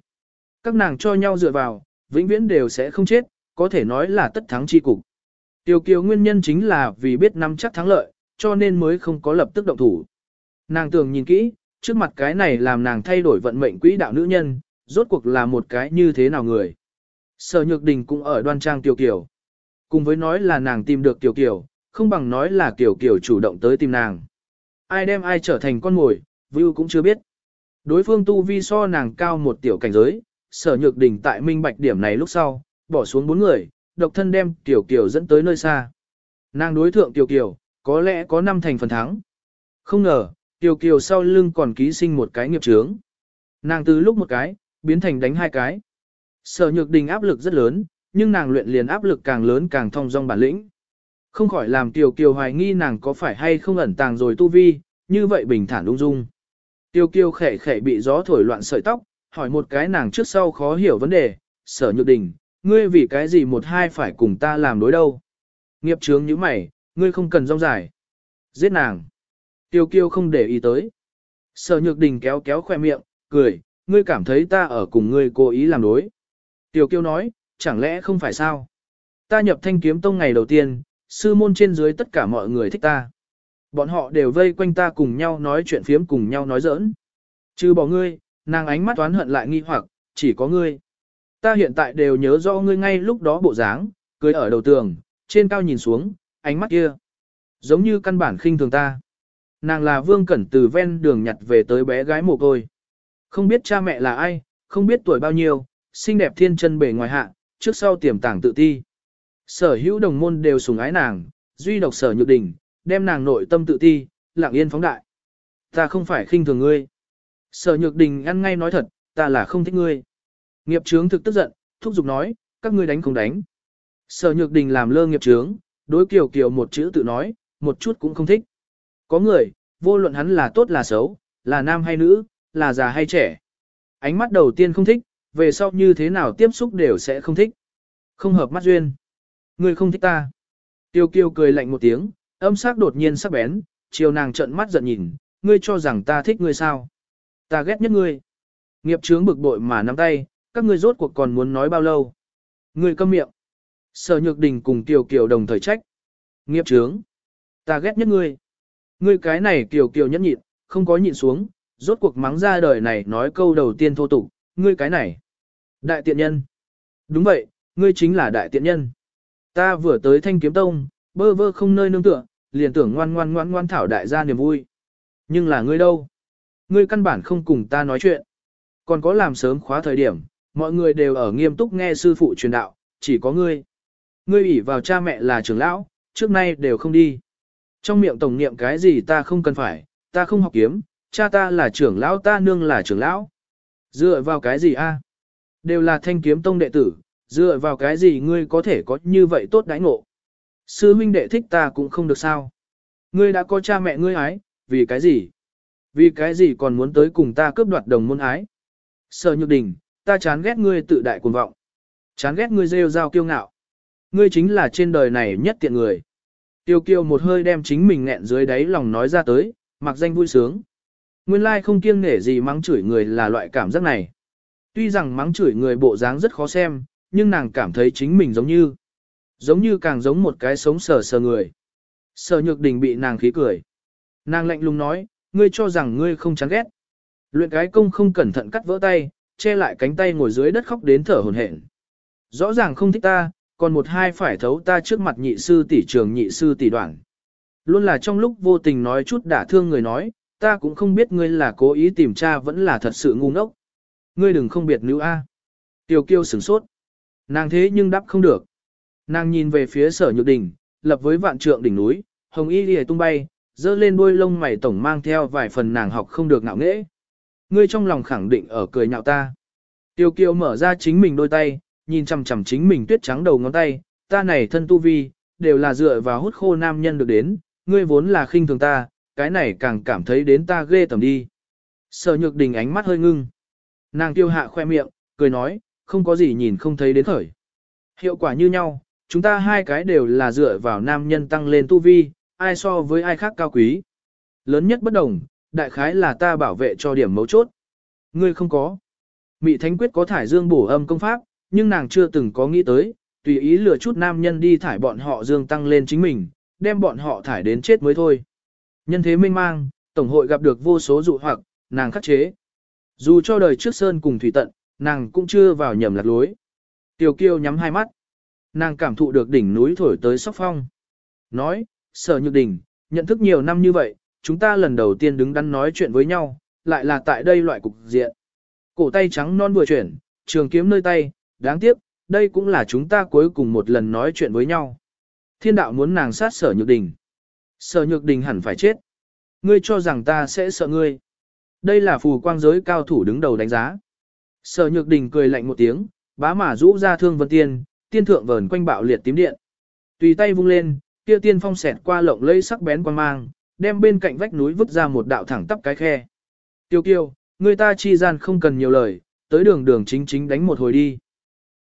Các nàng cho nhau dựa vào, vĩnh viễn đều sẽ không chết, có thể nói là tất thắng chi cục. Tiêu kiều nguyên nhân chính là vì biết nắm chắc thắng lợi, cho nên mới không có lập tức động thủ. Nàng tưởng nhìn kỹ, trước mặt cái này làm nàng thay đổi vận mệnh quỹ đạo nữ nhân, rốt cuộc là một cái như thế nào người. Sở Nhược Đình cũng ở đoan trang Tiểu Kiều. Cùng với nói là nàng tìm được Tiểu Kiều, không bằng nói là Tiểu Kiều chủ động tới tìm nàng. Ai đem ai trở thành con mồi, Vưu cũng chưa biết. Đối phương tu vi so nàng cao một tiểu cảnh giới, sở nhược đỉnh tại minh bạch điểm này lúc sau, bỏ xuống bốn người, độc thân đem Tiểu Kiều dẫn tới nơi xa. Nàng đối thượng Tiểu Kiều, có lẽ có năm thành phần thắng. Không ngờ, Tiểu Kiều sau lưng còn ký sinh một cái nghiệp trướng. Nàng từ lúc một cái, biến thành đánh hai cái. Sở nhược đình áp lực rất lớn, nhưng nàng luyện liền áp lực càng lớn càng thông dong bản lĩnh. Không khỏi làm Tiểu Kiều hoài nghi nàng có phải hay không ẩn tàng rồi tu vi, như vậy bình thản lung dung. Tiêu Kiều khẽ khẽ bị gió thổi loạn sợi tóc, hỏi một cái nàng trước sau khó hiểu vấn đề, sở nhược đình, ngươi vì cái gì một hai phải cùng ta làm đối đâu. Nghiệp trướng như mày, ngươi không cần rong dài. Giết nàng. Tiêu Kiều không để ý tới. Sở nhược đình kéo kéo khoe miệng, cười, ngươi cảm thấy ta ở cùng ngươi cố ý làm đối. Tiểu Kiêu nói, chẳng lẽ không phải sao? Ta nhập thanh kiếm tông ngày đầu tiên, sư môn trên dưới tất cả mọi người thích ta. Bọn họ đều vây quanh ta cùng nhau nói chuyện phiếm cùng nhau nói giỡn. Chứ bỏ ngươi, nàng ánh mắt toán hận lại nghi hoặc, chỉ có ngươi. Ta hiện tại đều nhớ rõ ngươi ngay lúc đó bộ dáng, cưới ở đầu tường, trên cao nhìn xuống, ánh mắt kia. Giống như căn bản khinh thường ta. Nàng là vương cẩn từ ven đường nhặt về tới bé gái mồ côi. Không biết cha mẹ là ai, không biết tuổi bao nhiêu, xinh đẹp thiên chân bề ngoài hạ, trước sau tiềm tàng tự ti. Sở hữu đồng môn đều sùng ái nàng, duy độc sở nhược đình, đem nàng nội tâm tự ti, lặng yên phóng đại. Ta không phải khinh thường ngươi. Sở nhược đình ăn ngay nói thật, ta là không thích ngươi. Nghiệp trướng thực tức giận, thúc giục nói, các ngươi đánh không đánh. Sở nhược đình làm lơ nghiệp trướng, đối kiều kiều một chữ tự nói, một chút cũng không thích. Có người, vô luận hắn là tốt là xấu, là nam hay nữ, là già hay trẻ. Ánh mắt đầu tiên không thích, về sau như thế nào tiếp xúc đều sẽ không thích. Không hợp mắt duyên. Ngươi không thích ta. Tiêu kiều cười lạnh một tiếng, âm sắc đột nhiên sắc bén, chiều nàng trợn mắt giận nhìn, ngươi cho rằng ta thích ngươi sao. Ta ghét nhất ngươi. Nghiệp chướng bực bội mà nắm tay, các ngươi rốt cuộc còn muốn nói bao lâu. Ngươi câm miệng. Sở nhược đình cùng Tiêu Kiều đồng thời trách. Nghiệp chướng. Ta ghét nhất ngươi. Ngươi cái này Kiều Kiều nhẫn nhịn, không có nhịn xuống, rốt cuộc mắng ra đời này nói câu đầu tiên thô tục, ngươi cái này. Đại tiện nhân. Đúng vậy, ngươi chính là đại tiện nhân. Ta vừa tới thanh kiếm tông, bơ vơ không nơi nương tựa, liền tưởng ngoan ngoan ngoan ngoan thảo đại gia niềm vui. Nhưng là ngươi đâu? Ngươi căn bản không cùng ta nói chuyện. Còn có làm sớm khóa thời điểm, mọi người đều ở nghiêm túc nghe sư phụ truyền đạo, chỉ có ngươi. Ngươi ủy vào cha mẹ là trưởng lão, trước nay đều không đi. Trong miệng tổng niệm cái gì ta không cần phải, ta không học kiếm, cha ta là trưởng lão ta nương là trưởng lão. Dựa vào cái gì a? Đều là thanh kiếm tông đệ tử, dựa vào cái gì ngươi có thể có như vậy tốt đãi ngộ. Sư huynh đệ thích ta cũng không được sao. Ngươi đã có cha mẹ ngươi ái, vì cái gì? Vì cái gì còn muốn tới cùng ta cướp đoạt đồng môn ái? Sở nhược đình, ta chán ghét ngươi tự đại cuồng vọng. Chán ghét ngươi rêu rao kiêu ngạo. Ngươi chính là trên đời này nhất tiện người. Tiêu kiêu một hơi đem chính mình nghẹn dưới đáy lòng nói ra tới, mặc danh vui sướng. Nguyên lai không kiêng nể gì mắng chửi người là loại cảm giác này. Tuy rằng mắng chửi người bộ dáng rất khó xem, nhưng nàng cảm thấy chính mình giống như, giống như càng giống một cái sống sờ sờ người. Sở nhược đình bị nàng khí cười. Nàng lạnh lùng nói, ngươi cho rằng ngươi không chán ghét. Luyện cái công không cẩn thận cắt vỡ tay, che lại cánh tay ngồi dưới đất khóc đến thở hổn hển. Rõ ràng không thích ta, còn một hai phải thấu ta trước mặt nhị sư tỷ trường nhị sư tỷ đoạn. Luôn là trong lúc vô tình nói chút đả thương người nói, ta cũng không biết ngươi là cố ý tìm tra vẫn là thật sự ngu ngốc. Ngươi đừng không biệt nữ a. Tiểu kiêu sửng sốt. Nàng thế nhưng đáp không được. Nàng nhìn về phía sở nhược đỉnh, lập với vạn trượng đỉnh núi, hồng y lìa tung bay, dơ lên đôi lông mày tổng mang theo vài phần nàng học không được ngạo nghễ. Ngươi trong lòng khẳng định ở cười nhạo ta. Tiêu kiều mở ra chính mình đôi tay, nhìn chằm chằm chính mình tuyết trắng đầu ngón tay, ta này thân tu vi, đều là dựa vào hút khô nam nhân được đến, ngươi vốn là khinh thường ta, cái này càng cảm thấy đến ta ghê tầm đi. Sở nhược đình ánh mắt hơi ngưng. Nàng tiêu hạ khoe miệng, cười nói, không có gì nhìn không thấy đến khởi. Hiệu quả như nhau, chúng ta hai cái đều là dựa vào nam nhân tăng lên tu vi, ai so với ai khác cao quý. Lớn nhất bất đồng, đại khái là ta bảo vệ cho điểm mấu chốt. Ngươi không có. Mị Thánh Quyết có thải dương bổ âm công pháp, nhưng nàng chưa từng có nghĩ tới, tùy ý lừa chút nam nhân đi thải bọn họ dương tăng lên chính mình, đem bọn họ thải đến chết mới thôi. Nhân thế minh mang, Tổng hội gặp được vô số dụ hoặc, nàng khắc chế. Dù cho đời trước sơn cùng thủy tận, nàng cũng chưa vào nhầm lạc lối. Tiểu kiêu nhắm hai mắt. Nàng cảm thụ được đỉnh núi thổi tới sóc phong. Nói, sở nhược đỉnh, nhận thức nhiều năm như vậy, chúng ta lần đầu tiên đứng đắn nói chuyện với nhau, lại là tại đây loại cục diện. Cổ tay trắng non vừa chuyển, trường kiếm nơi tay, đáng tiếc, đây cũng là chúng ta cuối cùng một lần nói chuyện với nhau. Thiên đạo muốn nàng sát sở nhược đình. Sở nhược đình hẳn phải chết. Ngươi cho rằng ta sẽ sợ ngươi. Đây là phù quang giới cao thủ đứng đầu đánh giá. Sở nhược đình cười lạnh một tiếng, bá mà rũ ra thương vân tiên, tiên thượng vờn quanh bạo liệt tím điện. Tùy tay vung lên, kia tiên phong xẹt qua lộng lây sắc bén quan mang, đem bên cạnh vách núi vứt ra một đạo thẳng tắp cái khe. Tiêu kiêu, người ta chi gian không cần nhiều lời, tới đường đường chính chính đánh một hồi đi.